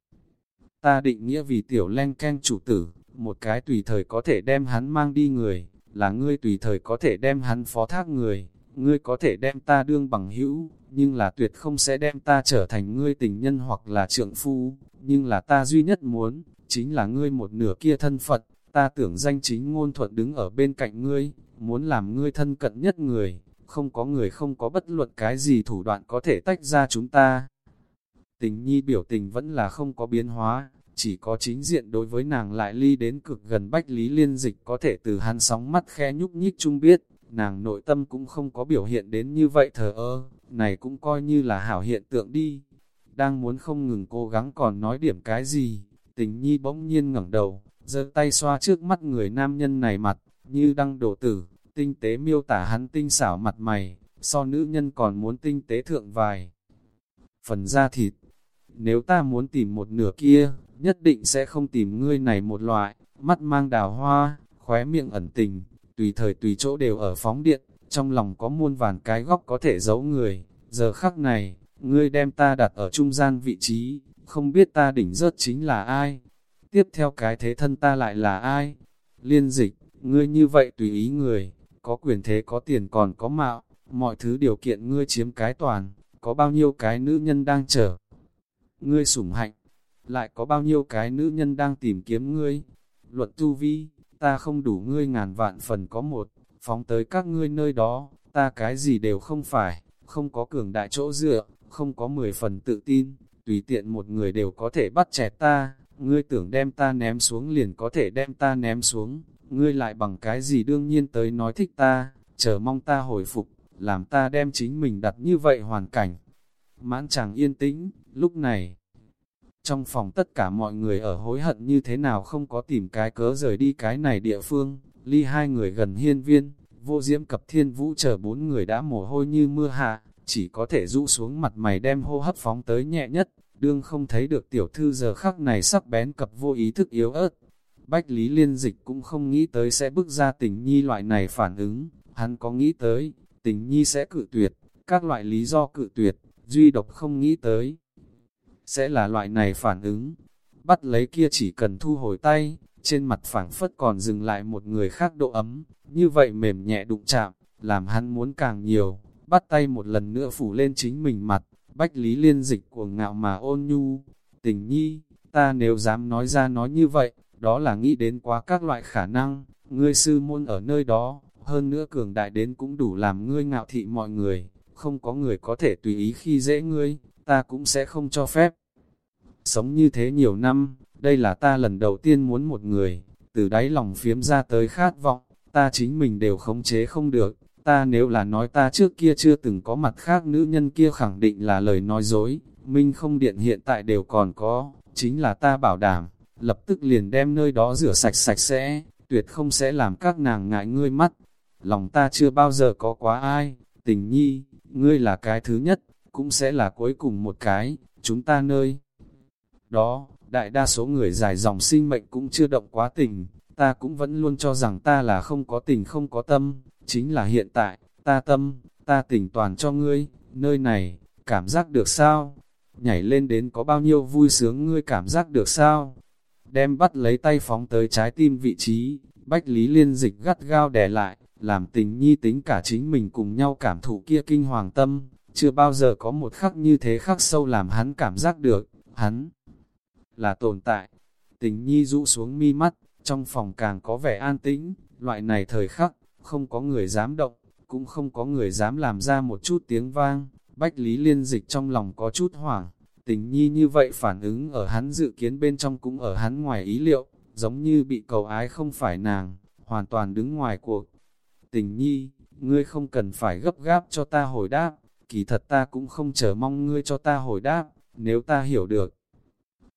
Ta định nghĩa vì tiểu len ken chủ tử, một cái tùy thời có thể đem hắn mang đi người, là ngươi tùy thời có thể đem hắn phó thác người, ngươi có thể đem ta đương bằng hữu, nhưng là tuyệt không sẽ đem ta trở thành ngươi tình nhân hoặc là trượng phu, nhưng là ta duy nhất muốn, chính là ngươi một nửa kia thân Phật, ta tưởng danh chính ngôn thuận đứng ở bên cạnh ngươi, muốn làm ngươi thân cận nhất người, không có người không có bất luận cái gì thủ đoạn có thể tách ra chúng ta. Tình nhi biểu tình vẫn là không có biến hóa, chỉ có chính diện đối với nàng lại ly đến cực gần bách lý liên dịch có thể từ hắn sóng mắt khe nhúc nhích chung biết, nàng nội tâm cũng không có biểu hiện đến như vậy thờ ơ, này cũng coi như là hảo hiện tượng đi. Đang muốn không ngừng cố gắng còn nói điểm cái gì, tình nhi bỗng nhiên ngẩng đầu, giơ tay xoa trước mắt người nam nhân này mặt, như đăng đổ tử, tinh tế miêu tả hắn tinh xảo mặt mày, so nữ nhân còn muốn tinh tế thượng vài. Phần da thịt, nếu ta muốn tìm một nửa kia, nhất định sẽ không tìm ngươi này một loại, mắt mang đào hoa, khóe miệng ẩn tình, tùy thời tùy chỗ đều ở phóng điện, trong lòng có muôn vàn cái góc có thể giấu người. Giờ khắc này, ngươi đem ta đặt ở trung gian vị trí, không biết ta đỉnh rớt chính là ai. Tiếp theo cái thế thân ta lại là ai? Liên dịch, ngươi như vậy tùy ý người, có quyền thế có tiền còn có mạo, mọi thứ điều kiện ngươi chiếm cái toàn, có bao nhiêu cái nữ nhân đang chờ. Ngươi sủng hạnh, lại có bao nhiêu cái nữ nhân đang tìm kiếm ngươi. Luận tu vi, ta không đủ ngươi ngàn vạn phần có một, phóng tới các ngươi nơi đó, ta cái gì đều không phải, không có cường đại chỗ dựa, không có mười phần tự tin, tùy tiện một người đều có thể bắt chẹt ta, ngươi tưởng đem ta ném xuống liền có thể đem ta ném xuống, ngươi lại bằng cái gì đương nhiên tới nói thích ta, chờ mong ta hồi phục, làm ta đem chính mình đặt như vậy hoàn cảnh. Mãn chàng yên tĩnh, lúc này, trong phòng tất cả mọi người ở hối hận như thế nào không có tìm cái cớ rời đi cái này địa phương, ly hai người gần hiên viên, vô diễm cập thiên vũ chờ bốn người đã mồ hôi như mưa hạ, chỉ có thể rũ xuống mặt mày đem hô hấp phóng tới nhẹ nhất, đương không thấy được tiểu thư giờ khắc này sắc bén cập vô ý thức yếu ớt. Bách Lý Liên Dịch cũng không nghĩ tới sẽ bước ra tình nhi loại này phản ứng, hắn có nghĩ tới, tình nhi sẽ cự tuyệt, các loại lý do cự tuyệt, duy độc không nghĩ tới. Sẽ là loại này phản ứng. Bắt lấy kia chỉ cần thu hồi tay, trên mặt phảng phất còn dừng lại một người khác độ ấm, như vậy mềm nhẹ đụng chạm, làm hắn muốn càng nhiều, bắt tay một lần nữa phủ lên chính mình mặt, bách lý liên dịch cuồng ngạo mà ôn nhu, tình nhi, ta nếu dám nói ra nói như vậy, đó là nghĩ đến quá các loại khả năng, ngươi sư môn ở nơi đó, hơn nữa cường đại đến cũng đủ làm ngươi ngạo thị mọi người, không có người có thể tùy ý khi dễ ngươi, ta cũng sẽ không cho phép. Sống như thế nhiều năm, đây là ta lần đầu tiên muốn một người, từ đáy lòng phiếm ra tới khát vọng, ta chính mình đều khống chế không được, ta nếu là nói ta trước kia chưa từng có mặt khác nữ nhân kia khẳng định là lời nói dối, minh không điện hiện tại đều còn có, chính là ta bảo đảm, lập tức liền đem nơi đó rửa sạch sạch sẽ, tuyệt không sẽ làm các nàng ngại ngươi mắt. Lòng ta chưa bao giờ có quá ai, tình nhi, ngươi là cái thứ nhất, cũng sẽ là cuối cùng một cái, chúng ta nơi. Đó, đại đa số người dài dòng sinh mệnh cũng chưa động quá tình, ta cũng vẫn luôn cho rằng ta là không có tình không có tâm, chính là hiện tại, ta tâm, ta tình toàn cho ngươi, nơi này, cảm giác được sao? Nhảy lên đến có bao nhiêu vui sướng ngươi cảm giác được sao? Đem bắt lấy tay phóng tới trái tim vị trí, bách lý liên dịch gắt gao đè lại, làm tình nhi tính cả chính mình cùng nhau cảm thụ kia kinh hoàng tâm, chưa bao giờ có một khắc như thế khắc sâu làm hắn cảm giác được, hắn là tồn tại. Tình nhi rũ xuống mi mắt, trong phòng càng có vẻ an tĩnh, loại này thời khắc, không có người dám động, cũng không có người dám làm ra một chút tiếng vang, Bách Lý Liên Dịch trong lòng có chút hoảng, tình nhi như vậy phản ứng ở hắn dự kiến bên trong cũng ở hắn ngoài ý liệu, giống như bị cầu ái không phải nàng, hoàn toàn đứng ngoài cuộc. Tình nhi, ngươi không cần phải gấp gáp cho ta hồi đáp, kỳ thật ta cũng không chờ mong ngươi cho ta hồi đáp, nếu ta hiểu được.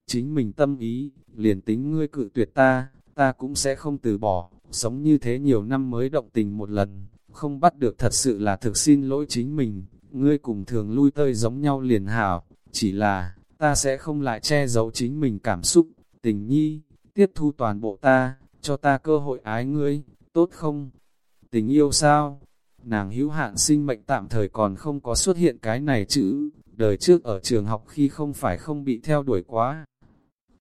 Chính mình tâm ý, liền tính ngươi cự tuyệt ta, ta cũng sẽ không từ bỏ, sống như thế nhiều năm mới động tình một lần, không bắt được thật sự là thực xin lỗi chính mình, ngươi cùng thường lui tơi giống nhau liền hảo, chỉ là, ta sẽ không lại che giấu chính mình cảm xúc, tình nhi, tiếp thu toàn bộ ta, cho ta cơ hội ái ngươi, tốt không? Tình yêu sao? Nàng hữu hạn sinh mệnh tạm thời còn không có xuất hiện cái này chữ, đời trước ở trường học khi không phải không bị theo đuổi quá.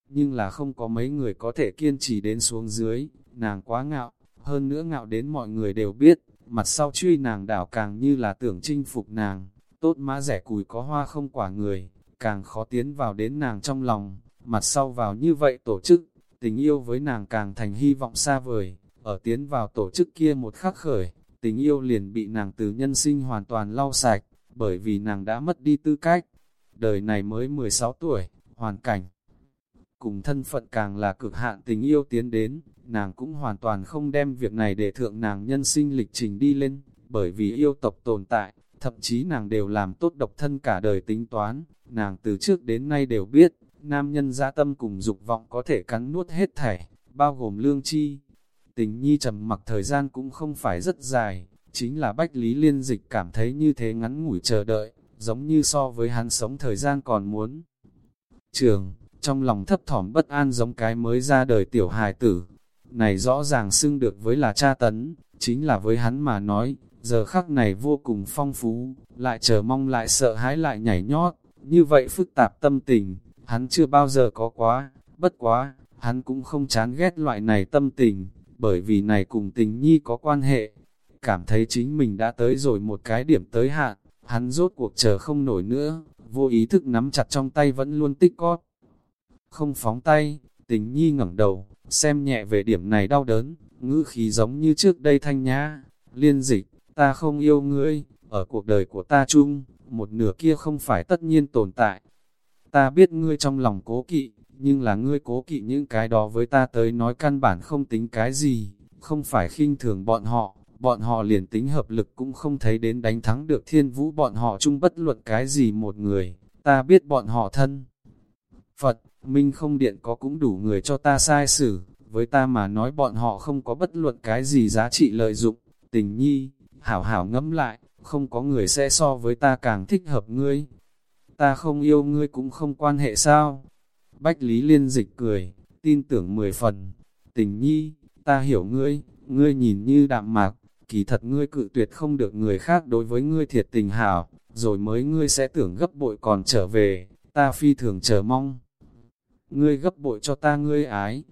Nhưng là không có mấy người có thể kiên trì đến xuống dưới, nàng quá ngạo, hơn nữa ngạo đến mọi người đều biết, mặt sau truy nàng đảo càng như là tưởng chinh phục nàng, tốt má rẻ cùi có hoa không quả người, càng khó tiến vào đến nàng trong lòng, mặt sau vào như vậy tổ chức, tình yêu với nàng càng thành hy vọng xa vời, ở tiến vào tổ chức kia một khắc khởi, tình yêu liền bị nàng từ nhân sinh hoàn toàn lau sạch, bởi vì nàng đã mất đi tư cách. Đời này mới 16 tuổi, hoàn cảnh. Cùng thân phận càng là cực hạn tình yêu tiến đến, nàng cũng hoàn toàn không đem việc này để thượng nàng nhân sinh lịch trình đi lên, bởi vì yêu tộc tồn tại, thậm chí nàng đều làm tốt độc thân cả đời tính toán, nàng từ trước đến nay đều biết, nam nhân gia tâm cùng dục vọng có thể cắn nuốt hết thảy, bao gồm lương chi. Tình nhi trầm mặc thời gian cũng không phải rất dài, chính là Bách Lý Liên Dịch cảm thấy như thế ngắn ngủi chờ đợi, giống như so với hắn sống thời gian còn muốn. Trường, trong lòng thấp thỏm bất an giống cái mới ra đời tiểu hài tử, này rõ ràng xưng được với là cha tấn, chính là với hắn mà nói, giờ khắc này vô cùng phong phú, lại chờ mong lại sợ hãi lại nhảy nhót, như vậy phức tạp tâm tình, hắn chưa bao giờ có quá, bất quá, hắn cũng không chán ghét loại này tâm tình, bởi vì này cùng tình nhi có quan hệ, cảm thấy chính mình đã tới rồi một cái điểm tới hạn, hắn rốt cuộc chờ không nổi nữa, vô ý thức nắm chặt trong tay vẫn luôn tích cót. Không phóng tay, tình nhi ngẩng đầu, xem nhẹ về điểm này đau đớn, ngữ khí giống như trước đây thanh nhã, liên dịch, ta không yêu ngươi, ở cuộc đời của ta chung, một nửa kia không phải tất nhiên tồn tại. Ta biết ngươi trong lòng cố kỵ, nhưng là ngươi cố kỵ những cái đó với ta tới nói căn bản không tính cái gì, không phải khinh thường bọn họ, bọn họ liền tính hợp lực cũng không thấy đến đánh thắng được thiên vũ bọn họ chung bất luận cái gì một người, ta biết bọn họ thân. Phật, Minh không điện có cũng đủ người cho ta sai xử, với ta mà nói bọn họ không có bất luận cái gì giá trị lợi dụng, tình nhi, hảo hảo ngẫm lại, không có người sẽ so với ta càng thích hợp ngươi. Ta không yêu ngươi cũng không quan hệ sao? Bách Lý Liên dịch cười, tin tưởng mười phần. Tình nhi, ta hiểu ngươi, ngươi nhìn như đạm mạc, kỳ thật ngươi cự tuyệt không được người khác đối với ngươi thiệt tình hảo, rồi mới ngươi sẽ tưởng gấp bội còn trở về, ta phi thường chờ mong. Ngươi gấp bội cho ta ngươi ái,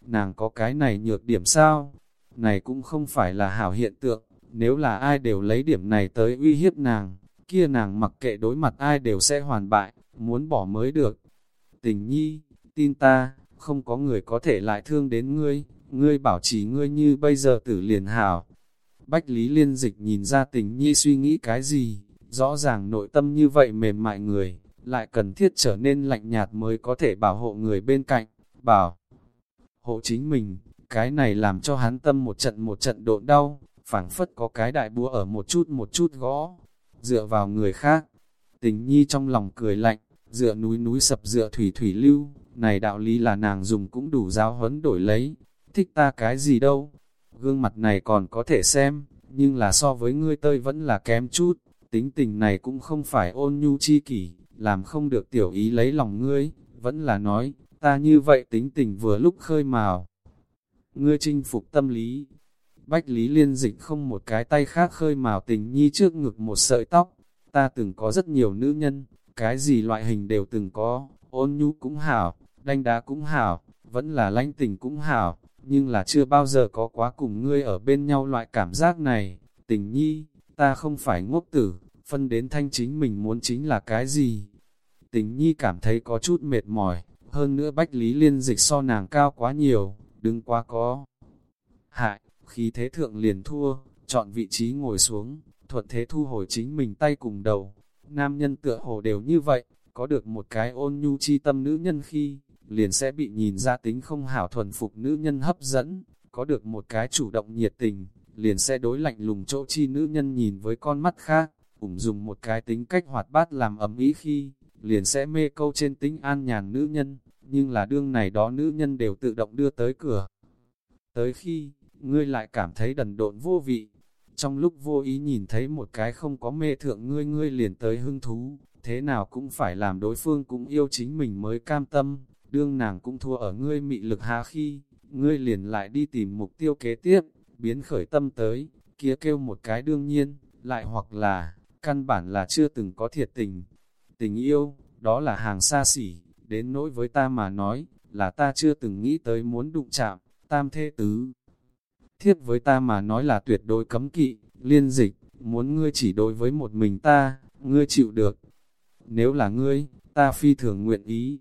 nàng có cái này nhược điểm sao? Này cũng không phải là hảo hiện tượng, nếu là ai đều lấy điểm này tới uy hiếp nàng, kia nàng mặc kệ đối mặt ai đều sẽ hoàn bại, muốn bỏ mới được. Tình nhi, tin ta, không có người có thể lại thương đến ngươi, ngươi bảo trì ngươi như bây giờ tử liền hảo. Bách Lý Liên Dịch nhìn ra tình nhi suy nghĩ cái gì, rõ ràng nội tâm như vậy mềm mại người, lại cần thiết trở nên lạnh nhạt mới có thể bảo hộ người bên cạnh, bảo hộ chính mình, cái này làm cho hắn tâm một trận một trận độn đau, phảng phất có cái đại búa ở một chút một chút gõ, dựa vào người khác. Tình nhi trong lòng cười lạnh, dựa núi núi sập dựa thủy thủy lưu, này đạo lý là nàng dùng cũng đủ giáo huấn đổi lấy, thích ta cái gì đâu. Gương mặt này còn có thể xem, nhưng là so với ngươi tơi vẫn là kém chút, tính tình này cũng không phải ôn nhu chi kỷ, làm không được tiểu ý lấy lòng ngươi, vẫn là nói, ta như vậy tính tình vừa lúc khơi mào. Ngươi chinh phục tâm lý, Bách Lý Liên Dịch không một cái tay khác khơi mào tình nhi trước ngực một sợi tóc. Ta từng có rất nhiều nữ nhân, cái gì loại hình đều từng có, ôn nhu cũng hảo, đanh đá cũng hảo, vẫn là lãnh tình cũng hảo, nhưng là chưa bao giờ có quá cùng ngươi ở bên nhau loại cảm giác này. Tình nhi, ta không phải ngốc tử, phân đến thanh chính mình muốn chính là cái gì. Tình nhi cảm thấy có chút mệt mỏi, hơn nữa Bách Lý Liên Dịch so nàng cao quá nhiều, đừng quá có. Hại, khí thế thượng liền thua, chọn vị trí ngồi xuống, thuận thế thu hồi chính mình tay cùng đầu. nam nhân tựa hồ đều như vậy, có được một cái ôn nhu chi tâm nữ nhân khi, liền sẽ bị nhìn ra tính không hảo thuần phục nữ nhân hấp dẫn, có được một cái chủ động nhiệt tình, liền sẽ đối lạnh lùng chỗ chi nữ nhân nhìn với con mắt khác, ủng dùng một cái tính cách hoạt bát làm ấm ý khi, liền sẽ mê câu trên tính an nhàn nữ nhân, nhưng là đương này đó nữ nhân đều tự động đưa tới cửa. Tới khi, ngươi lại cảm thấy đần độn vô vị, trong lúc vô ý nhìn thấy một cái không có mê thượng ngươi ngươi liền tới hưng thú, thế nào cũng phải làm đối phương cũng yêu chính mình mới cam tâm, đương nàng cũng thua ở ngươi mị lực hà khi, ngươi liền lại đi tìm mục tiêu kế tiếp, biến khởi tâm tới, kia kêu một cái đương nhiên, lại hoặc là, căn bản là chưa từng có thiệt tình. Tình yêu, đó là hàng xa xỉ, đến nỗi với ta mà nói, là ta chưa từng nghĩ tới muốn đụng chạm, tam thê tứ. Thiếp với ta mà nói là tuyệt đối cấm kỵ, liên dịch, muốn ngươi chỉ đối với một mình ta, ngươi chịu được. Nếu là ngươi, ta phi thường nguyện ý.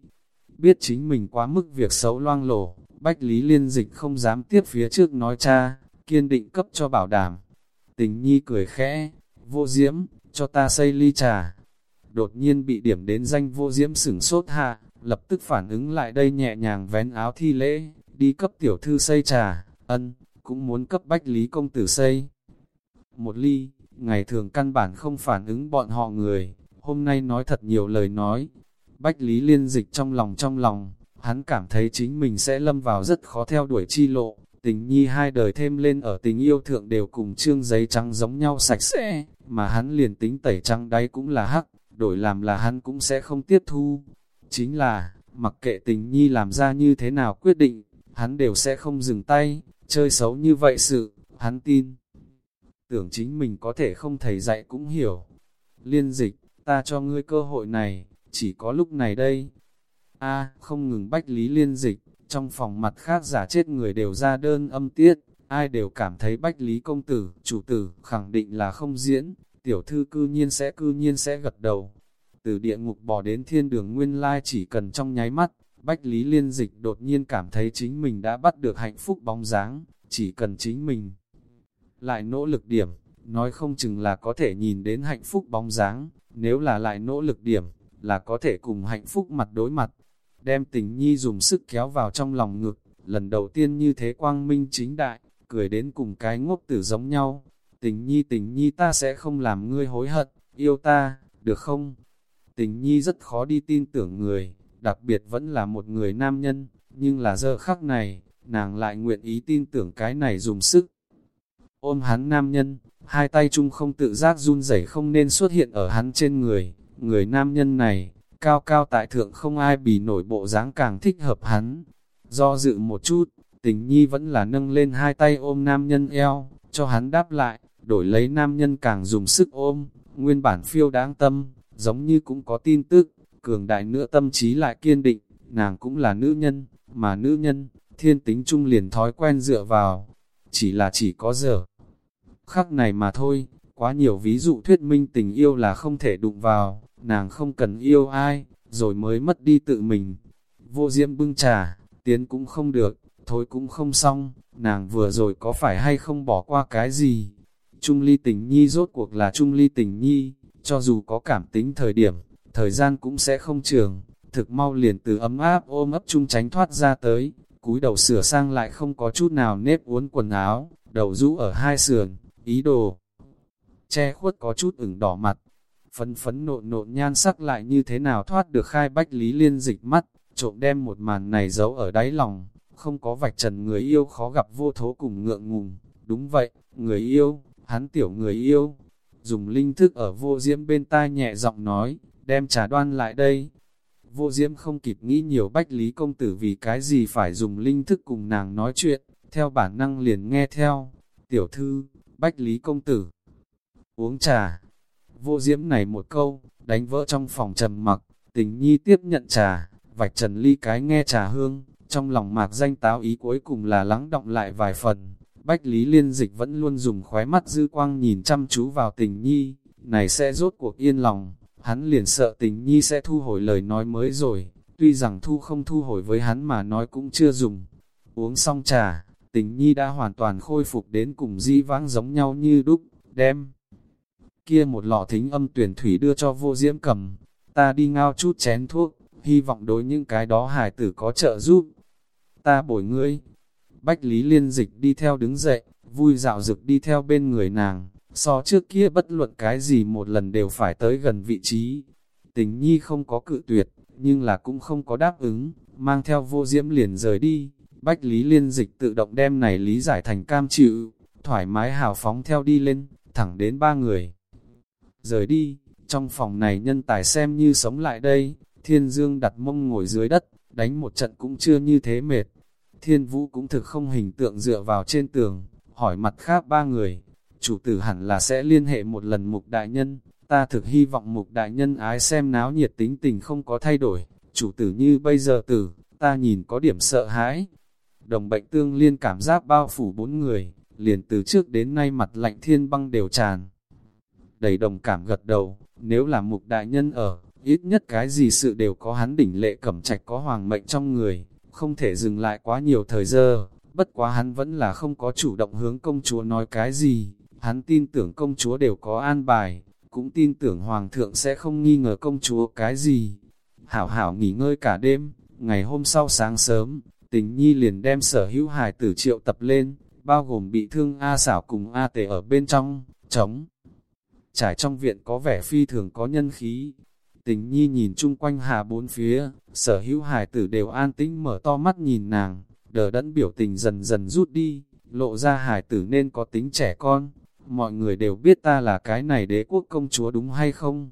Biết chính mình quá mức việc xấu loang lổ, Bách Lý Liên Dịch không dám tiếp phía trước nói cha, kiên định cấp cho bảo đảm. Tình nhi cười khẽ, vô diễm, cho ta xây ly trà. Đột nhiên bị điểm đến danh vô diễm sửng sốt hạ, lập tức phản ứng lại đây nhẹ nhàng vén áo thi lễ, đi cấp tiểu thư xây trà, ân, cũng muốn cấp bách lý công tử xây. Một ly, ngày thường căn bản không phản ứng bọn họ người, hôm nay nói thật nhiều lời nói. Bách lý liên dịch trong lòng trong lòng, hắn cảm thấy chính mình sẽ lâm vào rất khó theo đuổi chi lộ, tình nhi hai đời thêm lên ở tình yêu thượng đều cùng trương giấy trắng giống nhau sạch sẽ, mà hắn liền tính tẩy trắng đáy cũng là hắc, đổi làm là hắn cũng sẽ không tiếp thu. Chính là, mặc kệ tình nhi làm ra như thế nào quyết định, hắn đều sẽ không dừng tay, chơi xấu như vậy sự, hắn tin. Tưởng chính mình có thể không thầy dạy cũng hiểu. Liên dịch, ta cho ngươi cơ hội này, chỉ có lúc này đây. A, không ngừng bách lý liên dịch, trong phòng mặt khác giả chết người đều ra đơn âm tiết, ai đều cảm thấy bách lý công tử, chủ tử, khẳng định là không diễn, tiểu thư cư nhiên sẽ cư nhiên sẽ gật đầu. Từ địa ngục bỏ đến thiên đường nguyên lai chỉ cần trong nháy mắt, Bách Lý Liên Dịch đột nhiên cảm thấy chính mình đã bắt được hạnh phúc bóng dáng, chỉ cần chính mình lại nỗ lực điểm, nói không chừng là có thể nhìn đến hạnh phúc bóng dáng, nếu là lại nỗ lực điểm, là có thể cùng hạnh phúc mặt đối mặt. Đem tình nhi dùng sức kéo vào trong lòng ngực, lần đầu tiên như thế quang minh chính đại, cười đến cùng cái ngốc tử giống nhau. Tình nhi tình nhi ta sẽ không làm ngươi hối hận, yêu ta, được không? Tình nhi rất khó đi tin tưởng người, đặc biệt vẫn là một người nam nhân, nhưng là giờ khắc này, nàng lại nguyện ý tin tưởng cái này dùng sức. Ôm hắn nam nhân, hai tay chung không tự giác run rẩy không nên xuất hiện ở hắn trên người, người nam nhân này, cao cao tại thượng không ai bì nổi bộ dáng càng thích hợp hắn. Do dự một chút, tình nhi vẫn là nâng lên hai tay ôm nam nhân eo, cho hắn đáp lại, đổi lấy nam nhân càng dùng sức ôm, nguyên bản phiêu đáng tâm, giống như cũng có tin tức, cường đại nữa tâm trí lại kiên định, nàng cũng là nữ nhân, mà nữ nhân, thiên tính trung liền thói quen dựa vào, chỉ là chỉ có giờ. Khắc này mà thôi, quá nhiều ví dụ thuyết minh tình yêu là không thể đụng vào, nàng không cần yêu ai, rồi mới mất đi tự mình. Vô diễm bưng trà, tiến cũng không được, thôi cũng không xong, nàng vừa rồi có phải hay không bỏ qua cái gì. Trung ly tình nhi rốt cuộc là trung ly tình nhi, cho dù có cảm tính thời điểm, thời gian cũng sẽ không trường, thực mau liền từ ấm áp ôm ấp chung tránh thoát ra tới, cúi đầu sửa sang lại không có chút nào nếp uốn quần áo, đầu rũ ở hai sườn, ý đồ. Che khuất có chút ửng đỏ mặt, phấn phấn nộn nộn nhan sắc lại như thế nào thoát được khai bách lý liên dịch mắt, trộm đem một màn này giấu ở đáy lòng, không có vạch trần người yêu khó gặp vô thố cùng ngượng ngùng, đúng vậy, người yêu, hắn tiểu người yêu, dùng linh thức ở vô diễm bên tai nhẹ giọng nói, đem trà đoan lại đây. Vô diễm không kịp nghĩ nhiều bách lý công tử vì cái gì phải dùng linh thức cùng nàng nói chuyện, theo bản năng liền nghe theo. Tiểu thư, bách lý công tử, uống trà. Vô diễm này một câu, đánh vỡ trong phòng trầm mặc, tình nhi tiếp nhận trà, vạch trần ly cái nghe trà hương, trong lòng mạc danh táo ý cuối cùng là lắng động lại vài phần. Bách Lý Liên Dịch vẫn luôn dùng khóe mắt dư quang nhìn chăm chú vào tình nhi, này sẽ rốt cuộc yên lòng, hắn liền sợ tình nhi sẽ thu hồi lời nói mới rồi, tuy rằng thu không thu hồi với hắn mà nói cũng chưa dùng. Uống xong trà, tình nhi đã hoàn toàn khôi phục đến cùng di vãng giống nhau như đúc, đem. kia một lọ thính âm tuyển thủy đưa cho vô diễm cầm, ta đi ngao chút chén thuốc, hy vọng đối những cái đó hải tử có trợ giúp. Ta bồi ngươi. Bách Lý Liên Dịch đi theo đứng dậy, vui dạo dực đi theo bên người nàng, so trước kia bất luận cái gì một lần đều phải tới gần vị trí. Tình nhi không có cự tuyệt, nhưng là cũng không có đáp ứng, mang theo vô diễm liền rời đi. Bách Lý Liên Dịch tự động đem này lý giải thành cam chịu, thoải mái hào phóng theo đi lên, thẳng đến ba người. Rời đi, trong phòng này nhân tài xem như sống lại đây, Thiên Dương đặt mông ngồi dưới đất, đánh một trận cũng chưa như thế mệt. Thiên Vũ cũng thực không hình tượng dựa vào trên tường, hỏi mặt khác ba người. Chủ tử hẳn là sẽ liên hệ một lần mục đại nhân, ta thực hy vọng mục đại nhân ái xem náo nhiệt tính tình không có thay đổi. Chủ tử như bây giờ tử, ta nhìn có điểm sợ hãi. Đồng bệnh tương liên cảm giác bao phủ bốn người, liền từ trước đến nay mặt lạnh thiên băng đều tràn. Đầy đồng cảm gật đầu, nếu là mục đại nhân ở, ít nhất cái gì sự đều có hắn đỉnh lệ cẩm trạch có hoàng mệnh trong người, không thể dừng lại quá nhiều thời giờ, bất quá hắn vẫn là không có chủ động hướng công chúa nói cái gì, hắn tin tưởng công chúa đều có an bài, cũng tin tưởng hoàng thượng sẽ không nghi ngờ công chúa cái gì. Hảo hảo nghỉ ngơi cả đêm, ngày hôm sau sáng sớm, tình nhi liền đem sở hữu hài tử triệu tập lên, bao gồm bị thương A xảo cùng A tề ở bên trong, trống. Trải trong viện có vẻ phi thường có nhân khí. Tình nhi nhìn chung quanh hà bốn phía, sở hữu hài tử đều an tĩnh mở to mắt nhìn nàng, đờ đẫn biểu tình dần dần rút đi, lộ ra hài tử nên có tính trẻ con. Mọi người đều biết ta là cái này đế quốc công chúa đúng hay không?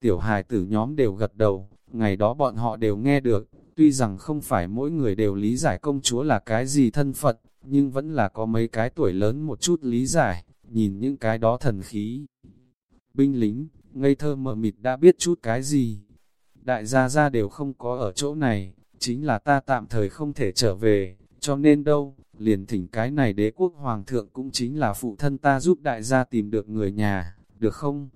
Tiểu hài tử nhóm đều gật đầu, ngày đó bọn họ đều nghe được, tuy rằng không phải mỗi người đều lý giải công chúa là cái gì thân phận, nhưng vẫn là có mấy cái tuổi lớn một chút lý giải, nhìn những cái đó thần khí. Binh lính, ngây thơ mờ mịt đã biết chút cái gì. Đại gia gia đều không có ở chỗ này, chính là ta tạm thời không thể trở về, cho nên đâu, liền thỉnh cái này đế quốc hoàng thượng cũng chính là phụ thân ta giúp đại gia tìm được người nhà, được không?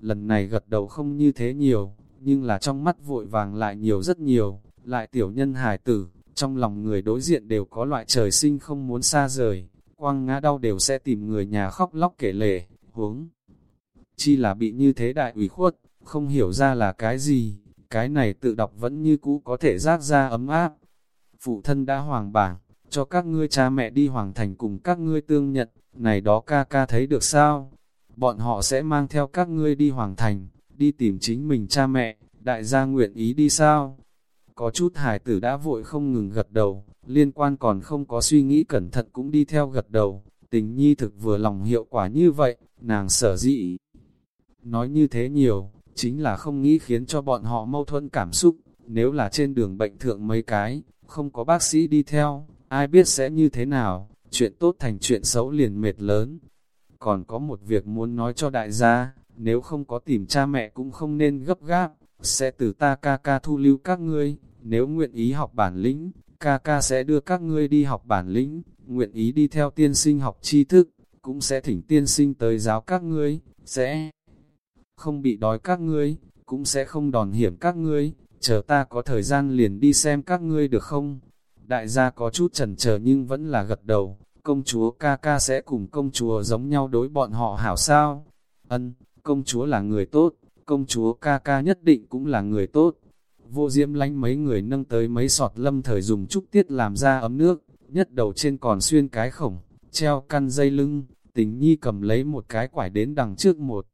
Lần này gật đầu không như thế nhiều, nhưng là trong mắt vội vàng lại nhiều rất nhiều, lại tiểu nhân hài tử, trong lòng người đối diện đều có loại trời sinh không muốn xa rời, quang ngã đau đều sẽ tìm người nhà khóc lóc kể lể, huống. Chi là bị như thế đại ủy khuất, không hiểu ra là cái gì, cái này tự đọc vẫn như cũ có thể rác ra ấm áp. Phụ thân đã hoàng bảng, cho các ngươi cha mẹ đi hoàng thành cùng các ngươi tương nhận, này đó ca ca thấy được sao? Bọn họ sẽ mang theo các ngươi đi hoàng thành, đi tìm chính mình cha mẹ, đại gia nguyện ý đi sao? Có chút hải tử đã vội không ngừng gật đầu, liên quan còn không có suy nghĩ cẩn thận cũng đi theo gật đầu, tình nhi thực vừa lòng hiệu quả như vậy, nàng sở dị. Nói như thế nhiều, chính là không nghĩ khiến cho bọn họ mâu thuẫn cảm xúc, nếu là trên đường bệnh thượng mấy cái, không có bác sĩ đi theo, ai biết sẽ như thế nào, chuyện tốt thành chuyện xấu liền mệt lớn. Còn có một việc muốn nói cho đại gia, nếu không có tìm cha mẹ cũng không nên gấp gáp, sẽ từ ta ca ca thu lưu các ngươi, nếu nguyện ý học bản lĩnh, ca ca sẽ đưa các ngươi đi học bản lĩnh, nguyện ý đi theo tiên sinh học tri thức, cũng sẽ thỉnh tiên sinh tới giáo các ngươi, sẽ không bị đói các ngươi, cũng sẽ không đòn hiểm các ngươi, chờ ta có thời gian liền đi xem các ngươi được không? Đại gia có chút chần chờ nhưng vẫn là gật đầu, công chúa ca ca sẽ cùng công chúa giống nhau đối bọn họ hảo sao? Ân, công chúa là người tốt, công chúa ca ca nhất định cũng là người tốt. Vô diễm lánh mấy người nâng tới mấy sọt lâm thời dùng trúc tiết làm ra ấm nước, nhất đầu trên còn xuyên cái khổng, treo căn dây lưng, tình nhi cầm lấy một cái quải đến đằng trước một.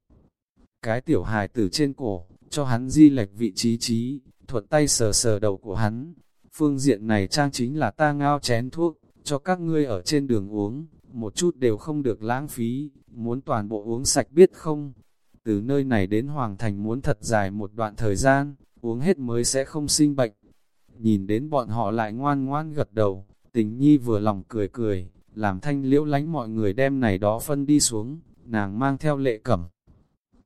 Cái tiểu hài tử trên cổ, cho hắn di lệch vị trí trí, thuận tay sờ sờ đầu của hắn. Phương diện này trang chính là ta ngao chén thuốc, cho các ngươi ở trên đường uống, một chút đều không được lãng phí, muốn toàn bộ uống sạch biết không? Từ nơi này đến Hoàng Thành muốn thật dài một đoạn thời gian, uống hết mới sẽ không sinh bệnh. Nhìn đến bọn họ lại ngoan ngoan gật đầu, tình nhi vừa lòng cười cười, làm thanh liễu lánh mọi người đem này đó phân đi xuống, nàng mang theo lệ cẩm.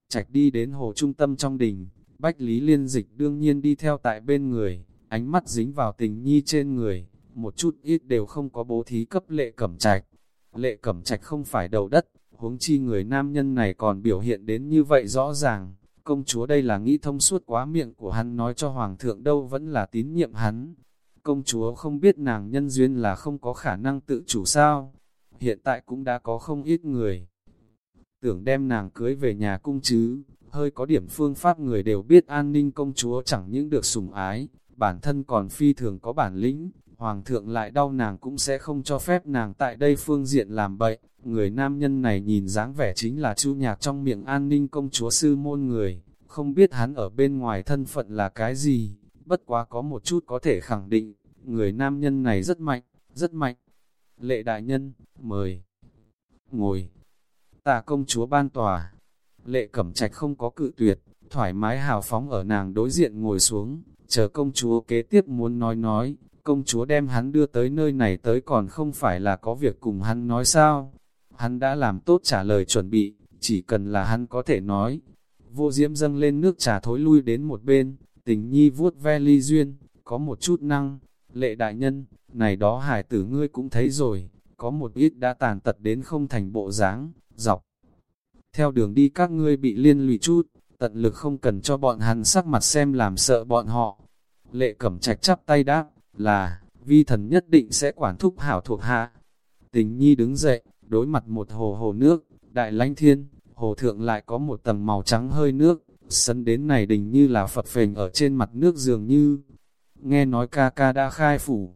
Trạch đi đến hồ trung tâm trong đình, Bách Lý Liên Dịch đương nhiên đi theo tại bên người, ánh mắt dính vào tình nhi trên người, một chút ít đều không có bố thí cấp lệ cẩm trạch. Lệ cẩm trạch không phải đầu đất, huống chi người nam nhân này còn biểu hiện đến như vậy rõ ràng. Công chúa đây là nghĩ thông suốt quá miệng của hắn nói cho hoàng thượng đâu vẫn là tín nhiệm hắn. Công chúa không biết nàng nhân duyên là không có khả năng tự chủ sao. Hiện tại cũng đã có không ít người tưởng đem nàng cưới về nhà cung chứ, hơi có điểm phương pháp người đều biết an ninh công chúa chẳng những được sủng ái, bản thân còn phi thường có bản lĩnh, hoàng thượng lại đau nàng cũng sẽ không cho phép nàng tại đây phương diện làm bậy. Người nam nhân này nhìn dáng vẻ chính là chu nhạc trong miệng an ninh công chúa sư môn người, không biết hắn ở bên ngoài thân phận là cái gì, bất quá có một chút có thể khẳng định, người nam nhân này rất mạnh, rất mạnh. Lệ đại nhân, mời. Ngồi. Tà công chúa ban tòa. Lệ cẩm trạch không có cự tuyệt, thoải mái hào phóng ở nàng đối diện ngồi xuống, chờ công chúa kế tiếp muốn nói nói, công chúa đem hắn đưa tới nơi này tới còn không phải là có việc cùng hắn nói sao. Hắn đã làm tốt trả lời chuẩn bị, chỉ cần là hắn có thể nói. Vô diễm dâng lên nước trà thối lui đến một bên, tình nhi vuốt ve ly duyên, có một chút năng. Lệ đại nhân, này đó hải tử ngươi cũng thấy rồi, có một ít đã tàn tật đến không thành bộ dáng, dọc. Theo đường đi các ngươi bị liên lụy chút, tận lực không cần cho bọn hắn sắc mặt xem làm sợ bọn họ. Lệ cẩm trạch chắp tay đáp, là, vi thần nhất định sẽ quản thúc hảo thuộc hạ. Tình nhi đứng dậy, đối mặt một hồ hồ nước, đại lãnh thiên, hồ thượng lại có một tầng màu trắng hơi nước, sân đến này đình như là phật phềnh ở trên mặt nước dường như. Nghe nói ca ca đã khai phủ,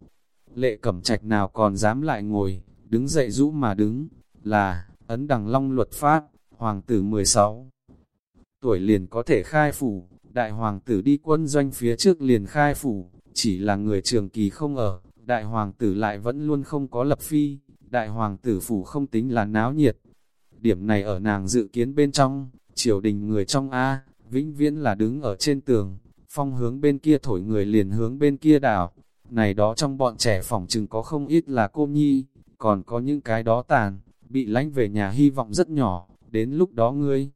lệ cẩm trạch nào còn dám lại ngồi, đứng dậy rũ mà đứng, là, ấn đằng long luật pháp, hoàng tử 16. Tuổi liền có thể khai phủ, đại hoàng tử đi quân doanh phía trước liền khai phủ, chỉ là người trường kỳ không ở, đại hoàng tử lại vẫn luôn không có lập phi, đại hoàng tử phủ không tính là náo nhiệt. Điểm này ở nàng dự kiến bên trong, triều đình người trong A, vĩnh viễn là đứng ở trên tường, phong hướng bên kia thổi người liền hướng bên kia đảo. Này đó trong bọn trẻ phòng chừng có không ít là cô nhi, còn có những cái đó tàn, bị lánh về nhà hy vọng rất nhỏ, đến lúc đó ngươi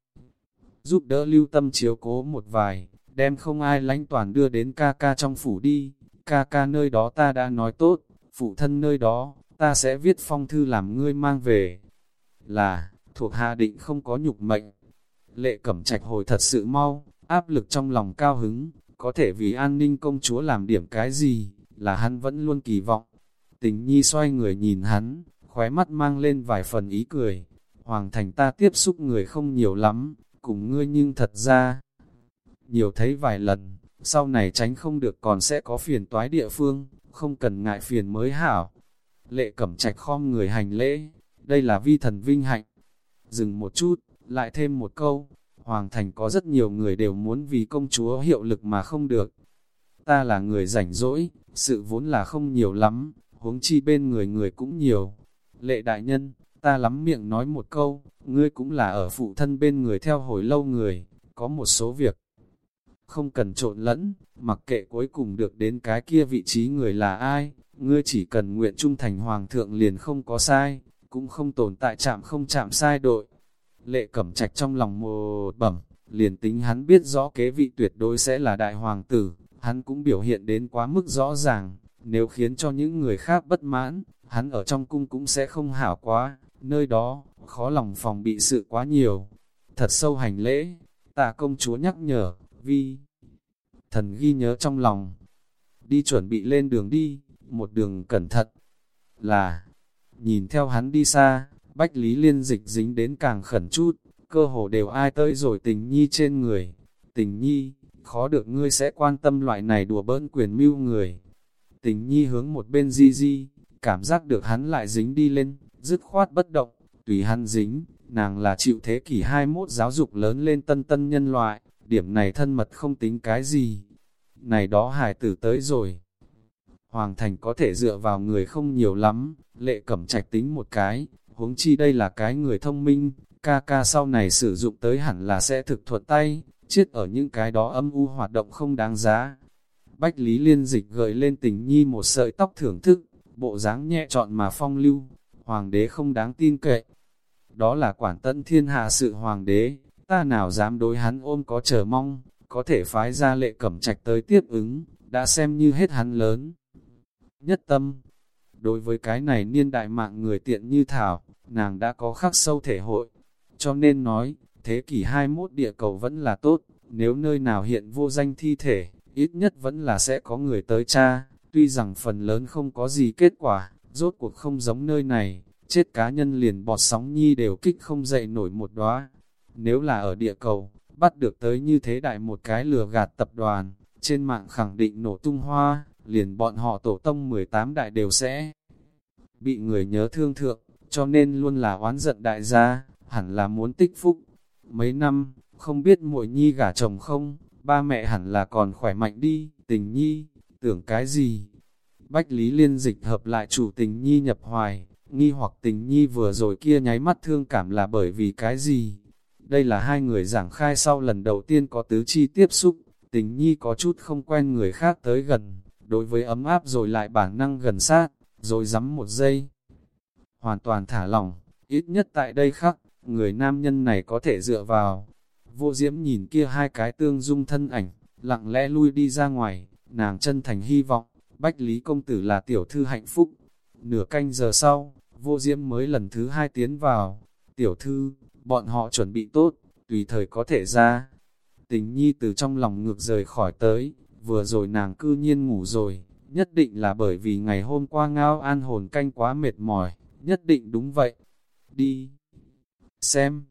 giúp đỡ lưu tâm chiếu cố một vài, đem không ai lánh toàn đưa đến ca ca trong phủ đi, ca ca nơi đó ta đã nói tốt, phụ thân nơi đó, ta sẽ viết phong thư làm ngươi mang về. Là, thuộc hạ định không có nhục mệnh. Lệ cẩm trạch hồi thật sự mau, áp lực trong lòng cao hứng, có thể vì an ninh công chúa làm điểm cái gì, là hắn vẫn luôn kỳ vọng. Tình nhi xoay người nhìn hắn, khóe mắt mang lên vài phần ý cười. Hoàng thành ta tiếp xúc người không nhiều lắm, cùng ngươi nhưng thật ra, nhiều thấy vài lần, sau này tránh không được còn sẽ có phiền toái địa phương, không cần ngại phiền mới hảo. Lệ cẩm trạch khom người hành lễ, đây là vi thần vinh hạnh. Dừng một chút, lại thêm một câu, Hoàng thành có rất nhiều người đều muốn vì công chúa hiệu lực mà không được. Ta là người rảnh rỗi, sự vốn là không nhiều lắm, huống chi bên người người cũng nhiều. Lệ đại nhân, ta lắm miệng nói một câu, ngươi cũng là ở phụ thân bên người theo hồi lâu người, có một số việc, không cần trộn lẫn, mặc kệ cuối cùng được đến cái kia vị trí người là ai, ngươi chỉ cần nguyện trung thành hoàng thượng liền không có sai, cũng không tồn tại chạm không chạm sai đội. Lệ cẩm trạch trong lòng một bẩm, liền tính hắn biết rõ kế vị tuyệt đối sẽ là đại hoàng tử, hắn cũng biểu hiện đến quá mức rõ ràng, nếu khiến cho những người khác bất mãn, hắn ở trong cung cũng sẽ không hảo quá, nơi đó, khó lòng phòng bị sự quá nhiều. Thật sâu hành lễ, tạ công chúa nhắc nhở, vi. Thần ghi nhớ trong lòng, đi chuẩn bị lên đường đi, một đường cẩn thận, là, nhìn theo hắn đi xa, Bách Lý Liên dịch dính đến càng khẩn chút, cơ hồ đều ai tới rồi tình nhi trên người. Tình nhi, khó được ngươi sẽ quan tâm loại này đùa bỡn quyền mưu người. Tình nhi hướng một bên di di, cảm giác được hắn lại dính đi lên, dứt khoát bất động, tùy hắn dính, nàng là chịu thế kỷ 21 giáo dục lớn lên tân tân nhân loại, điểm này thân mật không tính cái gì. Này đó hải tử tới rồi. Hoàng thành có thể dựa vào người không nhiều lắm, lệ cẩm trạch tính một cái, huống chi đây là cái người thông minh, ca ca sau này sử dụng tới hẳn là sẽ thực thuật tay, chết ở những cái đó âm u hoạt động không đáng giá. Bách Lý Liên Dịch gợi lên tình nhi một sợi tóc thưởng thức, bộ dáng nhẹ trọn mà phong lưu, hoàng đế không đáng tin cậy. Đó là quản tân thiên hạ sự hoàng đế, ta nào dám đối hắn ôm có chờ mong, có thể phái ra lệ cẩm trạch tới tiếp ứng, đã xem như hết hắn lớn. Nhất tâm, đối với cái này niên đại mạng người tiện như Thảo, nàng đã có khắc sâu thể hội, cho nên nói, thế kỷ 21 địa cầu vẫn là tốt, nếu nơi nào hiện vô danh thi thể, ít nhất vẫn là sẽ có người tới cha, tuy rằng phần lớn không có gì kết quả, rốt cuộc không giống nơi này, chết cá nhân liền bọt sóng nhi đều kích không dậy nổi một đóa. Nếu là ở địa cầu, bắt được tới như thế đại một cái lừa gạt tập đoàn, trên mạng khẳng định nổ tung hoa, liền bọn họ tổ tông 18 đại đều sẽ bị người nhớ thương thượng, cho nên luôn là oán giận đại gia, hẳn là muốn tích phúc. Mấy năm, không biết muội nhi gả chồng không, ba mẹ hẳn là còn khỏe mạnh đi, tình nhi, tưởng cái gì. Bách Lý Liên dịch hợp lại chủ tình nhi nhập hoài, nghi hoặc tình nhi vừa rồi kia nháy mắt thương cảm là bởi vì cái gì. Đây là hai người giảng khai sau lần đầu tiên có tứ chi tiếp xúc, tình nhi có chút không quen người khác tới gần, đối với ấm áp rồi lại bản năng gần sát, rồi dắm một giây. Hoàn toàn thả lỏng, ít nhất tại đây khắc, người nam nhân này có thể dựa vào. Vô diễm nhìn kia hai cái tương dung thân ảnh, lặng lẽ lui đi ra ngoài, nàng chân thành hy vọng, Bách Lý Công Tử là tiểu thư hạnh phúc. Nửa canh giờ sau, vô diễm mới lần thứ hai tiến vào. Tiểu thư, bọn họ chuẩn bị tốt, tùy thời có thể ra. Tình nhi từ trong lòng ngược rời khỏi tới, vừa rồi nàng cư nhiên ngủ rồi, nhất định là bởi vì ngày hôm qua ngao an hồn canh quá mệt mỏi, nhất định đúng vậy. Đi! Xem!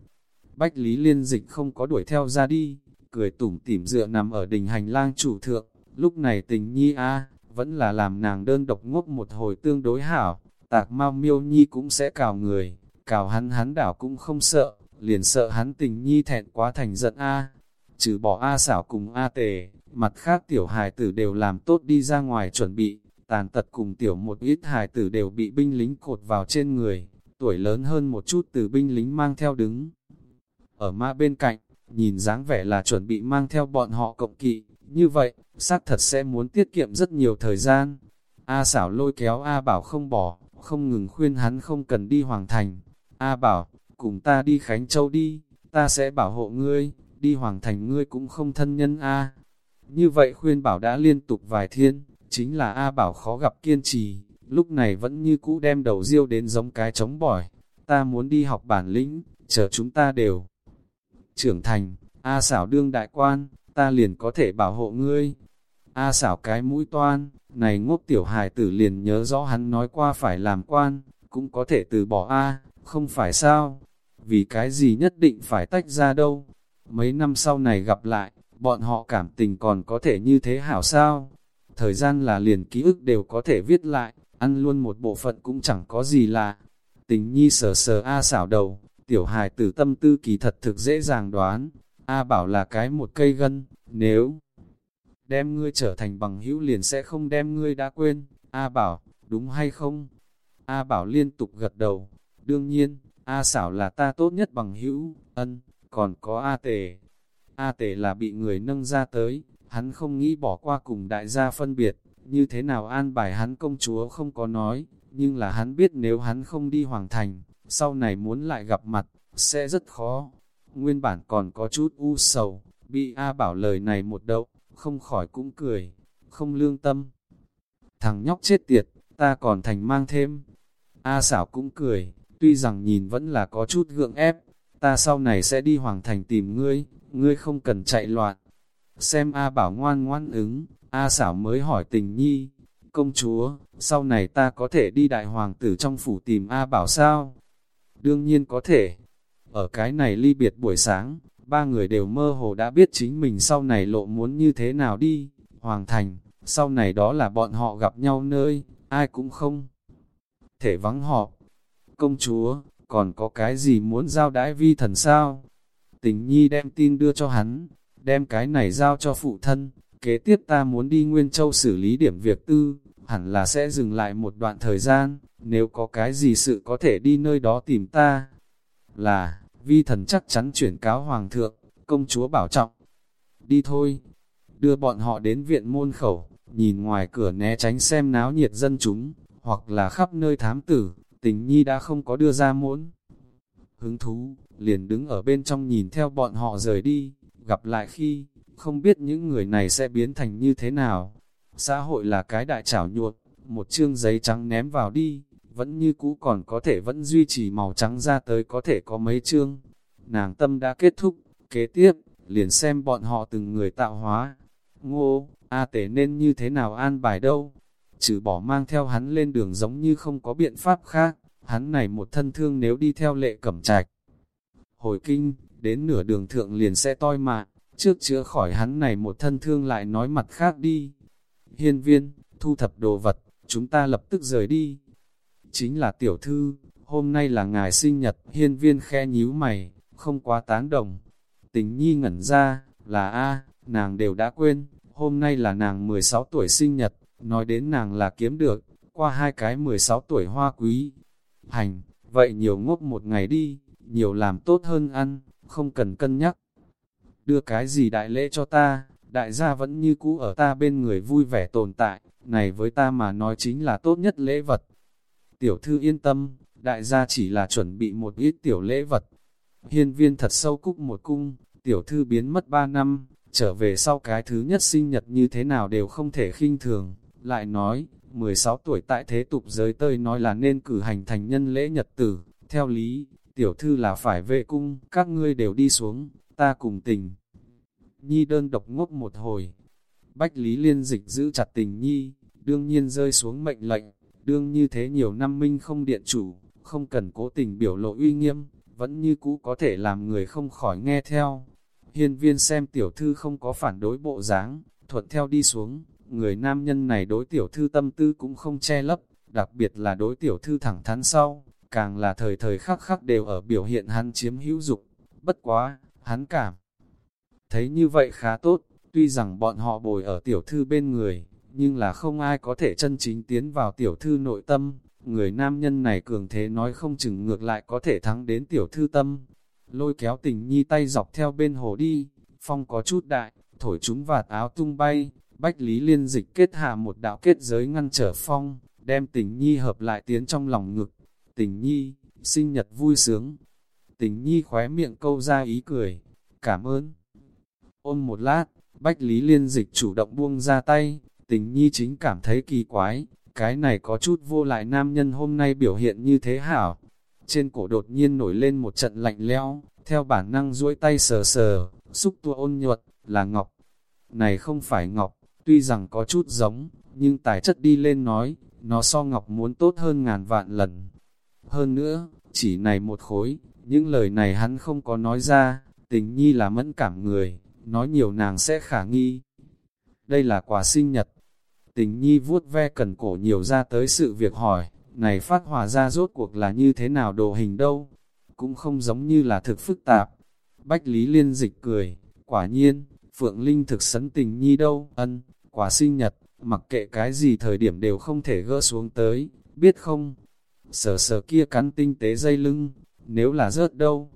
Bách Lý Liên Dịch không có đuổi theo ra đi, cười tủm tỉm dựa nằm ở đỉnh hành lang chủ thượng, lúc này tình nhi a vẫn là làm nàng đơn độc ngốc một hồi tương đối hảo, tạc mau miêu nhi cũng sẽ cào người, cào hắn hắn đảo cũng không sợ, liền sợ hắn tình nhi thẹn quá thành giận a trừ bỏ A xảo cùng A tề, mặt khác tiểu hài tử đều làm tốt đi ra ngoài chuẩn bị, tàn tật cùng tiểu một ít hài tử đều bị binh lính cột vào trên người, tuổi lớn hơn một chút từ binh lính mang theo đứng. Ở ma bên cạnh, nhìn dáng vẻ là chuẩn bị mang theo bọn họ cộng kỵ, như vậy, xác thật sẽ muốn tiết kiệm rất nhiều thời gian. A xảo lôi kéo A bảo không bỏ, không ngừng khuyên hắn không cần đi Hoàng Thành. A bảo, cùng ta đi Khánh Châu đi, ta sẽ bảo hộ ngươi, đi Hoàng Thành ngươi cũng không thân nhân A. Như vậy khuyên bảo đã liên tục vài thiên, chính là A bảo khó gặp kiên trì, lúc này vẫn như cũ đem đầu riêu đến giống cái trống bỏi. Ta muốn đi học bản lĩnh, chờ chúng ta đều. Trưởng thành, A xảo đương đại quan, ta liền có thể bảo hộ ngươi. A xảo cái mũi toan, này ngốc tiểu hài tử liền nhớ rõ hắn nói qua phải làm quan, cũng có thể từ bỏ A, không phải sao? Vì cái gì nhất định phải tách ra đâu? Mấy năm sau này gặp lại, bọn họ cảm tình còn có thể như thế hảo sao? Thời gian là liền ký ức đều có thể viết lại, ăn luôn một bộ phận cũng chẳng có gì lạ. Tình nhi sờ sờ A xảo đầu, tiểu hài tử tâm tư kỳ thật thực dễ dàng đoán. A bảo là cái một cây gân, nếu đem ngươi trở thành bằng hữu liền sẽ không đem ngươi đã quên. A bảo, đúng hay không? A bảo liên tục gật đầu. Đương nhiên, A xảo là ta tốt nhất bằng hữu, ân, còn có A tề. A tề là bị người nâng ra tới, hắn không nghĩ bỏ qua cùng đại gia phân biệt, như thế nào an bài hắn công chúa không có nói, nhưng là hắn biết nếu hắn không đi hoàng thành, sau này muốn lại gặp mặt, sẽ rất khó. Nguyên bản còn có chút u sầu, bị A bảo lời này một đậu, không khỏi cũng cười, không lương tâm. Thằng nhóc chết tiệt, ta còn thành mang thêm. A xảo cũng cười, tuy rằng nhìn vẫn là có chút gượng ép, ta sau này sẽ đi hoàng thành tìm ngươi, ngươi không cần chạy loạn. Xem A bảo ngoan ngoan ứng, A xảo mới hỏi tình nhi, công chúa, sau này ta có thể đi đại hoàng tử trong phủ tìm A bảo sao? Đương nhiên có thể. Ở cái này ly biệt buổi sáng, ba người đều mơ hồ đã biết chính mình sau này lộ muốn như thế nào đi. Hoàng thành, sau này đó là bọn họ gặp nhau nơi, ai cũng không thể vắng họ. Công chúa, còn có cái gì muốn giao đãi vi thần sao? Tình nhi đem tin đưa cho hắn, đem cái này giao cho phụ thân, kế tiếp ta muốn đi Nguyên Châu xử lý điểm việc tư, hẳn là sẽ dừng lại một đoạn thời gian, nếu có cái gì sự có thể đi nơi đó tìm ta. Là, vi thần chắc chắn chuyển cáo hoàng thượng, công chúa bảo trọng. Đi thôi, đưa bọn họ đến viện môn khẩu, nhìn ngoài cửa né tránh xem náo nhiệt dân chúng, hoặc là khắp nơi thám tử, tình nhi đã không có đưa ra muốn. Hứng thú, liền đứng ở bên trong nhìn theo bọn họ rời đi, gặp lại khi, không biết những người này sẽ biến thành như thế nào. Xã hội là cái đại chảo nhuột, một chương giấy trắng ném vào đi, vẫn như cũ còn có thể vẫn duy trì màu trắng ra tới có thể có mấy chương. Nàng tâm đã kết thúc, kế tiếp, liền xem bọn họ từng người tạo hóa. Ngô, A Tế nên như thế nào an bài đâu? Trừ bỏ mang theo hắn lên đường giống như không có biện pháp khác, hắn này một thân thương nếu đi theo lệ cẩm trạch. Hồi kinh, đến nửa đường thượng liền sẽ toi mạng, trước chữa khỏi hắn này một thân thương lại nói mặt khác đi. Hiên viên, thu thập đồ vật, chúng ta lập tức rời đi. Chính là tiểu thư, hôm nay là ngài sinh nhật, hiên viên khe nhíu mày, không quá tán đồng. Tình nhi ngẩn ra, là A, nàng đều đã quên, hôm nay là nàng 16 tuổi sinh nhật, nói đến nàng là kiếm được, qua hai cái 16 tuổi hoa quý. Hành, vậy nhiều ngốc một ngày đi, nhiều làm tốt hơn ăn, không cần cân nhắc. Đưa cái gì đại lễ cho ta, đại gia vẫn như cũ ở ta bên người vui vẻ tồn tại, này với ta mà nói chính là tốt nhất lễ vật. Tiểu thư yên tâm, đại gia chỉ là chuẩn bị một ít tiểu lễ vật. Hiên viên thật sâu cúc một cung, tiểu thư biến mất ba năm, trở về sau cái thứ nhất sinh nhật như thế nào đều không thể khinh thường. Lại nói, 16 tuổi tại thế tục giới tơi nói là nên cử hành thành nhân lễ nhật tử, theo lý, tiểu thư là phải về cung, các ngươi đều đi xuống, ta cùng tình. Nhi đơn độc ngốc một hồi, Bách Lý Liên Dịch giữ chặt tình Nhi, đương nhiên rơi xuống mệnh lệnh, đương như thế nhiều năm minh không điện chủ, không cần cố tình biểu lộ uy nghiêm, vẫn như cũ có thể làm người không khỏi nghe theo. Hiên viên xem tiểu thư không có phản đối bộ dáng, thuận theo đi xuống, người nam nhân này đối tiểu thư tâm tư cũng không che lấp, đặc biệt là đối tiểu thư thẳng thắn sau, càng là thời thời khắc khắc đều ở biểu hiện hắn chiếm hữu dục. Bất quá, hắn cảm thấy như vậy khá tốt, tuy rằng bọn họ bồi ở tiểu thư bên người, nhưng là không ai có thể chân chính tiến vào tiểu thư nội tâm. Người nam nhân này cường thế nói không chừng ngược lại có thể thắng đến tiểu thư tâm. Lôi kéo tình nhi tay dọc theo bên hồ đi, phong có chút đại, thổi chúng vạt áo tung bay, Bách Lý Liên dịch kết hạ một đạo kết giới ngăn trở phong, đem tình nhi hợp lại tiến trong lòng ngực. Tình nhi, sinh nhật vui sướng. Tình nhi khóe miệng câu ra ý cười. Cảm ơn. Ôm một lát, Bách Lý Liên dịch chủ động buông ra tay. Tình nhi chính cảm thấy kỳ quái. Cái này có chút vô lại nam nhân hôm nay biểu hiện như thế hảo. Trên cổ đột nhiên nổi lên một trận lạnh lẽo, theo bản năng duỗi tay sờ sờ, xúc tua ôn nhuật, là ngọc. Này không phải ngọc, Tuy rằng có chút giống, nhưng tài chất đi lên nói, nó so ngọc muốn tốt hơn ngàn vạn lần. Hơn nữa, chỉ này một khối, những lời này hắn không có nói ra, tình nhi là mẫn cảm người, nói nhiều nàng sẽ khả nghi. Đây là quà sinh nhật. Tình nhi vuốt ve cần cổ nhiều ra tới sự việc hỏi, này phát hỏa ra rốt cuộc là như thế nào đồ hình đâu, cũng không giống như là thực phức tạp. Bách Lý Liên dịch cười, quả nhiên, Phượng Linh thực sấn tình nhi đâu, ân, quả sinh nhật, mặc kệ cái gì thời điểm đều không thể gỡ xuống tới, biết không? Sờ sờ kia cắn tinh tế dây lưng, nếu là rớt đâu?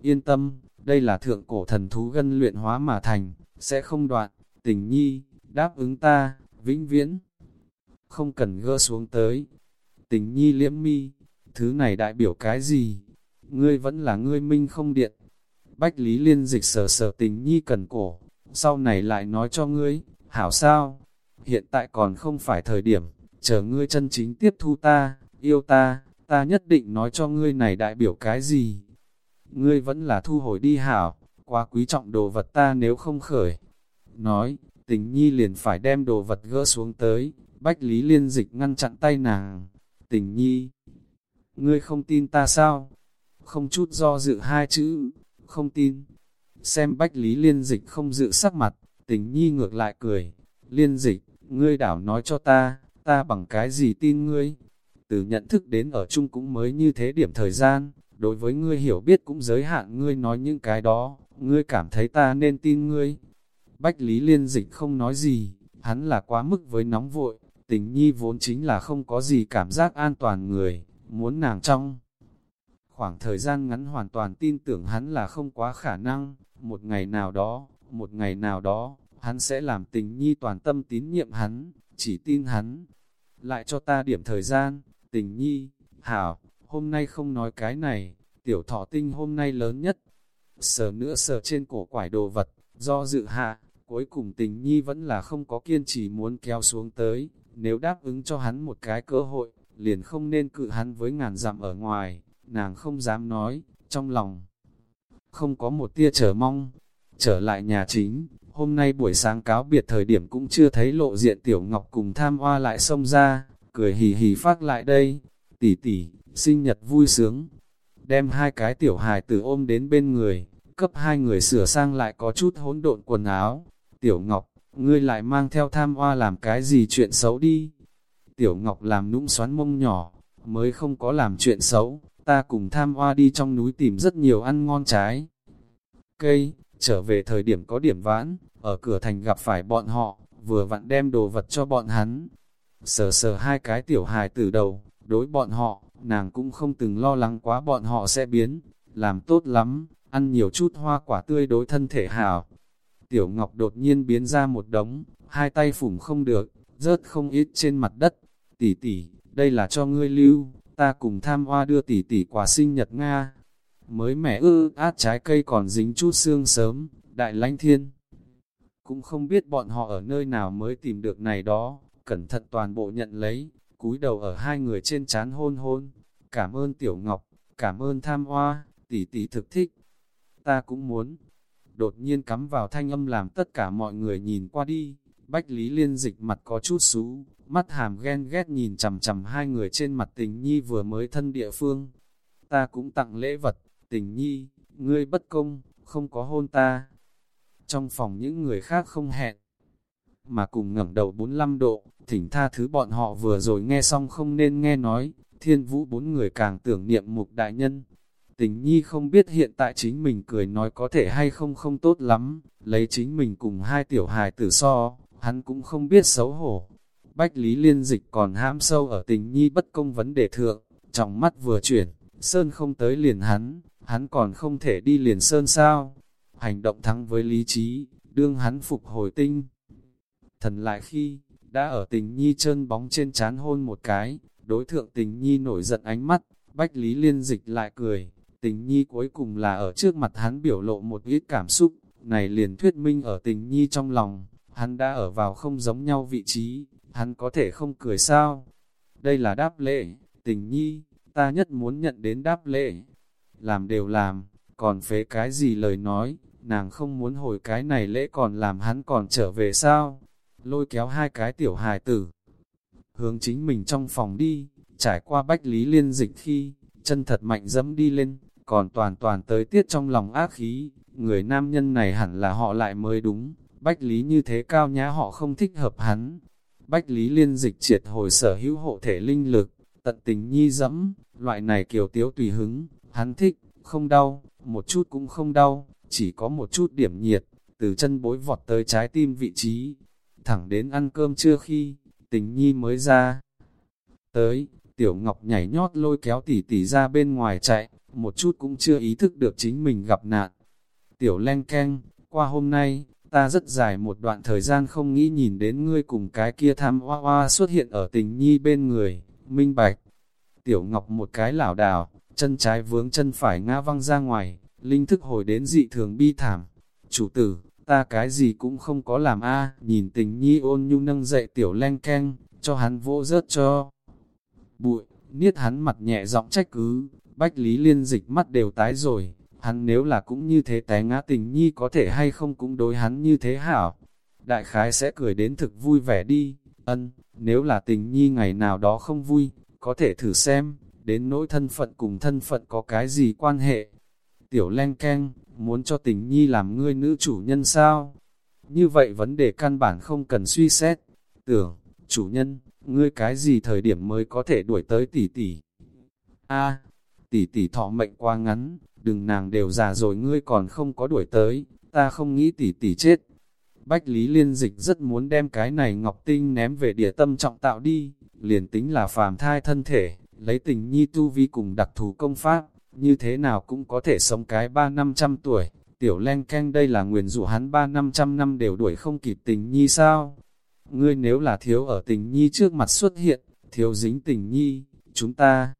Yên tâm, đây là thượng cổ thần thú gân luyện hóa mà thành, sẽ không đoạn, tình nhi, đáp ứng ta, vĩnh viễn. Không cần gỡ xuống tới. Tình nhi liễm mi, thứ này đại biểu cái gì? Ngươi vẫn là ngươi minh không điện. Bách Lý Liên dịch sờ sờ tình nhi cần cổ, sau này lại nói cho ngươi, hảo sao, hiện tại còn không phải thời điểm, chờ ngươi chân chính tiếp thu ta, yêu ta, ta nhất định nói cho ngươi này đại biểu cái gì. Ngươi vẫn là thu hồi đi hảo, quá quý trọng đồ vật ta nếu không khởi. Nói, tình nhi liền phải đem đồ vật gỡ xuống tới, bách lý liên dịch ngăn chặn tay nàng. Tình nhi, ngươi không tin ta sao? Không chút do dự hai chữ, không tin. Xem bách lý liên dịch không dự sắc mặt, tình nhi ngược lại cười, liên dịch, ngươi đảo nói cho ta, ta bằng cái gì tin ngươi? Từ nhận thức đến ở chung cũng mới như thế điểm thời gian, đối với ngươi hiểu biết cũng giới hạn ngươi nói những cái đó, ngươi cảm thấy ta nên tin ngươi. Bách Lý Liên Dịch không nói gì, hắn là quá mức với nóng vội, tình nhi vốn chính là không có gì cảm giác an toàn người, muốn nàng trong. Khoảng thời gian ngắn hoàn toàn tin tưởng hắn là không quá khả năng, một ngày nào đó, một ngày nào đó, hắn sẽ làm tình nhi toàn tâm tín nhiệm hắn, chỉ tin hắn. Lại cho ta điểm thời gian, tình nhi, hảo, hôm nay không nói cái này, tiểu thọ tinh hôm nay lớn nhất. Sờ nữa sờ trên cổ quải đồ vật, do dự hạ, cuối cùng tình nhi vẫn là không có kiên trì muốn kéo xuống tới, nếu đáp ứng cho hắn một cái cơ hội, liền không nên cự hắn với ngàn dặm ở ngoài, nàng không dám nói, trong lòng không có một tia chờ mong, Trở lại nhà chính, hôm nay buổi sáng cáo biệt thời điểm cũng chưa thấy lộ diện Tiểu Ngọc cùng tham hoa lại xông ra, cười hì hì phát lại đây. Tỷ tỷ, sinh nhật vui sướng. Đem hai cái tiểu hài tử ôm đến bên người, cấp hai người sửa sang lại có chút hỗn độn quần áo. Tiểu Ngọc, ngươi lại mang theo tham hoa làm cái gì chuyện xấu đi. Tiểu Ngọc làm nũng xoắn mông nhỏ, mới không có làm chuyện xấu, ta cùng tham hoa đi trong núi tìm rất nhiều ăn ngon trái. Cây, trở về thời điểm có điểm vãn, ở cửa thành gặp phải bọn họ, vừa vặn đem đồ vật cho bọn hắn. Sờ sờ hai cái tiểu hài từ đầu, đối bọn họ, nàng cũng không từng lo lắng quá bọn họ sẽ biến, làm tốt lắm, ăn nhiều chút hoa quả tươi đối thân thể hảo. Tiểu Ngọc đột nhiên biến ra một đống, hai tay phủng không được, rớt không ít trên mặt đất. Tỷ tỷ, đây là cho ngươi lưu, ta cùng tham hoa đưa tỷ tỷ quà sinh nhật Nga. Mới mẻ ư át trái cây còn dính chút xương sớm, đại lánh thiên. Cũng không biết bọn họ ở nơi nào mới tìm được này đó, cẩn thận toàn bộ nhận lấy, cúi đầu ở hai người trên chán hôn hôn. Cảm ơn Tiểu Ngọc, cảm ơn tham hoa, tỷ tỷ thực thích. Ta cũng muốn. Đột nhiên cắm vào thanh âm làm tất cả mọi người nhìn qua đi. Bách Lý Liên dịch mặt có chút xú, mắt hàm ghen ghét nhìn chầm chầm hai người trên mặt tình nhi vừa mới thân địa phương. Ta cũng tặng lễ vật, tình nhi, ngươi bất công, không có hôn ta. Trong phòng những người khác không hẹn, mà cùng ngẩng đầu 45 độ, thỉnh tha thứ bọn họ vừa rồi nghe xong không nên nghe nói, thiên vũ bốn người càng tưởng niệm mục đại nhân. Tình nhi không biết hiện tại chính mình cười nói có thể hay không không tốt lắm, lấy chính mình cùng hai tiểu hài tử so, hắn cũng không biết xấu hổ. Bách Lý Liên Dịch còn ham sâu ở tình nhi bất công vấn đề thượng, trong mắt vừa chuyển, Sơn không tới liền hắn, hắn còn không thể đi liền Sơn sao. Hành động thắng với lý trí, đương hắn phục hồi tinh. Thần lại khi, đã ở tình nhi trơn bóng trên chán hôn một cái, đối thượng tình nhi nổi giận ánh mắt, Bách Lý Liên Dịch lại cười, tình nhi cuối cùng là ở trước mặt hắn biểu lộ một ít cảm xúc, này liền thuyết minh ở tình nhi trong lòng, hắn đã ở vào không giống nhau vị trí, hắn có thể không cười sao? Đây là đáp lễ, tình nhi, ta nhất muốn nhận đến đáp lễ. Làm đều làm, còn phế cái gì lời nói, nàng không muốn hồi cái này lễ còn làm hắn còn trở về sao? Lôi kéo hai cái tiểu hài tử, hướng chính mình trong phòng đi, trải qua bách lý liên dịch khi, chân thật mạnh dẫm đi lên, còn toàn toàn tới tiết trong lòng ác khí, người nam nhân này hẳn là họ lại mới đúng, bách lý như thế cao nhã họ không thích hợp hắn, Bách Lý Liên dịch triệt hồi sở hữu hộ thể linh lực, tận tình nhi dẫm, loại này kiều tiếu tùy hứng, hắn thích, không đau, một chút cũng không đau, chỉ có một chút điểm nhiệt, từ chân bối vọt tới trái tim vị trí, thẳng đến ăn cơm trưa khi, tình nhi mới ra. Tới, Tiểu Ngọc nhảy nhót lôi kéo tỉ tỉ ra bên ngoài chạy, một chút cũng chưa ý thức được chính mình gặp nạn. Tiểu len keng, qua hôm nay, ta rất dài một đoạn thời gian không nghĩ nhìn đến ngươi cùng cái kia tham hoa hoa xuất hiện ở tình nhi bên người, minh bạch. Tiểu Ngọc một cái lảo đảo, chân trái vướng chân phải ngã văng ra ngoài, linh thức hồi đến dị thường bi thảm. Chủ tử, ta cái gì cũng không có làm a nhìn tình nhi ôn nhu nâng dậy tiểu len keng, cho hắn vỗ rớt cho. Bụi, niết hắn mặt nhẹ giọng trách cứ, bách lý liên dịch mắt đều tái rồi, hắn nếu là cũng như thế té ngã tình nhi có thể hay không cũng đối hắn như thế hảo. Đại khái sẽ cười đến thực vui vẻ đi, ân, nếu là tình nhi ngày nào đó không vui, có thể thử xem, đến nỗi thân phận cùng thân phận có cái gì quan hệ. Tiểu len keng, muốn cho tình nhi làm ngươi nữ chủ nhân sao? Như vậy vấn đề căn bản không cần suy xét. Tưởng, chủ nhân, ngươi cái gì thời điểm mới có thể đuổi tới tỷ tỷ? A, tỷ tỷ thọ mệnh quá ngắn, đừng nàng đều già rồi ngươi còn không có đuổi tới, ta không nghĩ tỷ tỷ chết. Bách Lý Liên Dịch rất muốn đem cái này Ngọc Tinh ném về địa tâm trọng tạo đi, liền tính là phàm thai thân thể, lấy tình nhi tu vi cùng đặc thù công pháp, như thế nào cũng có thể sống cái ba năm trăm tuổi. Tiểu len canh đây là nguyền rủa hắn ba năm trăm năm đều đuổi không kịp tình nhi sao? Ngươi nếu là thiếu ở tình nhi trước mặt xuất hiện, thiếu dính tình nhi, chúng ta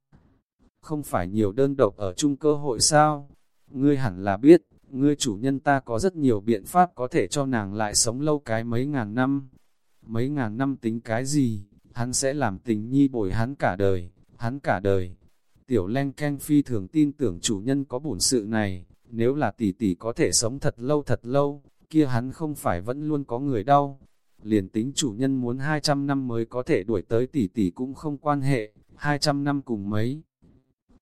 không phải nhiều đơn độc ở chung cơ hội sao? Ngươi hẳn là biết, ngươi chủ nhân ta có rất nhiều biện pháp có thể cho nàng lại sống lâu cái mấy ngàn năm. Mấy ngàn năm tính cái gì, hắn sẽ làm tình nhi bồi hắn cả đời, hắn cả đời. Tiểu len keng phi thường tin tưởng chủ nhân có bổn sự này, nếu là tỷ tỷ có thể sống thật lâu thật lâu, kia hắn không phải vẫn luôn có người đau. Liền tính chủ nhân muốn 200 năm mới có thể đuổi tới tỷ tỷ cũng không quan hệ, 200 năm cùng mấy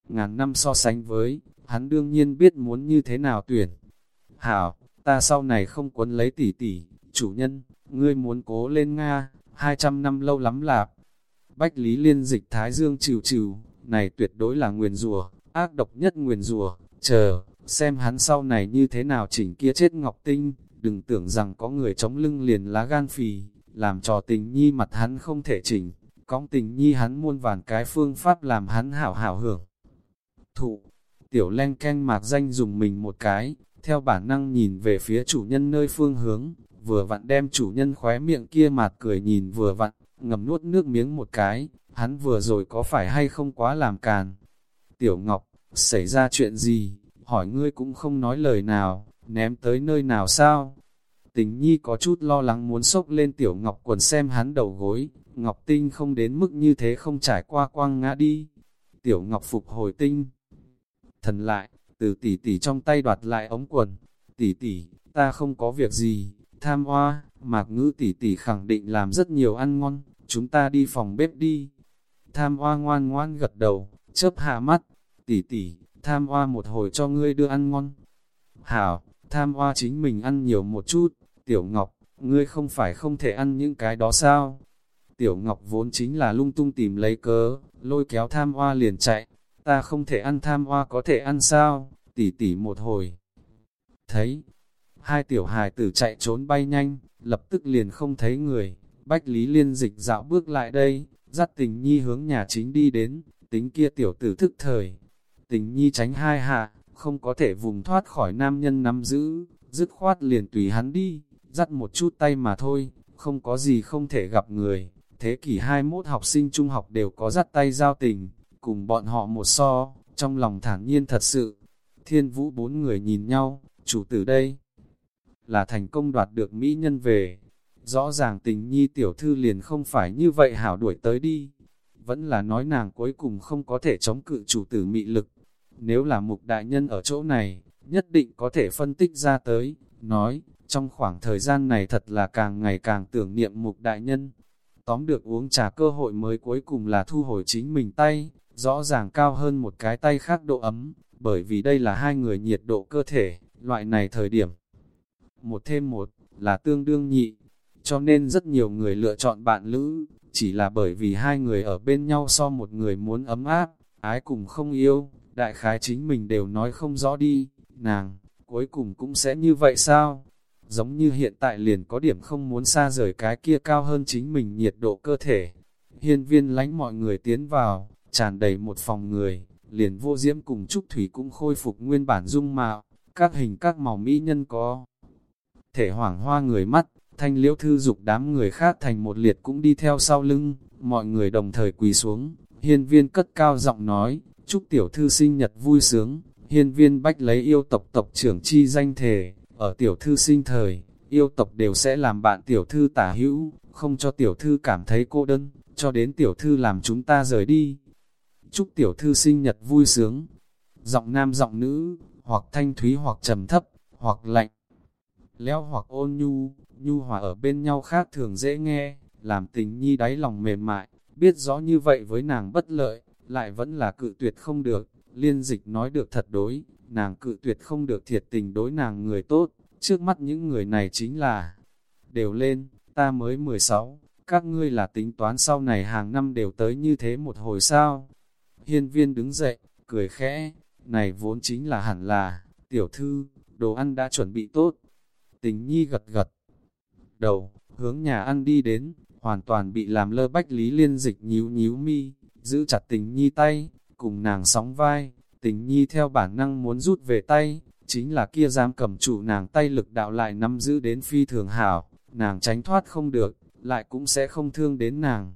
ngàn năm so sánh với, hắn đương nhiên biết muốn như thế nào tuyển. Hảo, ta sau này không quấn lấy tỷ tỷ, chủ nhân, ngươi muốn cố lên Nga, 200 năm lâu lắm lạp. Bách Lý Liên dịch Thái Dương trừ trừ, này tuyệt đối là nguyền rùa, ác độc nhất nguyền rùa, chờ, xem hắn sau này như thế nào chỉnh kia chết Ngọc Tinh, đừng tưởng rằng có người chống lưng liền lá gan phì, làm trò tình nhi mặt hắn không thể chỉnh, cóng tình nhi hắn muôn vàn cái phương pháp làm hắn hảo hảo hưởng. Thụ, tiểu len canh mạc danh dùng mình một cái, theo bản năng nhìn về phía chủ nhân nơi phương hướng, vừa vặn đem chủ nhân khóe miệng kia mạt cười nhìn vừa vặn, ngầm nuốt nước miếng một cái, hắn vừa rồi có phải hay không quá làm càn. Tiểu Ngọc, xảy ra chuyện gì, hỏi ngươi cũng không nói lời nào, ném tới nơi nào sao? Tình nhi có chút lo lắng muốn sốc lên Tiểu Ngọc quần xem hắn đầu gối, Ngọc Tinh không đến mức như thế không trải qua quang ngã đi. Tiểu Ngọc phục hồi tinh. Thần lại, từ tỷ tỷ trong tay đoạt lại ống quần. Tỷ tỷ, ta không có việc gì, tham hoa, mạc ngữ tỷ tỷ khẳng định làm rất nhiều ăn ngon, chúng ta đi phòng bếp đi. Tham hoa ngoan ngoan gật đầu, chớp hạ mắt, tỷ tỷ, tham hoa một hồi cho ngươi đưa ăn ngon. Hảo, tham hoa chính mình ăn nhiều một chút, tiểu ngọc, ngươi không phải không thể ăn những cái đó sao? Tiểu ngọc vốn chính là lung tung tìm lấy cớ, lôi kéo tham hoa liền chạy, ta không thể ăn tham hoa có thể ăn sao, tỷ tỷ một hồi. Thấy, hai tiểu hài tử chạy trốn bay nhanh, lập tức liền không thấy người, Bách Lý Liên dịch dạo bước lại đây, dắt tình nhi hướng nhà chính đi đến, tính kia tiểu tử thức thời. Tình nhi tránh hai hạ, không có thể vùng thoát khỏi nam nhân nắm giữ, dứt khoát liền tùy hắn đi, dắt một chút tay mà thôi, không có gì không thể gặp người. Thế kỷ 21 học sinh trung học đều có dắt tay giao tình, cùng bọn họ một so, trong lòng thản nhiên thật sự. Thiên vũ bốn người nhìn nhau, chủ tử đây là thành công đoạt được mỹ nhân về. Rõ ràng tình nhi tiểu thư liền không phải như vậy hảo đuổi tới đi. Vẫn là nói nàng cuối cùng không có thể chống cự chủ tử mị lực. Nếu là mục đại nhân ở chỗ này, nhất định có thể phân tích ra tới, nói, trong khoảng thời gian này thật là càng ngày càng tưởng niệm mục đại nhân. Tóm được uống trà cơ hội mới cuối cùng là thu hồi chính mình tay, rõ ràng cao hơn một cái tay khác độ ấm, bởi vì đây là hai người nhiệt độ cơ thể, loại này thời điểm. Một thêm một, là tương đương nhị, cho nên rất nhiều người lựa chọn bạn lữ, chỉ là bởi vì hai người ở bên nhau so một người muốn ấm áp, ái cùng không yêu, đại khái chính mình đều nói không rõ đi, nàng, cuối cùng cũng sẽ như vậy sao? Giống như hiện tại liền có điểm không muốn xa rời cái kia cao hơn chính mình nhiệt độ cơ thể. Hiên viên lánh mọi người tiến vào, tràn đầy một phòng người, liền vô diễm cùng Trúc Thủy cũng khôi phục nguyên bản dung mạo, các hình các màu mỹ nhân có. Thể hoảng hoa người mắt, thanh liễu thư dục đám người khác thành một liệt cũng đi theo sau lưng, mọi người đồng thời quỳ xuống, hiên viên cất cao giọng nói, chúc tiểu thư sinh nhật vui sướng, hiên viên bách lấy yêu tộc tộc trưởng chi danh thể, ở tiểu thư sinh thời, yêu tộc đều sẽ làm bạn tiểu thư tả hữu, không cho tiểu thư cảm thấy cô đơn, cho đến tiểu thư làm chúng ta rời đi. Chúc tiểu thư sinh nhật vui sướng, giọng nam giọng nữ, hoặc thanh thúy hoặc trầm thấp, hoặc lạnh, leo hoặc ôn nhu, nhu hòa ở bên nhau khác thường dễ nghe, làm tình nhi đáy lòng mềm mại, biết rõ như vậy với nàng bất lợi, lại vẫn là cự tuyệt không được, liên dịch nói được thật đối, nàng cự tuyệt không được thiệt tình đối nàng người tốt, trước mắt những người này chính là, đều lên, ta mới 16, các ngươi là tính toán sau này hàng năm đều tới như thế một hồi sao. Hiên viên đứng dậy, cười khẽ, này vốn chính là hẳn là, tiểu thư, đồ ăn đã chuẩn bị tốt. Tình nhi gật gật, đầu, hướng nhà ăn đi đến, hoàn toàn bị làm lơ bách lý liên dịch nhíu nhíu mi, giữ chặt tình nhi tay, cùng nàng sóng vai, tình nhi theo bản năng muốn rút về tay, chính là kia giam cầm chủ nàng tay lực đạo lại nắm giữ đến phi thường hảo, nàng tránh thoát không được, lại cũng sẽ không thương đến nàng.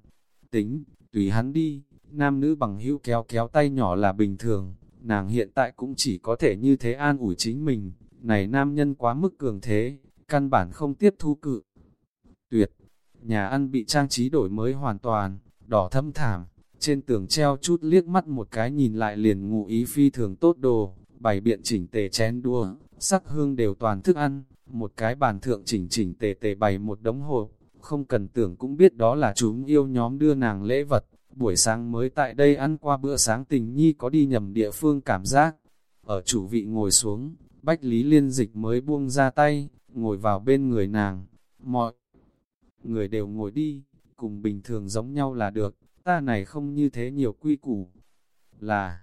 Tính, tùy hắn đi, nam nữ bằng hữu kéo kéo tay nhỏ là bình thường, nàng hiện tại cũng chỉ có thể như thế an ủi chính mình, này nam nhân quá mức cường thế, căn bản không tiếp thu cự. Tuyệt, nhà ăn bị trang trí đổi mới hoàn toàn, đỏ thâm thảm, trên tường treo chút liếc mắt một cái nhìn lại liền ngụ ý phi thường tốt đồ, bày biện chỉnh tề chén đua, sắc hương đều toàn thức ăn, một cái bàn thượng chỉnh chỉnh tề tề bày một đống hộp, không cần tưởng cũng biết đó là chúng yêu nhóm đưa nàng lễ vật, buổi sáng mới tại đây ăn qua bữa sáng tình nhi có đi nhầm địa phương cảm giác. Ở chủ vị ngồi xuống, Bách Lý Liên Dịch mới buông ra tay, ngồi vào bên người nàng. Mọi người đều ngồi đi, cùng bình thường giống nhau là được, ta này không như thế nhiều quy củ. Là,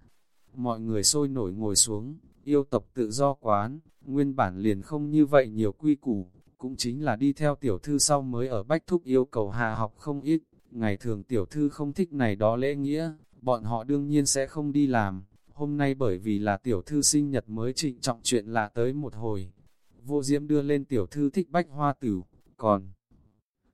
mọi người sôi nổi ngồi xuống, yêu tộc tự do quán, nguyên bản liền không như vậy nhiều quy củ, cũng chính là đi theo tiểu thư sau mới ở Bách Thúc yêu cầu hạ học không ít, ngày thường tiểu thư không thích này đó lễ nghĩa, bọn họ đương nhiên sẽ không đi làm, hôm nay bởi vì là tiểu thư sinh nhật mới trịnh trọng chuyện là tới một hồi. Vô Diễm đưa lên tiểu thư thích bách hoa tử, còn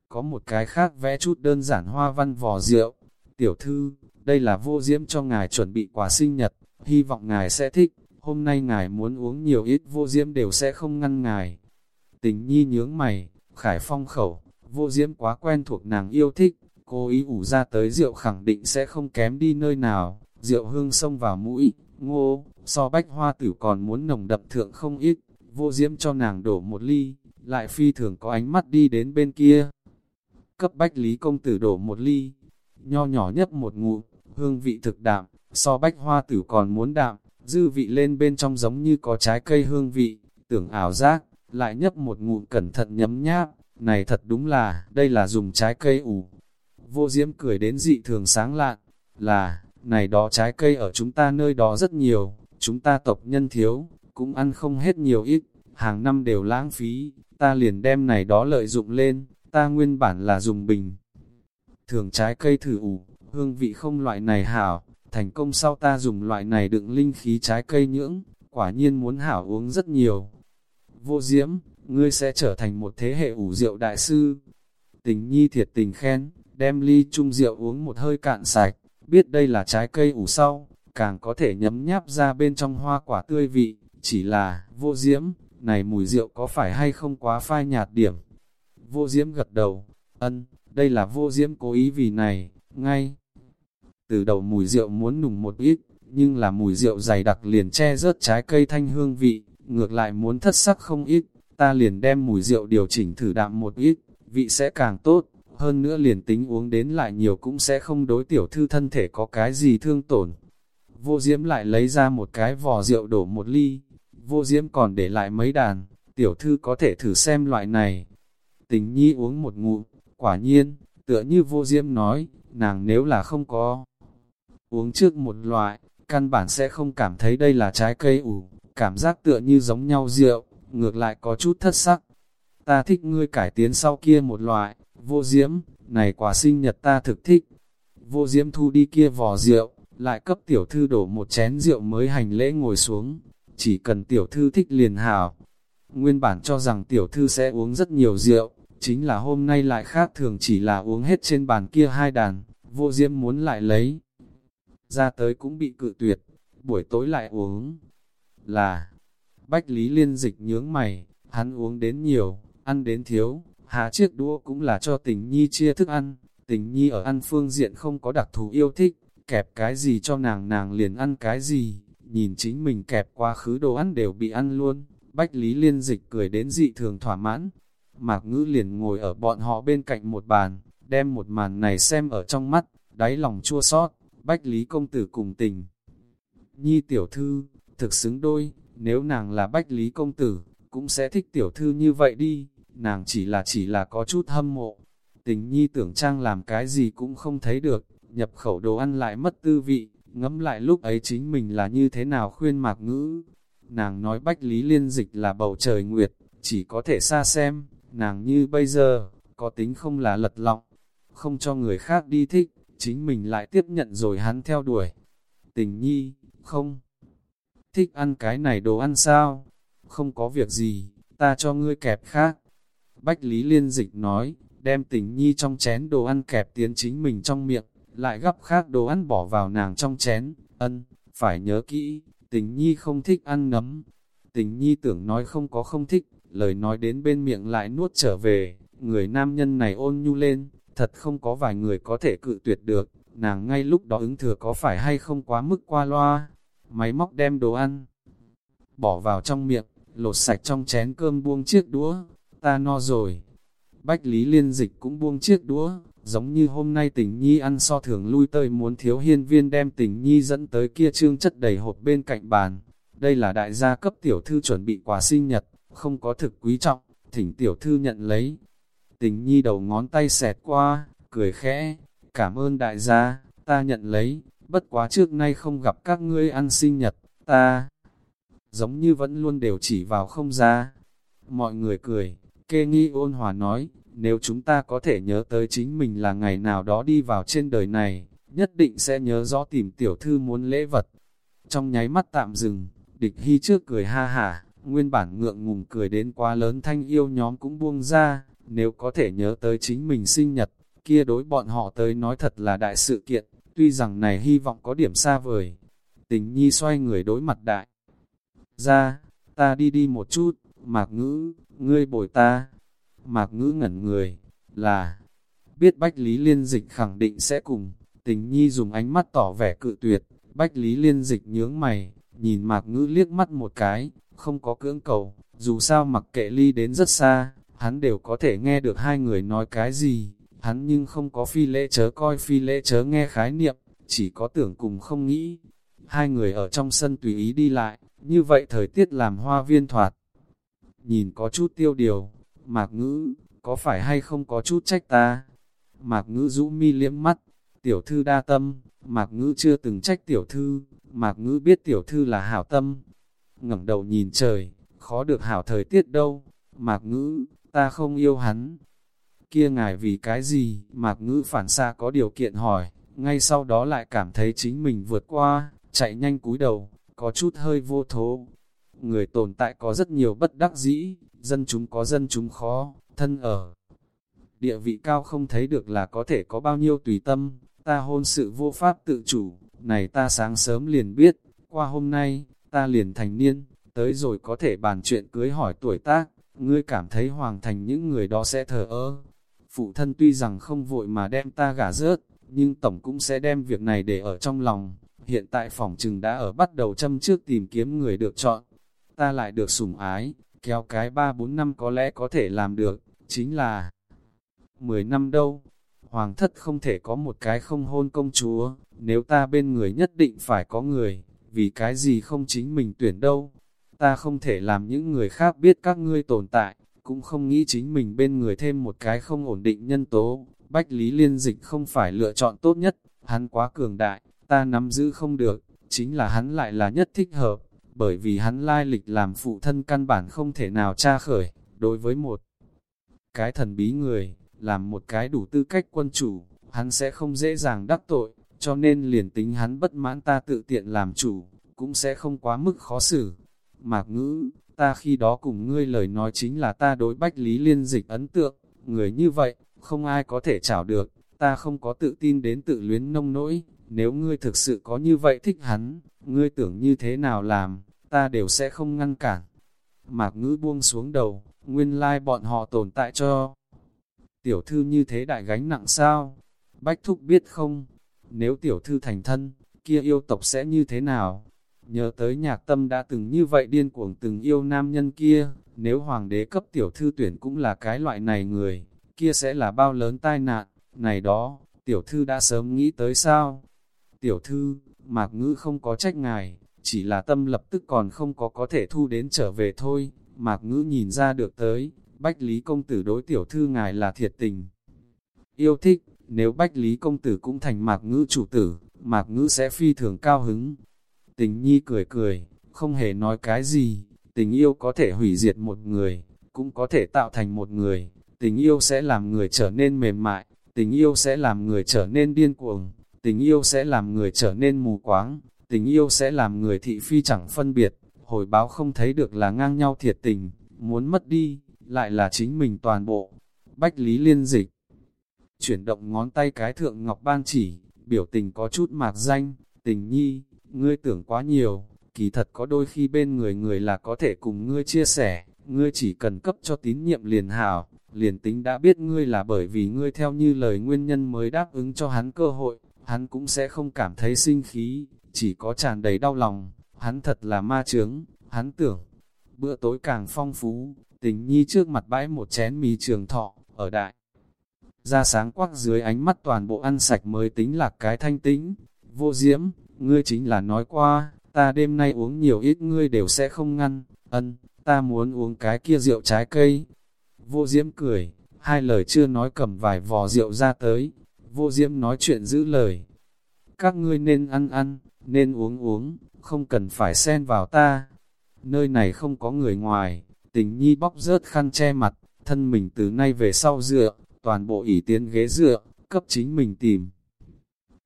có một cái khác vẽ chút đơn giản hoa văn vò rượu. Tiểu thư, đây là vô diễm cho ngài chuẩn bị quà sinh nhật, hy vọng ngài sẽ thích, hôm nay ngài muốn uống nhiều ít vô diễm đều sẽ không ngăn ngài. Tình nhi nhướng mày, khải phong khẩu, vô diễm quá quen thuộc nàng yêu thích, cô ý ủ ra tới rượu khẳng định sẽ không kém đi nơi nào, rượu hương xông vào mũi, ngô, so bách hoa tử còn muốn nồng đậm thượng không ít, vô diễm cho nàng đổ một ly, lại phi thường có ánh mắt đi đến bên kia. Cấp bách lý công tử đổ một ly, nho nhỏ nhấp một ngụm, hương vị thực đạm, so bách hoa tử còn muốn đạm, dư vị lên bên trong giống như có trái cây hương vị, tưởng ảo giác, lại nhấp một ngụm cẩn thận nhấm nháp, này thật đúng là, đây là dùng trái cây ủ. Vô diễm cười đến dị thường sáng lạn, là, này đó trái cây ở chúng ta nơi đó rất nhiều, chúng ta tộc nhân thiếu, cũng ăn không hết nhiều ít, hàng năm đều lãng phí, ta liền đem này đó lợi dụng lên, ta nguyên bản là dùng bình. Thường trái cây thử ủ, hương vị không loại này hảo, thành công sau ta dùng loại này đựng linh khí trái cây nhưỡng, quả nhiên muốn hảo uống rất nhiều. Vô diễm, ngươi sẽ trở thành một thế hệ ủ rượu đại sư. Tình nhi thiệt tình khen, đem ly chung rượu uống một hơi cạn sạch, biết đây là trái cây ủ sau, càng có thể nhấm nháp ra bên trong hoa quả tươi vị, chỉ là, vô diễm, này mùi rượu có phải hay không quá phai nhạt điểm. Vô diễm gật đầu, ân, đây là vô diễm cố ý vì này, ngay. Từ đầu mùi rượu muốn nùng một ít, nhưng là mùi rượu dày đặc liền che rớt trái cây thanh hương vị, ngược lại muốn thất sắc không ít, ta liền đem mùi rượu điều chỉnh thử đạm một ít, vị sẽ càng tốt, hơn nữa liền tính uống đến lại nhiều cũng sẽ không đối tiểu thư thân thể có cái gì thương tổn. Vô diễm lại lấy ra một cái vò rượu đổ một ly, vô diễm còn để lại mấy đàn, tiểu thư có thể thử xem loại này. Tình nhi uống một ngụm, quả nhiên, tựa như vô diễm nói, nàng nếu là không có uống trước một loại, căn bản sẽ không cảm thấy đây là trái cây ủ, cảm giác tựa như giống nhau rượu, ngược lại có chút thất sắc. Ta thích ngươi cải tiến sau kia một loại, vô diễm, này quả sinh nhật ta thực thích. Vô diễm thu đi kia vò rượu, lại cấp tiểu thư đổ một chén rượu mới hành lễ ngồi xuống, chỉ cần tiểu thư thích liền hảo. Nguyên bản cho rằng tiểu thư sẽ uống rất nhiều rượu, chính là hôm nay lại khác thường chỉ là uống hết trên bàn kia hai đàn, vô diễm muốn lại lấy. Ra tới cũng bị cự tuyệt, buổi tối lại uống. Là, Bách Lý Liên dịch nhướng mày, hắn uống đến nhiều, ăn đến thiếu, hạ chiếc đũa cũng là cho tình nhi chia thức ăn, tình nhi ở ăn phương diện không có đặc thù yêu thích, kẹp cái gì cho nàng nàng liền ăn cái gì, nhìn chính mình kẹp quá khứ đồ ăn đều bị ăn luôn, Bách Lý Liên dịch cười đến dị thường thỏa mãn, Mạc Ngữ liền ngồi ở bọn họ bên cạnh một bàn, đem một màn này xem ở trong mắt, đáy lòng chua xót. Bách Lý Công Tử cùng tình. Nhi tiểu thư, thực xứng đôi, nếu nàng là Bách Lý Công Tử, cũng sẽ thích tiểu thư như vậy đi, nàng chỉ là chỉ là có chút hâm mộ. Tình Nhi tưởng trang làm cái gì cũng không thấy được, nhập khẩu đồ ăn lại mất tư vị, ngẫm lại lúc ấy chính mình là như thế nào khuyên mạc ngữ. Nàng nói Bách Lý Liên Dịch là bầu trời nguyệt, chỉ có thể xa xem, nàng như bây giờ, có tính không là lật lọng, không cho người khác đi thích, chính mình lại tiếp nhận rồi hắn theo đuổi. Tình nhi, không thích ăn cái này đồ ăn sao? Không có việc gì, ta cho ngươi kẹp khác. Bách Lý Liên Dịch nói, đem tình nhi trong chén đồ ăn kẹp tiến chính mình trong miệng, lại gấp khác đồ ăn bỏ vào nàng trong chén, ân, phải nhớ kỹ, tình nhi không thích ăn nấm. Tình nhi tưởng nói không có không thích, lời nói đến bên miệng lại nuốt trở về, người nam nhân này ôn nhu lên, thật không có vài người có thể cự tuyệt được, nàng ngay lúc đó ứng thừa có phải hay không quá mức qua loa, máy móc đem đồ ăn, bỏ vào trong miệng, lột sạch trong chén cơm buông chiếc đũa, ta no rồi. Bách Lý Liên Dịch cũng buông chiếc đũa, giống như hôm nay tình nhi ăn so thường lui tơi muốn thiếu hiên viên đem tình nhi dẫn tới kia trương chất đầy hộp bên cạnh bàn. Đây là đại gia cấp tiểu thư chuẩn bị quà sinh nhật, không có thực quý trọng, thỉnh tiểu thư nhận lấy. Tình nhi đầu ngón tay xẹt qua, cười khẽ, cảm ơn đại gia, ta nhận lấy, bất quá trước nay không gặp các ngươi ăn sinh nhật, ta giống như vẫn luôn đều chỉ vào không ra. Mọi người cười, kê nghi ôn hòa nói, nếu chúng ta có thể nhớ tới chính mình là ngày nào đó đi vào trên đời này, nhất định sẽ nhớ rõ tìm tiểu thư muốn lễ vật. Trong nháy mắt tạm dừng, địch hy trước cười ha hả, nguyên bản ngượng ngùng cười đến quá lớn thanh yêu nhóm cũng buông ra, nếu có thể nhớ tới chính mình sinh nhật, kia đối bọn họ tới nói thật là đại sự kiện, tuy rằng này hy vọng có điểm xa vời. Tình nhi xoay người đối mặt đại. Ra, ta đi đi một chút, mạc ngữ, ngươi bồi ta. Mạc ngữ ngẩn người, là, biết Bách Lý Liên Dịch khẳng định sẽ cùng, tình nhi dùng ánh mắt tỏ vẻ cự tuyệt, Bách Lý Liên Dịch nhướng mày, nhìn Mạc ngữ liếc mắt một cái, không có cưỡng cầu, dù sao mặc kệ ly đến rất xa, hắn đều có thể nghe được hai người nói cái gì, hắn nhưng không có phi lễ chớ coi phi lễ chớ nghe khái niệm, chỉ có tưởng cùng không nghĩ. Hai người ở trong sân tùy ý đi lại, như vậy thời tiết làm hoa viên thoạt. Nhìn có chút tiêu điều, mạc ngữ, có phải hay không có chút trách ta? Mạc ngữ rũ mi liễm mắt, tiểu thư đa tâm, mạc ngữ chưa từng trách tiểu thư, mạc ngữ biết tiểu thư là hảo tâm. ngẩng đầu nhìn trời, khó được hảo thời tiết đâu, mạc ngữ, ta không yêu hắn, kia ngài vì cái gì, mạc ngữ phản xa có điều kiện hỏi, ngay sau đó lại cảm thấy chính mình vượt qua, chạy nhanh cúi đầu, có chút hơi vô thố. Người tồn tại có rất nhiều bất đắc dĩ, dân chúng có dân chúng khó, thân ở. Địa vị cao không thấy được là có thể có bao nhiêu tùy tâm, ta hôn sự vô pháp tự chủ, này ta sáng sớm liền biết, qua hôm nay, ta liền thành niên, tới rồi có thể bàn chuyện cưới hỏi tuổi tác, ngươi cảm thấy hoàng thành những người đó sẽ thờ ơ, phụ thân tuy rằng không vội mà đem ta gả rớt, nhưng tổng cũng sẽ đem việc này để ở trong lòng. Hiện tại phòng trừng đã ở bắt đầu châm trước tìm kiếm người được chọn. Ta lại được sủng ái, kéo cái 3-4 năm có lẽ có thể làm được, chính là 10 năm đâu. Hoàng thất không thể có một cái không hôn công chúa, nếu ta bên người nhất định phải có người, vì cái gì không chính mình tuyển đâu. Ta không thể làm những người khác biết các ngươi tồn tại, cũng không nghĩ chính mình bên người thêm một cái không ổn định nhân tố. Bách Lý Liên Dịch không phải lựa chọn tốt nhất, hắn quá cường đại, ta nắm giữ không được, chính là hắn lại là nhất thích hợp, bởi vì hắn lai lịch làm phụ thân căn bản không thể nào tra khởi, đối với một cái thần bí người, làm một cái đủ tư cách quân chủ, hắn sẽ không dễ dàng đắc tội, cho nên liền tính hắn bất mãn ta tự tiện làm chủ, cũng sẽ không quá mức khó xử. Mạc ngữ, ta khi đó cùng ngươi lời nói chính là ta đối bách lý liên dịch ấn tượng, người như vậy, không ai có thể chảo được, ta không có tự tin đến tự luyến nông nỗi, nếu ngươi thực sự có như vậy thích hắn, ngươi tưởng như thế nào làm, ta đều sẽ không ngăn cản. Mạc ngữ buông xuống đầu, nguyên lai like bọn họ tồn tại cho. Tiểu thư như thế đại gánh nặng sao? Bách thúc biết không? Nếu tiểu thư thành thân, kia yêu tộc sẽ như thế nào? Nhớ tới nhạc tâm đã từng như vậy điên cuồng từng yêu nam nhân kia, nếu hoàng đế cấp tiểu thư tuyển cũng là cái loại này người, kia sẽ là bao lớn tai nạn, này đó, tiểu thư đã sớm nghĩ tới sao? Tiểu thư, mạc ngữ không có trách ngài, chỉ là tâm lập tức còn không có có thể thu đến trở về thôi, mạc ngữ nhìn ra được tới, bách lý công tử đối tiểu thư ngài là thiệt tình. Yêu thích, nếu bách lý công tử cũng thành mạc ngữ chủ tử, mạc ngữ sẽ phi thường cao hứng, Tình nhi cười cười, không hề nói cái gì, tình yêu có thể hủy diệt một người, cũng có thể tạo thành một người, tình yêu sẽ làm người trở nên mềm mại, tình yêu sẽ làm người trở nên điên cuồng, tình yêu sẽ làm người trở nên mù quáng, tình yêu sẽ làm người thị phi chẳng phân biệt, hồi báo không thấy được là ngang nhau thiệt tình, muốn mất đi, lại là chính mình toàn bộ. Bách Lý Liên Dịch. Chuyển động ngón tay cái thượng ngọc ban chỉ, biểu tình có chút mạc danh, tình nhi, ngươi tưởng quá nhiều, kỳ thật có đôi khi bên người người là có thể cùng ngươi chia sẻ, ngươi chỉ cần cấp cho tín nhiệm liền hảo, liền tính đã biết ngươi là bởi vì ngươi theo như lời nguyên nhân mới đáp ứng cho hắn cơ hội, hắn cũng sẽ không cảm thấy sinh khí, chỉ có tràn đầy đau lòng, hắn thật là ma chướng, hắn tưởng, bữa tối càng phong phú, tình nhi trước mặt bãi một chén mì trường thọ, ở đại. ra sáng quắc dưới ánh mắt toàn bộ ăn sạch mới tính là cái thanh tĩnh. Vô diễm, ngươi chính là nói qua, ta đêm nay uống nhiều ít ngươi đều sẽ không ngăn, ân, ta muốn uống cái kia rượu trái cây. Vô diễm cười, hai lời chưa nói cầm vài vò rượu ra tới, vô diễm nói chuyện giữ lời. Các ngươi nên ăn ăn, nên uống uống, không cần phải xen vào ta. Nơi này không có người ngoài, tình nhi bóc rớt khăn che mặt, thân mình từ nay về sau dựa, toàn bộ ỉ tiến ghế dựa, cấp chính mình tìm.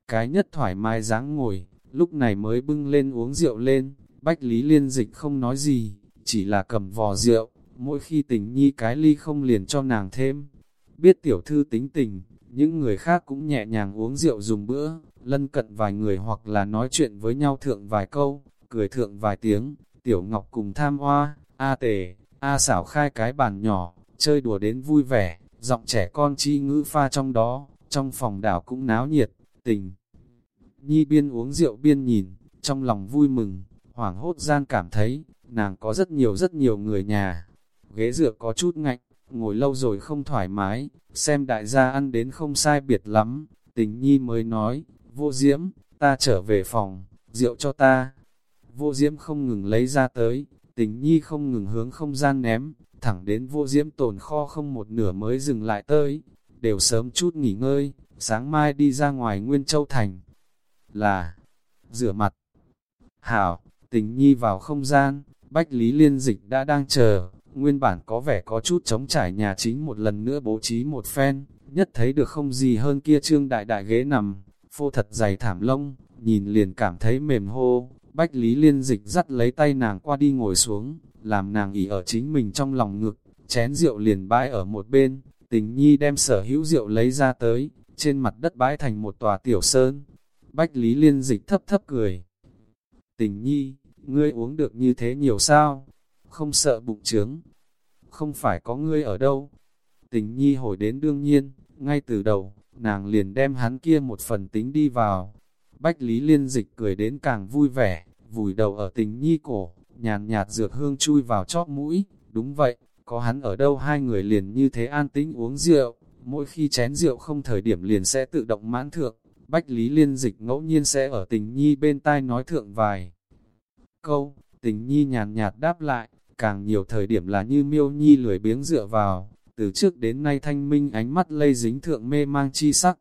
Cái nhất thoải mái dáng ngồi, lúc này mới bưng lên uống rượu lên, Bách Lý Liên Dịch không nói gì, chỉ là cầm vò rượu, mỗi khi tình nhi cái ly không liền cho nàng thêm. Biết tiểu thư tính tình, những người khác cũng nhẹ nhàng uống rượu dùng bữa, lân cận vài người hoặc là nói chuyện với nhau thượng vài câu, cười thượng vài tiếng, tiểu ngọc cùng tham hoa, a tề, a xảo khai cái bàn nhỏ, chơi đùa đến vui vẻ, giọng trẻ con chi ngữ pha trong đó, trong phòng đảo cũng náo nhiệt, tình. Nhi biên uống rượu biên nhìn, trong lòng vui mừng, hoảng hốt gian cảm thấy, nàng có rất nhiều rất nhiều người nhà. Ghế dựa có chút ngạnh, ngồi lâu rồi không thoải mái, xem đại gia ăn đến không sai biệt lắm. Tình nhi mới nói, vô diễm, ta trở về phòng, rượu cho ta. Vô diễm không ngừng lấy ra tới, tình nhi không ngừng hướng không gian ném, thẳng đến vô diễm tồn kho không một nửa mới dừng lại tới. Đều sớm chút nghỉ ngơi, sáng mai đi ra ngoài Nguyên Châu Thành. Là, rửa mặt. Hảo, tình nhi vào không gian, Bách Lý Liên Dịch đã đang chờ, nguyên bản có vẻ có chút chống trải nhà chính một lần nữa bố trí một phen, nhất thấy được không gì hơn kia trương đại đại ghế nằm, phô thật dày thảm lông, nhìn liền cảm thấy mềm hô, Bách Lý Liên Dịch dắt lấy tay nàng qua đi ngồi xuống, làm nàng ỉ ở chính mình trong lòng ngực, chén rượu liền bãi ở một bên, tình nhi đem sở hữu rượu lấy ra tới, trên mặt đất bãi thành một tòa tiểu sơn. Bách Lý Liên Dịch thấp thấp cười. Tình nhi, ngươi uống được như thế nhiều sao? Không sợ bụng trướng. Không phải có ngươi ở đâu. Tình nhi hồi đến đương nhiên, ngay từ đầu, nàng liền đem hắn kia một phần tính đi vào. Bách Lý Liên Dịch cười đến càng vui vẻ, vùi đầu ở tình nhi cổ, nhàn nhạt dược hương chui vào chóp mũi. Đúng vậy, có hắn ở đâu hai người liền như thế an tĩnh uống rượu, mỗi khi chén rượu không thời điểm liền sẽ tự động mãn thượng. Bách Lý Liên Dịch ngẫu nhiên sẽ ở tình nhi bên tai nói thượng vài câu, tình nhi nhàn nhạt đáp lại, càng nhiều thời điểm là như miêu nhi lười biếng dựa vào, từ trước đến nay thanh minh ánh mắt lây dính thượng mê mang chi sắc,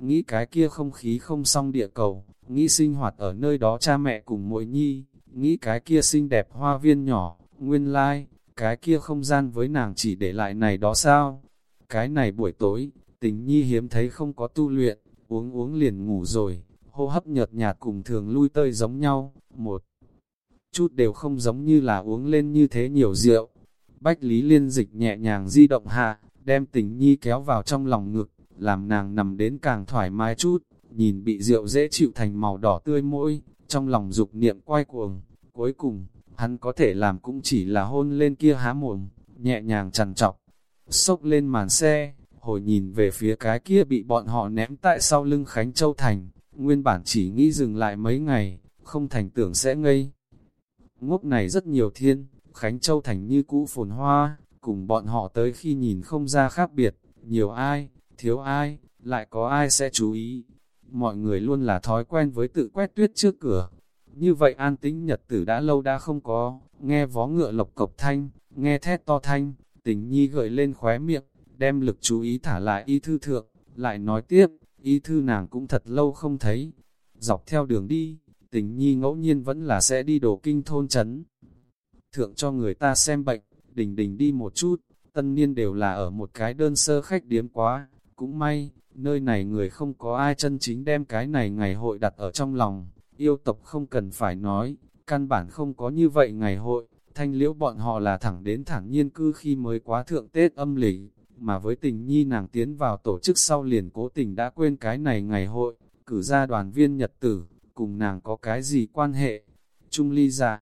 nghĩ cái kia không khí không song địa cầu, nghĩ sinh hoạt ở nơi đó cha mẹ cùng mỗi nhi, nghĩ cái kia xinh đẹp hoa viên nhỏ, nguyên lai, like, cái kia không gian với nàng chỉ để lại này đó sao? Cái này buổi tối, tình nhi hiếm thấy không có tu luyện, uống uống liền ngủ rồi, hô hấp nhợt nhạt cùng thường lui tơi giống nhau, một chút đều không giống như là uống lên như thế nhiều rượu. Bách Lý Liên dịch nhẹ nhàng di động hạ, đem tình nhi kéo vào trong lòng ngực, làm nàng nằm đến càng thoải mái chút, nhìn bị rượu dễ chịu thành màu đỏ tươi môi, trong lòng dục niệm quay cuồng. Cuối cùng, hắn có thể làm cũng chỉ là hôn lên kia há mồm, nhẹ nhàng chằn trọc, sốc lên màn xe, hồi nhìn về phía cái kia bị bọn họ ném tại sau lưng Khánh Châu Thành, nguyên bản chỉ nghĩ dừng lại mấy ngày, không thành tưởng sẽ ngây ngốc này rất nhiều thiên, Khánh Châu Thành như cũ phồn hoa, cùng bọn họ tới khi nhìn không ra khác biệt, nhiều ai, thiếu ai, lại có ai sẽ chú ý. Mọi người luôn là thói quen với tự quét tuyết trước cửa. Như vậy an tĩnh nhật tử đã lâu đã không có, nghe vó ngựa lộc cộc thanh, nghe thét to thanh, tình nhi gợi lên khóe miệng, đem lực chú ý thả lại y thư thượng, lại nói tiếp, y thư nàng cũng thật lâu không thấy. Dọc theo đường đi, tình nhi ngẫu nhiên vẫn là sẽ đi đổ kinh thôn chấn. Thượng cho người ta xem bệnh, đình đình đi một chút, tân niên đều là ở một cái đơn sơ khách điếm quá, cũng may, nơi này người không có ai chân chính đem cái này ngày hội đặt ở trong lòng, yêu tộc không cần phải nói, căn bản không có như vậy ngày hội, thanh liễu bọn họ là thẳng đến thẳng nhiên cư khi mới quá thượng Tết âm lịch, mà với tình nhi nàng tiến vào tổ chức sau liền cố tình đã quên cái này ngày hội, cử ra đoàn viên nhật tử, cùng nàng có cái gì quan hệ. Trung ly dạ,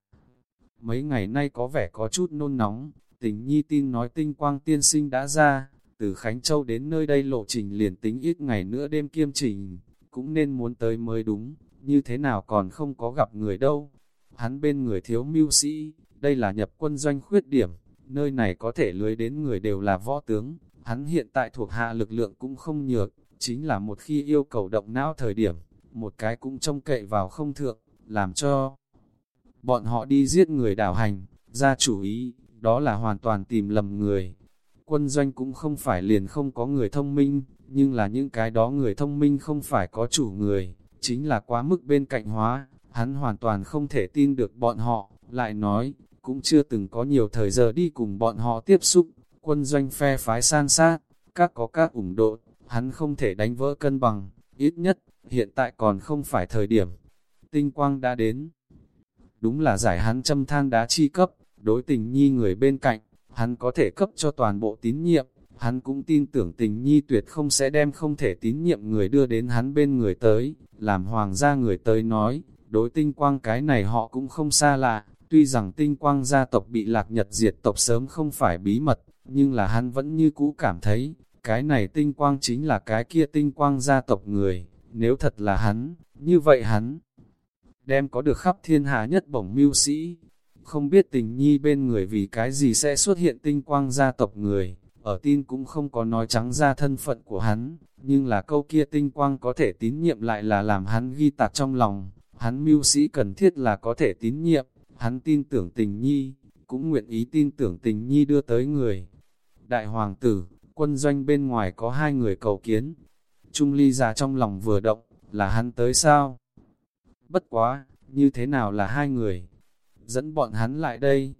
mấy ngày nay có vẻ có chút nôn nóng, tình nhi tin nói tinh quang tiên sinh đã ra, từ Khánh Châu đến nơi đây lộ trình liền tính ít ngày nữa đêm kiêm trình, cũng nên muốn tới mới đúng, như thế nào còn không có gặp người đâu. Hắn bên người thiếu mưu sĩ, đây là nhập quân doanh khuyết điểm, nơi này có thể lưới đến người đều là võ tướng, hắn hiện tại thuộc hạ lực lượng cũng không nhược, chính là một khi yêu cầu động não thời điểm, một cái cũng trông cậy vào không thượng, làm cho bọn họ đi giết người đảo hành, ra chủ ý, đó là hoàn toàn tìm lầm người. Quân doanh cũng không phải liền không có người thông minh, nhưng là những cái đó người thông minh không phải có chủ người, chính là quá mức bên cạnh hóa, hắn hoàn toàn không thể tin được bọn họ, lại nói, cũng chưa từng có nhiều thời giờ đi cùng bọn họ tiếp xúc, quân doanh phe phái san sát, các có các ủng độ, hắn không thể đánh vỡ cân bằng, ít nhất, hiện tại còn không phải thời điểm. Tinh quang đã đến. Đúng là giải hắn châm than đá chi cấp, đối tình nhi người bên cạnh, hắn có thể cấp cho toàn bộ tín nhiệm, hắn cũng tin tưởng tình nhi tuyệt không sẽ đem không thể tín nhiệm người đưa đến hắn bên người tới, làm hoàng gia người tới nói, đối tinh quang cái này họ cũng không xa lạ, tuy rằng tinh quang gia tộc bị lạc nhật diệt tộc sớm không phải bí mật, nhưng là hắn vẫn như cũ cảm thấy, cái này tinh quang chính là cái kia tinh quang gia tộc người, nếu thật là hắn, như vậy hắn đem có được khắp thiên hạ nhất bổng mưu sĩ, không biết tình nhi bên người vì cái gì sẽ xuất hiện tinh quang gia tộc người, ở tin cũng không có nói trắng ra thân phận của hắn, nhưng là câu kia tinh quang có thể tín nhiệm lại là làm hắn ghi tạc trong lòng, hắn mưu sĩ cần thiết là có thể tín nhiệm, hắn tin tưởng tình nhi, cũng nguyện ý tin tưởng tình nhi đưa tới người. Đại hoàng tử, quân doanh bên ngoài có hai người cầu kiến, Trung ly già trong lòng vừa động, là hắn tới sao? Bất quá, như thế nào là hai người? Dẫn bọn hắn lại đây,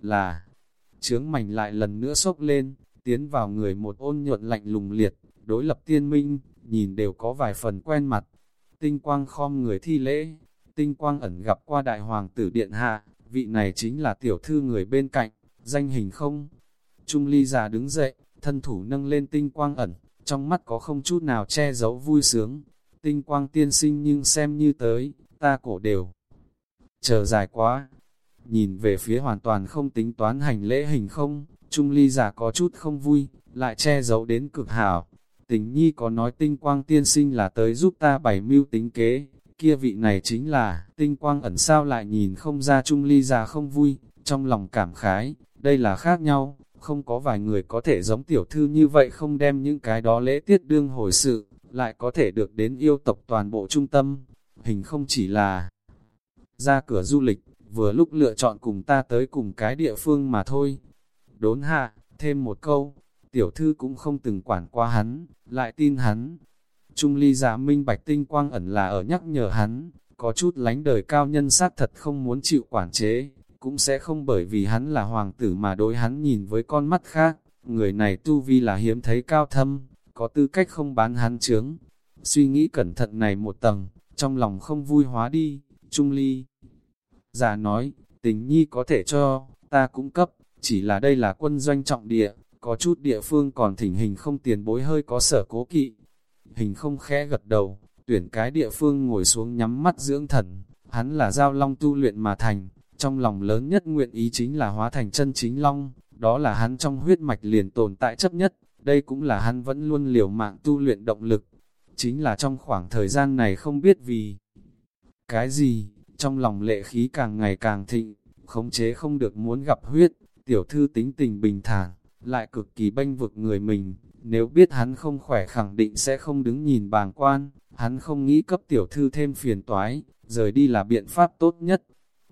là, Trướng mảnh lại lần nữa sốc lên, tiến vào người một ôn nhuận lạnh lùng liệt, đối lập tiên minh, nhìn đều có vài phần quen mặt. Tinh quang khom người thi lễ, tinh quang ẩn gặp qua đại hoàng tử điện hạ, vị này chính là tiểu thư người bên cạnh, danh hình không. Trung ly già đứng dậy, thân thủ nâng lên tinh quang ẩn, trong mắt có không chút nào che giấu vui sướng. Tinh quang tiên sinh nhưng xem như tới, ta cổ đều. Chờ dài quá, nhìn về phía hoàn toàn không tính toán hành lễ hình không, Trung ly giả có chút không vui, lại che giấu đến cực hảo. Tình nhi có nói tinh quang tiên sinh là tới giúp ta bảy mưu tính kế, kia vị này chính là, tinh quang ẩn sao lại nhìn không ra Trung ly giả không vui, trong lòng cảm khái, đây là khác nhau, không có vài người có thể giống tiểu thư như vậy không đem những cái đó lễ tiết đương hồi sự, lại có thể được đến yêu tộc toàn bộ trung tâm, hình không chỉ là ra cửa du lịch, vừa lúc lựa chọn cùng ta tới cùng cái địa phương mà thôi. Đốn hạ, thêm một câu, tiểu thư cũng không từng quản qua hắn, lại tin hắn. Trung ly giả minh bạch tinh quang ẩn là ở nhắc nhở hắn, có chút lánh đời cao nhân sát thật không muốn chịu quản chế, cũng sẽ không bởi vì hắn là hoàng tử mà đối hắn nhìn với con mắt khác. Người này tu vi là hiếm thấy cao thâm, có tư cách không bán hắn chướng. Suy nghĩ cẩn thận này một tầng, trong lòng không vui hóa đi, Trung ly. Già nói, tình nhi có thể cho, ta cũng cấp, chỉ là đây là quân doanh trọng địa, có chút địa phương còn thỉnh hình không tiền bối hơi có sở cố kỵ. Hình không khẽ gật đầu, tuyển cái địa phương ngồi xuống nhắm mắt dưỡng thần, hắn là giao long tu luyện mà thành, trong lòng lớn nhất nguyện ý chính là hóa thành chân chính long, đó là hắn trong huyết mạch liền tồn tại chấp nhất, đây cũng là hắn vẫn luôn liều mạng tu luyện động lực. Chính là trong khoảng thời gian này không biết vì cái gì, trong lòng lệ khí càng ngày càng thịnh, khống chế không được muốn gặp huyết, tiểu thư tính tình bình thản, lại cực kỳ bênh vực người mình, nếu biết hắn không khỏe khẳng định sẽ không đứng nhìn bàng quan, hắn không nghĩ cấp tiểu thư thêm phiền toái, rời đi là biện pháp tốt nhất.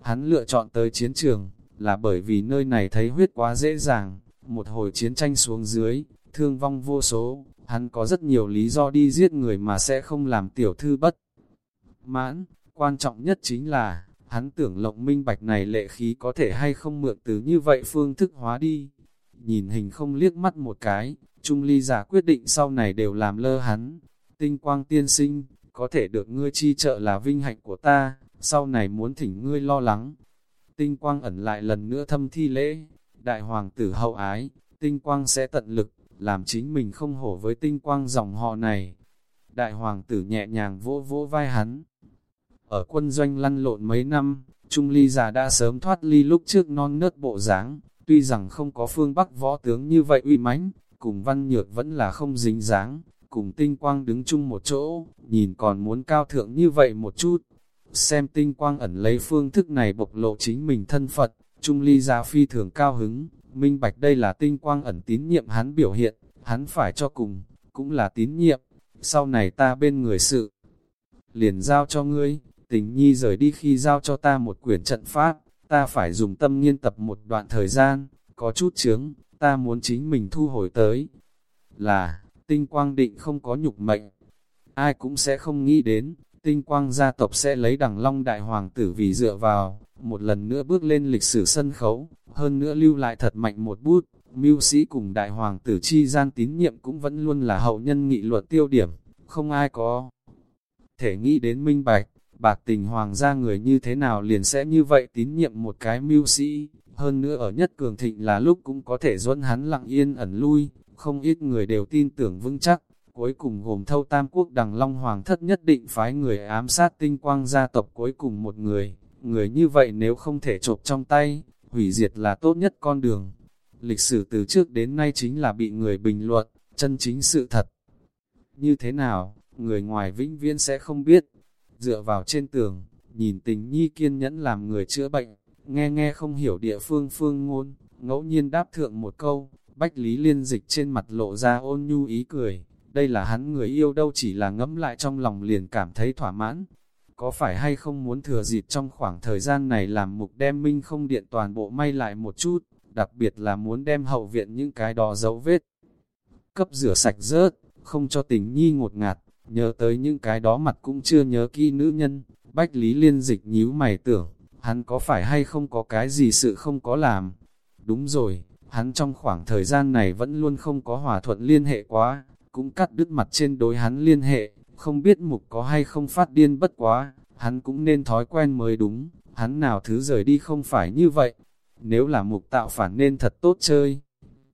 Hắn lựa chọn tới chiến trường, là bởi vì nơi này thấy huyết quá dễ dàng, một hồi chiến tranh xuống dưới, thương vong vô số, hắn có rất nhiều lý do đi giết người mà sẽ không làm tiểu thư bất. Mãn, quan trọng nhất chính là, hắn tưởng lộng minh bạch này lệ khí có thể hay không mượn từ như vậy phương thức hóa đi. Nhìn hình không liếc mắt một cái, Trung Ly giả quyết định sau này đều làm lơ hắn. Tinh quang tiên sinh, có thể được ngươi chi trợ là vinh hạnh của ta, sau này muốn thỉnh ngươi lo lắng. Tinh quang ẩn lại lần nữa thâm thi lễ, đại hoàng tử hậu ái, tinh quang sẽ tận lực, làm chính mình không hổ với tinh quang dòng họ này. Đại hoàng tử nhẹ nhàng vỗ vỗ vai hắn. Ở quân doanh lăn lộn mấy năm, Trung Ly già đã sớm thoát ly lúc trước non nớt bộ dáng tuy rằng không có phương Bắc võ tướng như vậy uy mãnh, cùng văn nhược vẫn là không dính dáng, cùng tinh quang đứng chung một chỗ, nhìn còn muốn cao thượng như vậy một chút. Xem tinh quang ẩn lấy phương thức này bộc lộ chính mình thân Phật, Trung Ly gia phi thường cao hứng, minh bạch đây là tinh quang ẩn tín nhiệm hắn biểu hiện, hắn phải cho cùng, cũng là tín nhiệm, sau này ta bên người sự. Liền giao cho ngươi, tình nhi rời đi khi giao cho ta một quyển trận pháp, ta phải dùng tâm nghiên tập một đoạn thời gian, có chút chướng, ta muốn chính mình thu hồi tới. Là, tinh quang định không có nhục mệnh, ai cũng sẽ không nghĩ đến, tinh quang gia tộc sẽ lấy đằng long đại hoàng tử vì dựa vào, một lần nữa bước lên lịch sử sân khấu, hơn nữa lưu lại thật mạnh một bút, mưu sĩ cùng đại hoàng tử chi gian tín nhiệm cũng vẫn luôn là hậu nhân nghị luật tiêu điểm, không ai có thể nghĩ đến minh bạch, bạc tình hoàng gia người như thế nào liền sẽ như vậy tín nhiệm một cái mưu sĩ, hơn nữa ở nhất cường thịnh là lúc cũng có thể dẫn hắn lặng yên ẩn lui, không ít người đều tin tưởng vững chắc, cuối cùng gồm thâu tam quốc đằng long hoàng thất nhất định phái người ám sát tinh quang gia tộc cuối cùng một người, người như vậy nếu không thể chộp trong tay, hủy diệt là tốt nhất con đường. Lịch sử từ trước đến nay chính là bị người bình luận, chân chính sự thật. Như thế nào, người ngoài vĩnh viễn sẽ không biết. Dựa vào trên tường, nhìn tình nhi kiên nhẫn làm người chữa bệnh, nghe nghe không hiểu địa phương phương ngôn, ngẫu nhiên đáp thượng một câu, bách lý liên dịch trên mặt lộ ra ôn nhu ý cười. Đây là hắn người yêu đâu chỉ là ngẫm lại trong lòng liền cảm thấy thỏa mãn, có phải hay không muốn thừa dịp trong khoảng thời gian này làm mục đem minh không điện toàn bộ may lại một chút, đặc biệt là muốn đem hậu viện những cái đó dấu vết. Cấp rửa sạch rớt, không cho tình nhi ngột ngạt, nhớ tới những cái đó mặt cũng chưa nhớ kỹ nữ nhân, bách lý liên dịch nhíu mày tưởng, hắn có phải hay không có cái gì sự không có làm. Đúng rồi, hắn trong khoảng thời gian này vẫn luôn không có hòa thuận liên hệ quá, cũng cắt đứt mặt trên đối hắn liên hệ, không biết mục có hay không phát điên bất quá, hắn cũng nên thói quen mới đúng, hắn nào thứ rời đi không phải như vậy. Nếu là mục tạo phản nên thật tốt chơi.